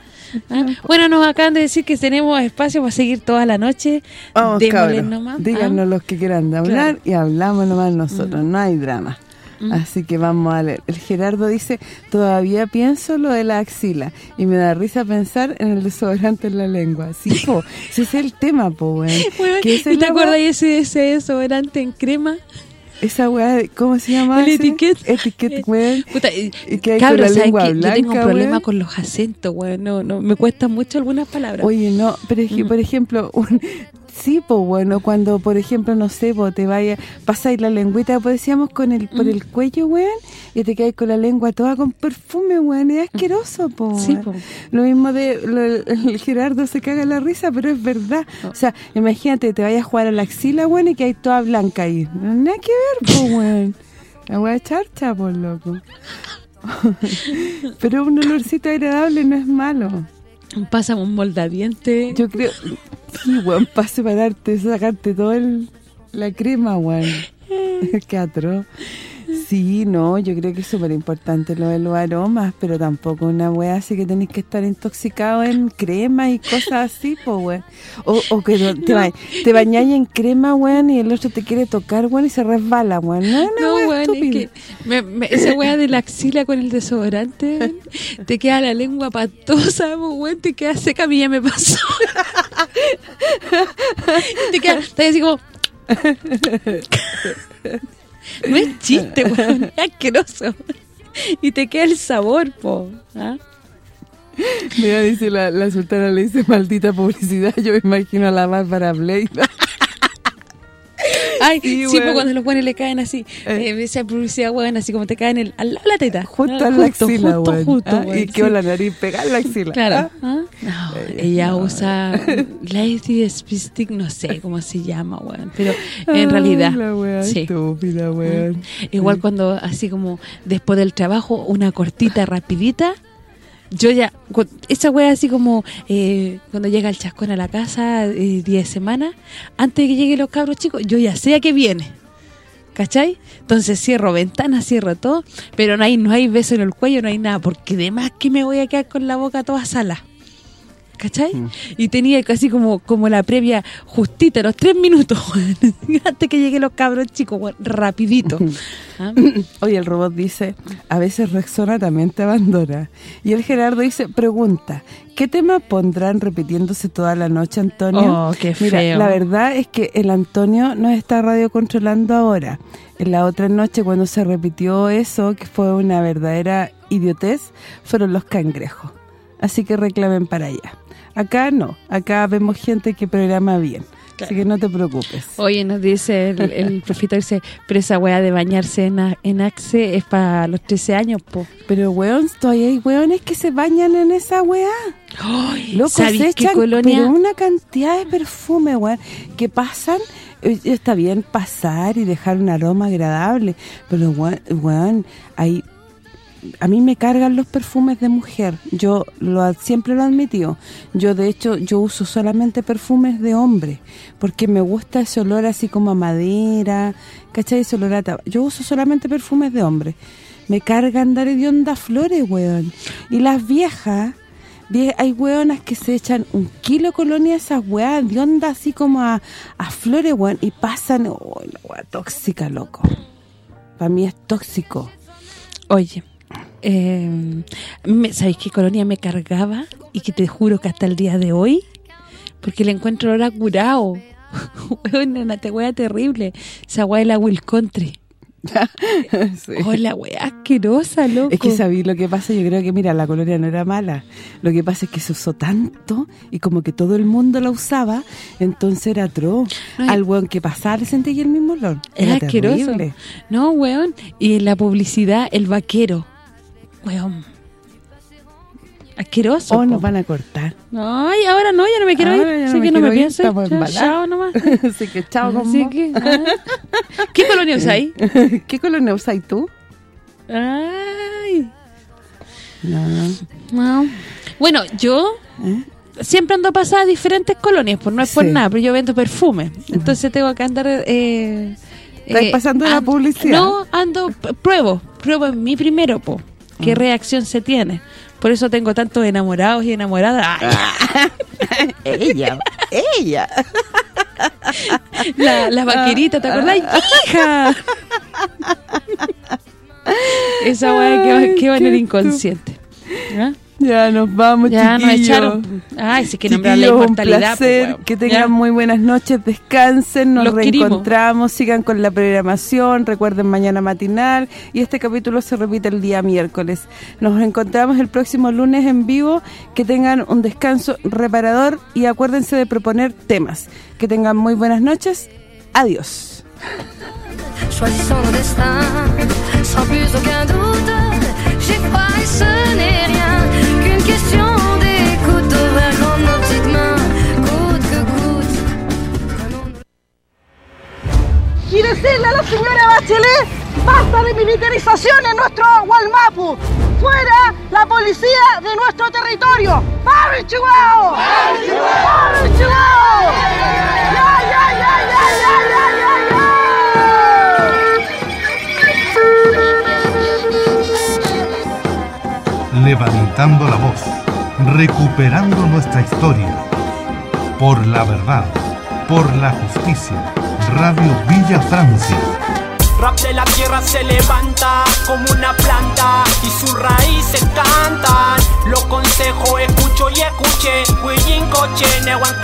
Ah, Bueno, nos acaban de decir que tenemos espacio para seguir toda la noche. Vamos, nomás. díganos Ah, los que quieran de hablar Claro. y hablamos nomás nosotros, no hay drama. Mm. Así que vamos a leer. El Gerardo dice, todavía pienso lo de la axila y me da risa pensar en el desodorante en la lengua. Sí, po, ese es el tema, po, weón. Weón, Que esa ¿Y es te acuerdas ese, ese desodorante en crema? Esa weá, ¿cómo se llama? El etiquet. Etiquet, weón. Puta, eh, Y que cabros, ¿sabes qué? Yo tengo un problema con los acentos, weón. No, no, me cuestan mucho algunas palabras. Oye, no, pero es que, Mm. por ejemplo, un, sí, pues bueno, cuando, por ejemplo, no sé, po, te vaya, pasáis la lengüita, pues decíamos, con el por Mm. el cuello, weón, y te caes con la lengua toda con perfume, weón, es asqueroso, po. Sí, po. Lo mismo de, lo- el Gerardo se caga la risa, pero es verdad. Oh. O sea, imagínate, te vayas a jugar a la axila, weón, y que hay toda blanca ahí. Nada que ver, po, weón. La weá charcha, por loco. pero un olorcito agradable no es malo. Pásame un moldadiente. Yo creo... Sí, weón, para separarte, sacarte todo el, la crema, weón. Qué atroz. Sí, no, yo creo que es súper importante lo de los aromas, pero tampoco una weá así que tenés que estar intoxicado en crema y cosas así, pues, weón. O, o que no- te, ba te bañáis en crema, weón, y el otro te quiere tocar, weón, y se resbala, weón. No, no, weón, es que me- me- esa weá de la axila con el desodorante, te queda la lengua patosa, weón, te queda seca, a mí ya me pasó. te queda, te así como... no es chiste, weón, es asqueroso. Y te queda el sabor, po. ¿ah? Mira, dice la, la sultana, le dice maldita publicidad, yo me imagino a la Bárbara Blade. Ay, Sí, sí, pues weón. cuando los buenos le caen así, Eh. eh, esa publicidad, weón, así como te caen el, al lado de la teta. Justo Ah, en la axila, justo, weón. justo, Ah, weón, y sí. quedó la nariz pegada en la axila. Claro. Ah. ¿Ah? No, Ella ella no. usa Lady Stick, no sé cómo se llama, weón. Pero en Ay, realidad, La wea sí. estúpida, weón. Igual cuando así como después del trabajo, una cortita rapidita, yo ya, esa wea así como eh, cuando llega el chascón a la casa, eh, 10 semanas, antes de que lleguen los cabros chicos, yo ya sé a qué viene. ¿Cachai? Entonces cierro ventanas, cierro todo, pero no hay no hay beso en el cuello, no hay nada, porque además que me voy a quedar con la boca toda sala. ¿Cachai? Mm. Y tenía casi como como la previa justita, los tres minutos, antes que lleguen los cabros chicos, rapidito. ¿Ah? Oye, el robot dice, a veces Rexona también te abandona. Y el Gerardo dice, pregunta, ¿qué tema pondrán repitiéndose toda la noche, Antonio? Oh, qué Mira, feo. la verdad es que el Antonio nos está radio controlando ahora. En la otra noche, cuando se repitió eso, que fue una verdadera idiotez, fueron los cangrejos. Así que reclamen para allá. Acá no, acá vemos gente que programa bien. Así que no te preocupes. Oye, nos dice el, el profito, dice, pero esa weá de bañarse en, en Axe es para los 13 años, po. Pero, weón, todavía hay weones que se bañan en esa weá. Loco, ¿Sabéis se echan colonia? pero una cantidad de perfume, weón, que pasan, eh, está bien pasar y dejar un aroma agradable, pero, weón, weón, hay... A mí me cargan los perfumes de mujer, yo lo siempre lo he admitido. Yo, de hecho, yo uso solamente perfumes de hombre, porque me gusta ese olor así como a madera, ¿cachai? Ese olor a. Yo uso solamente perfumes de hombre. Me carga andar de onda flores, weón. Y las viejas, vie- hay weonas que se echan un kilo de colonia de esas weas de onda así como a, a flores, weón, y pasan, oh, la wea tóxica, loco. Para mí es tóxico. Oye, eh, me- ¿sabéis qué colonia me cargaba? Y que te juro que hasta el día de hoy, porque le encuentro olor a curado. Una wea terrible. Esa wea de la Will Country. Sí. Oh, la wea asquerosa, loco. Es que sabí lo que pasa, yo creo que mira, la colonia no era mala. Lo que pasa es que se usó tanto y como que todo el mundo la usaba, entonces era atroz. No, Al weón que pasaba le sentía el mismo olor. Es Era asqueroso. terrible. No, weón. Y en la publicidad, el vaquero. Weón. Asqueroso. O po. nos van a cortar. Ay, ahora no, ya no me quiero Ahora ir. no Así que no me pienso estamos Chao, chao nomás. Así que chao, con Así mo. que, ah. ¿Qué colonia usáis? ¿Qué colonia usas tú? Ay. No, no. No. Bueno, yo ¿Eh? siempre ando pasada a diferentes colonias, pues no es por nada, pero yo vendo perfume. Entonces tengo que andar... Eh, Estás pasando de la publicidad. No, ando, pruebo, pruebo en mí primero, po, qué Ah. reacción se tiene. Por eso tengo tantos enamorados y enamoradas. Ah. ella, ella. la, la vaquerita, ¿te acordás? ¡Hija! Esa weá que, que va en el inconsciente. ¿Ah? Ya nos vamos, Ya nos chiquillos. echaron. Ay, sí que nombrar la inmortalidad. Un pues, que tengan muy buenas noches, descansen, nos reencontramos, sigan con la programación, recuerden mañana matinal y este capítulo se repite el día miércoles. Nos encontramos el próximo lunes en vivo, que tengan un descanso reparador y acuérdense de proponer temas. Que tengan muy buenas noches, adiós. Y decirle a la señora Bachelet, basta de militarización en nuestro Gualmapu, fuera la policía de nuestro territorio. ¡Vamos, Chihuahua! ¡Vamos, Chihuahua! ¡Ya, ya, ya, ya, ya, ya, Levantando la voz, recuperando nuestra historia, por la verdad, por la justicia Radio Villa Francia. Rap de la tierra se levanta como una planta y sus raíces cantan. Lo consejo escucho y escuche, Huyin coche, Newan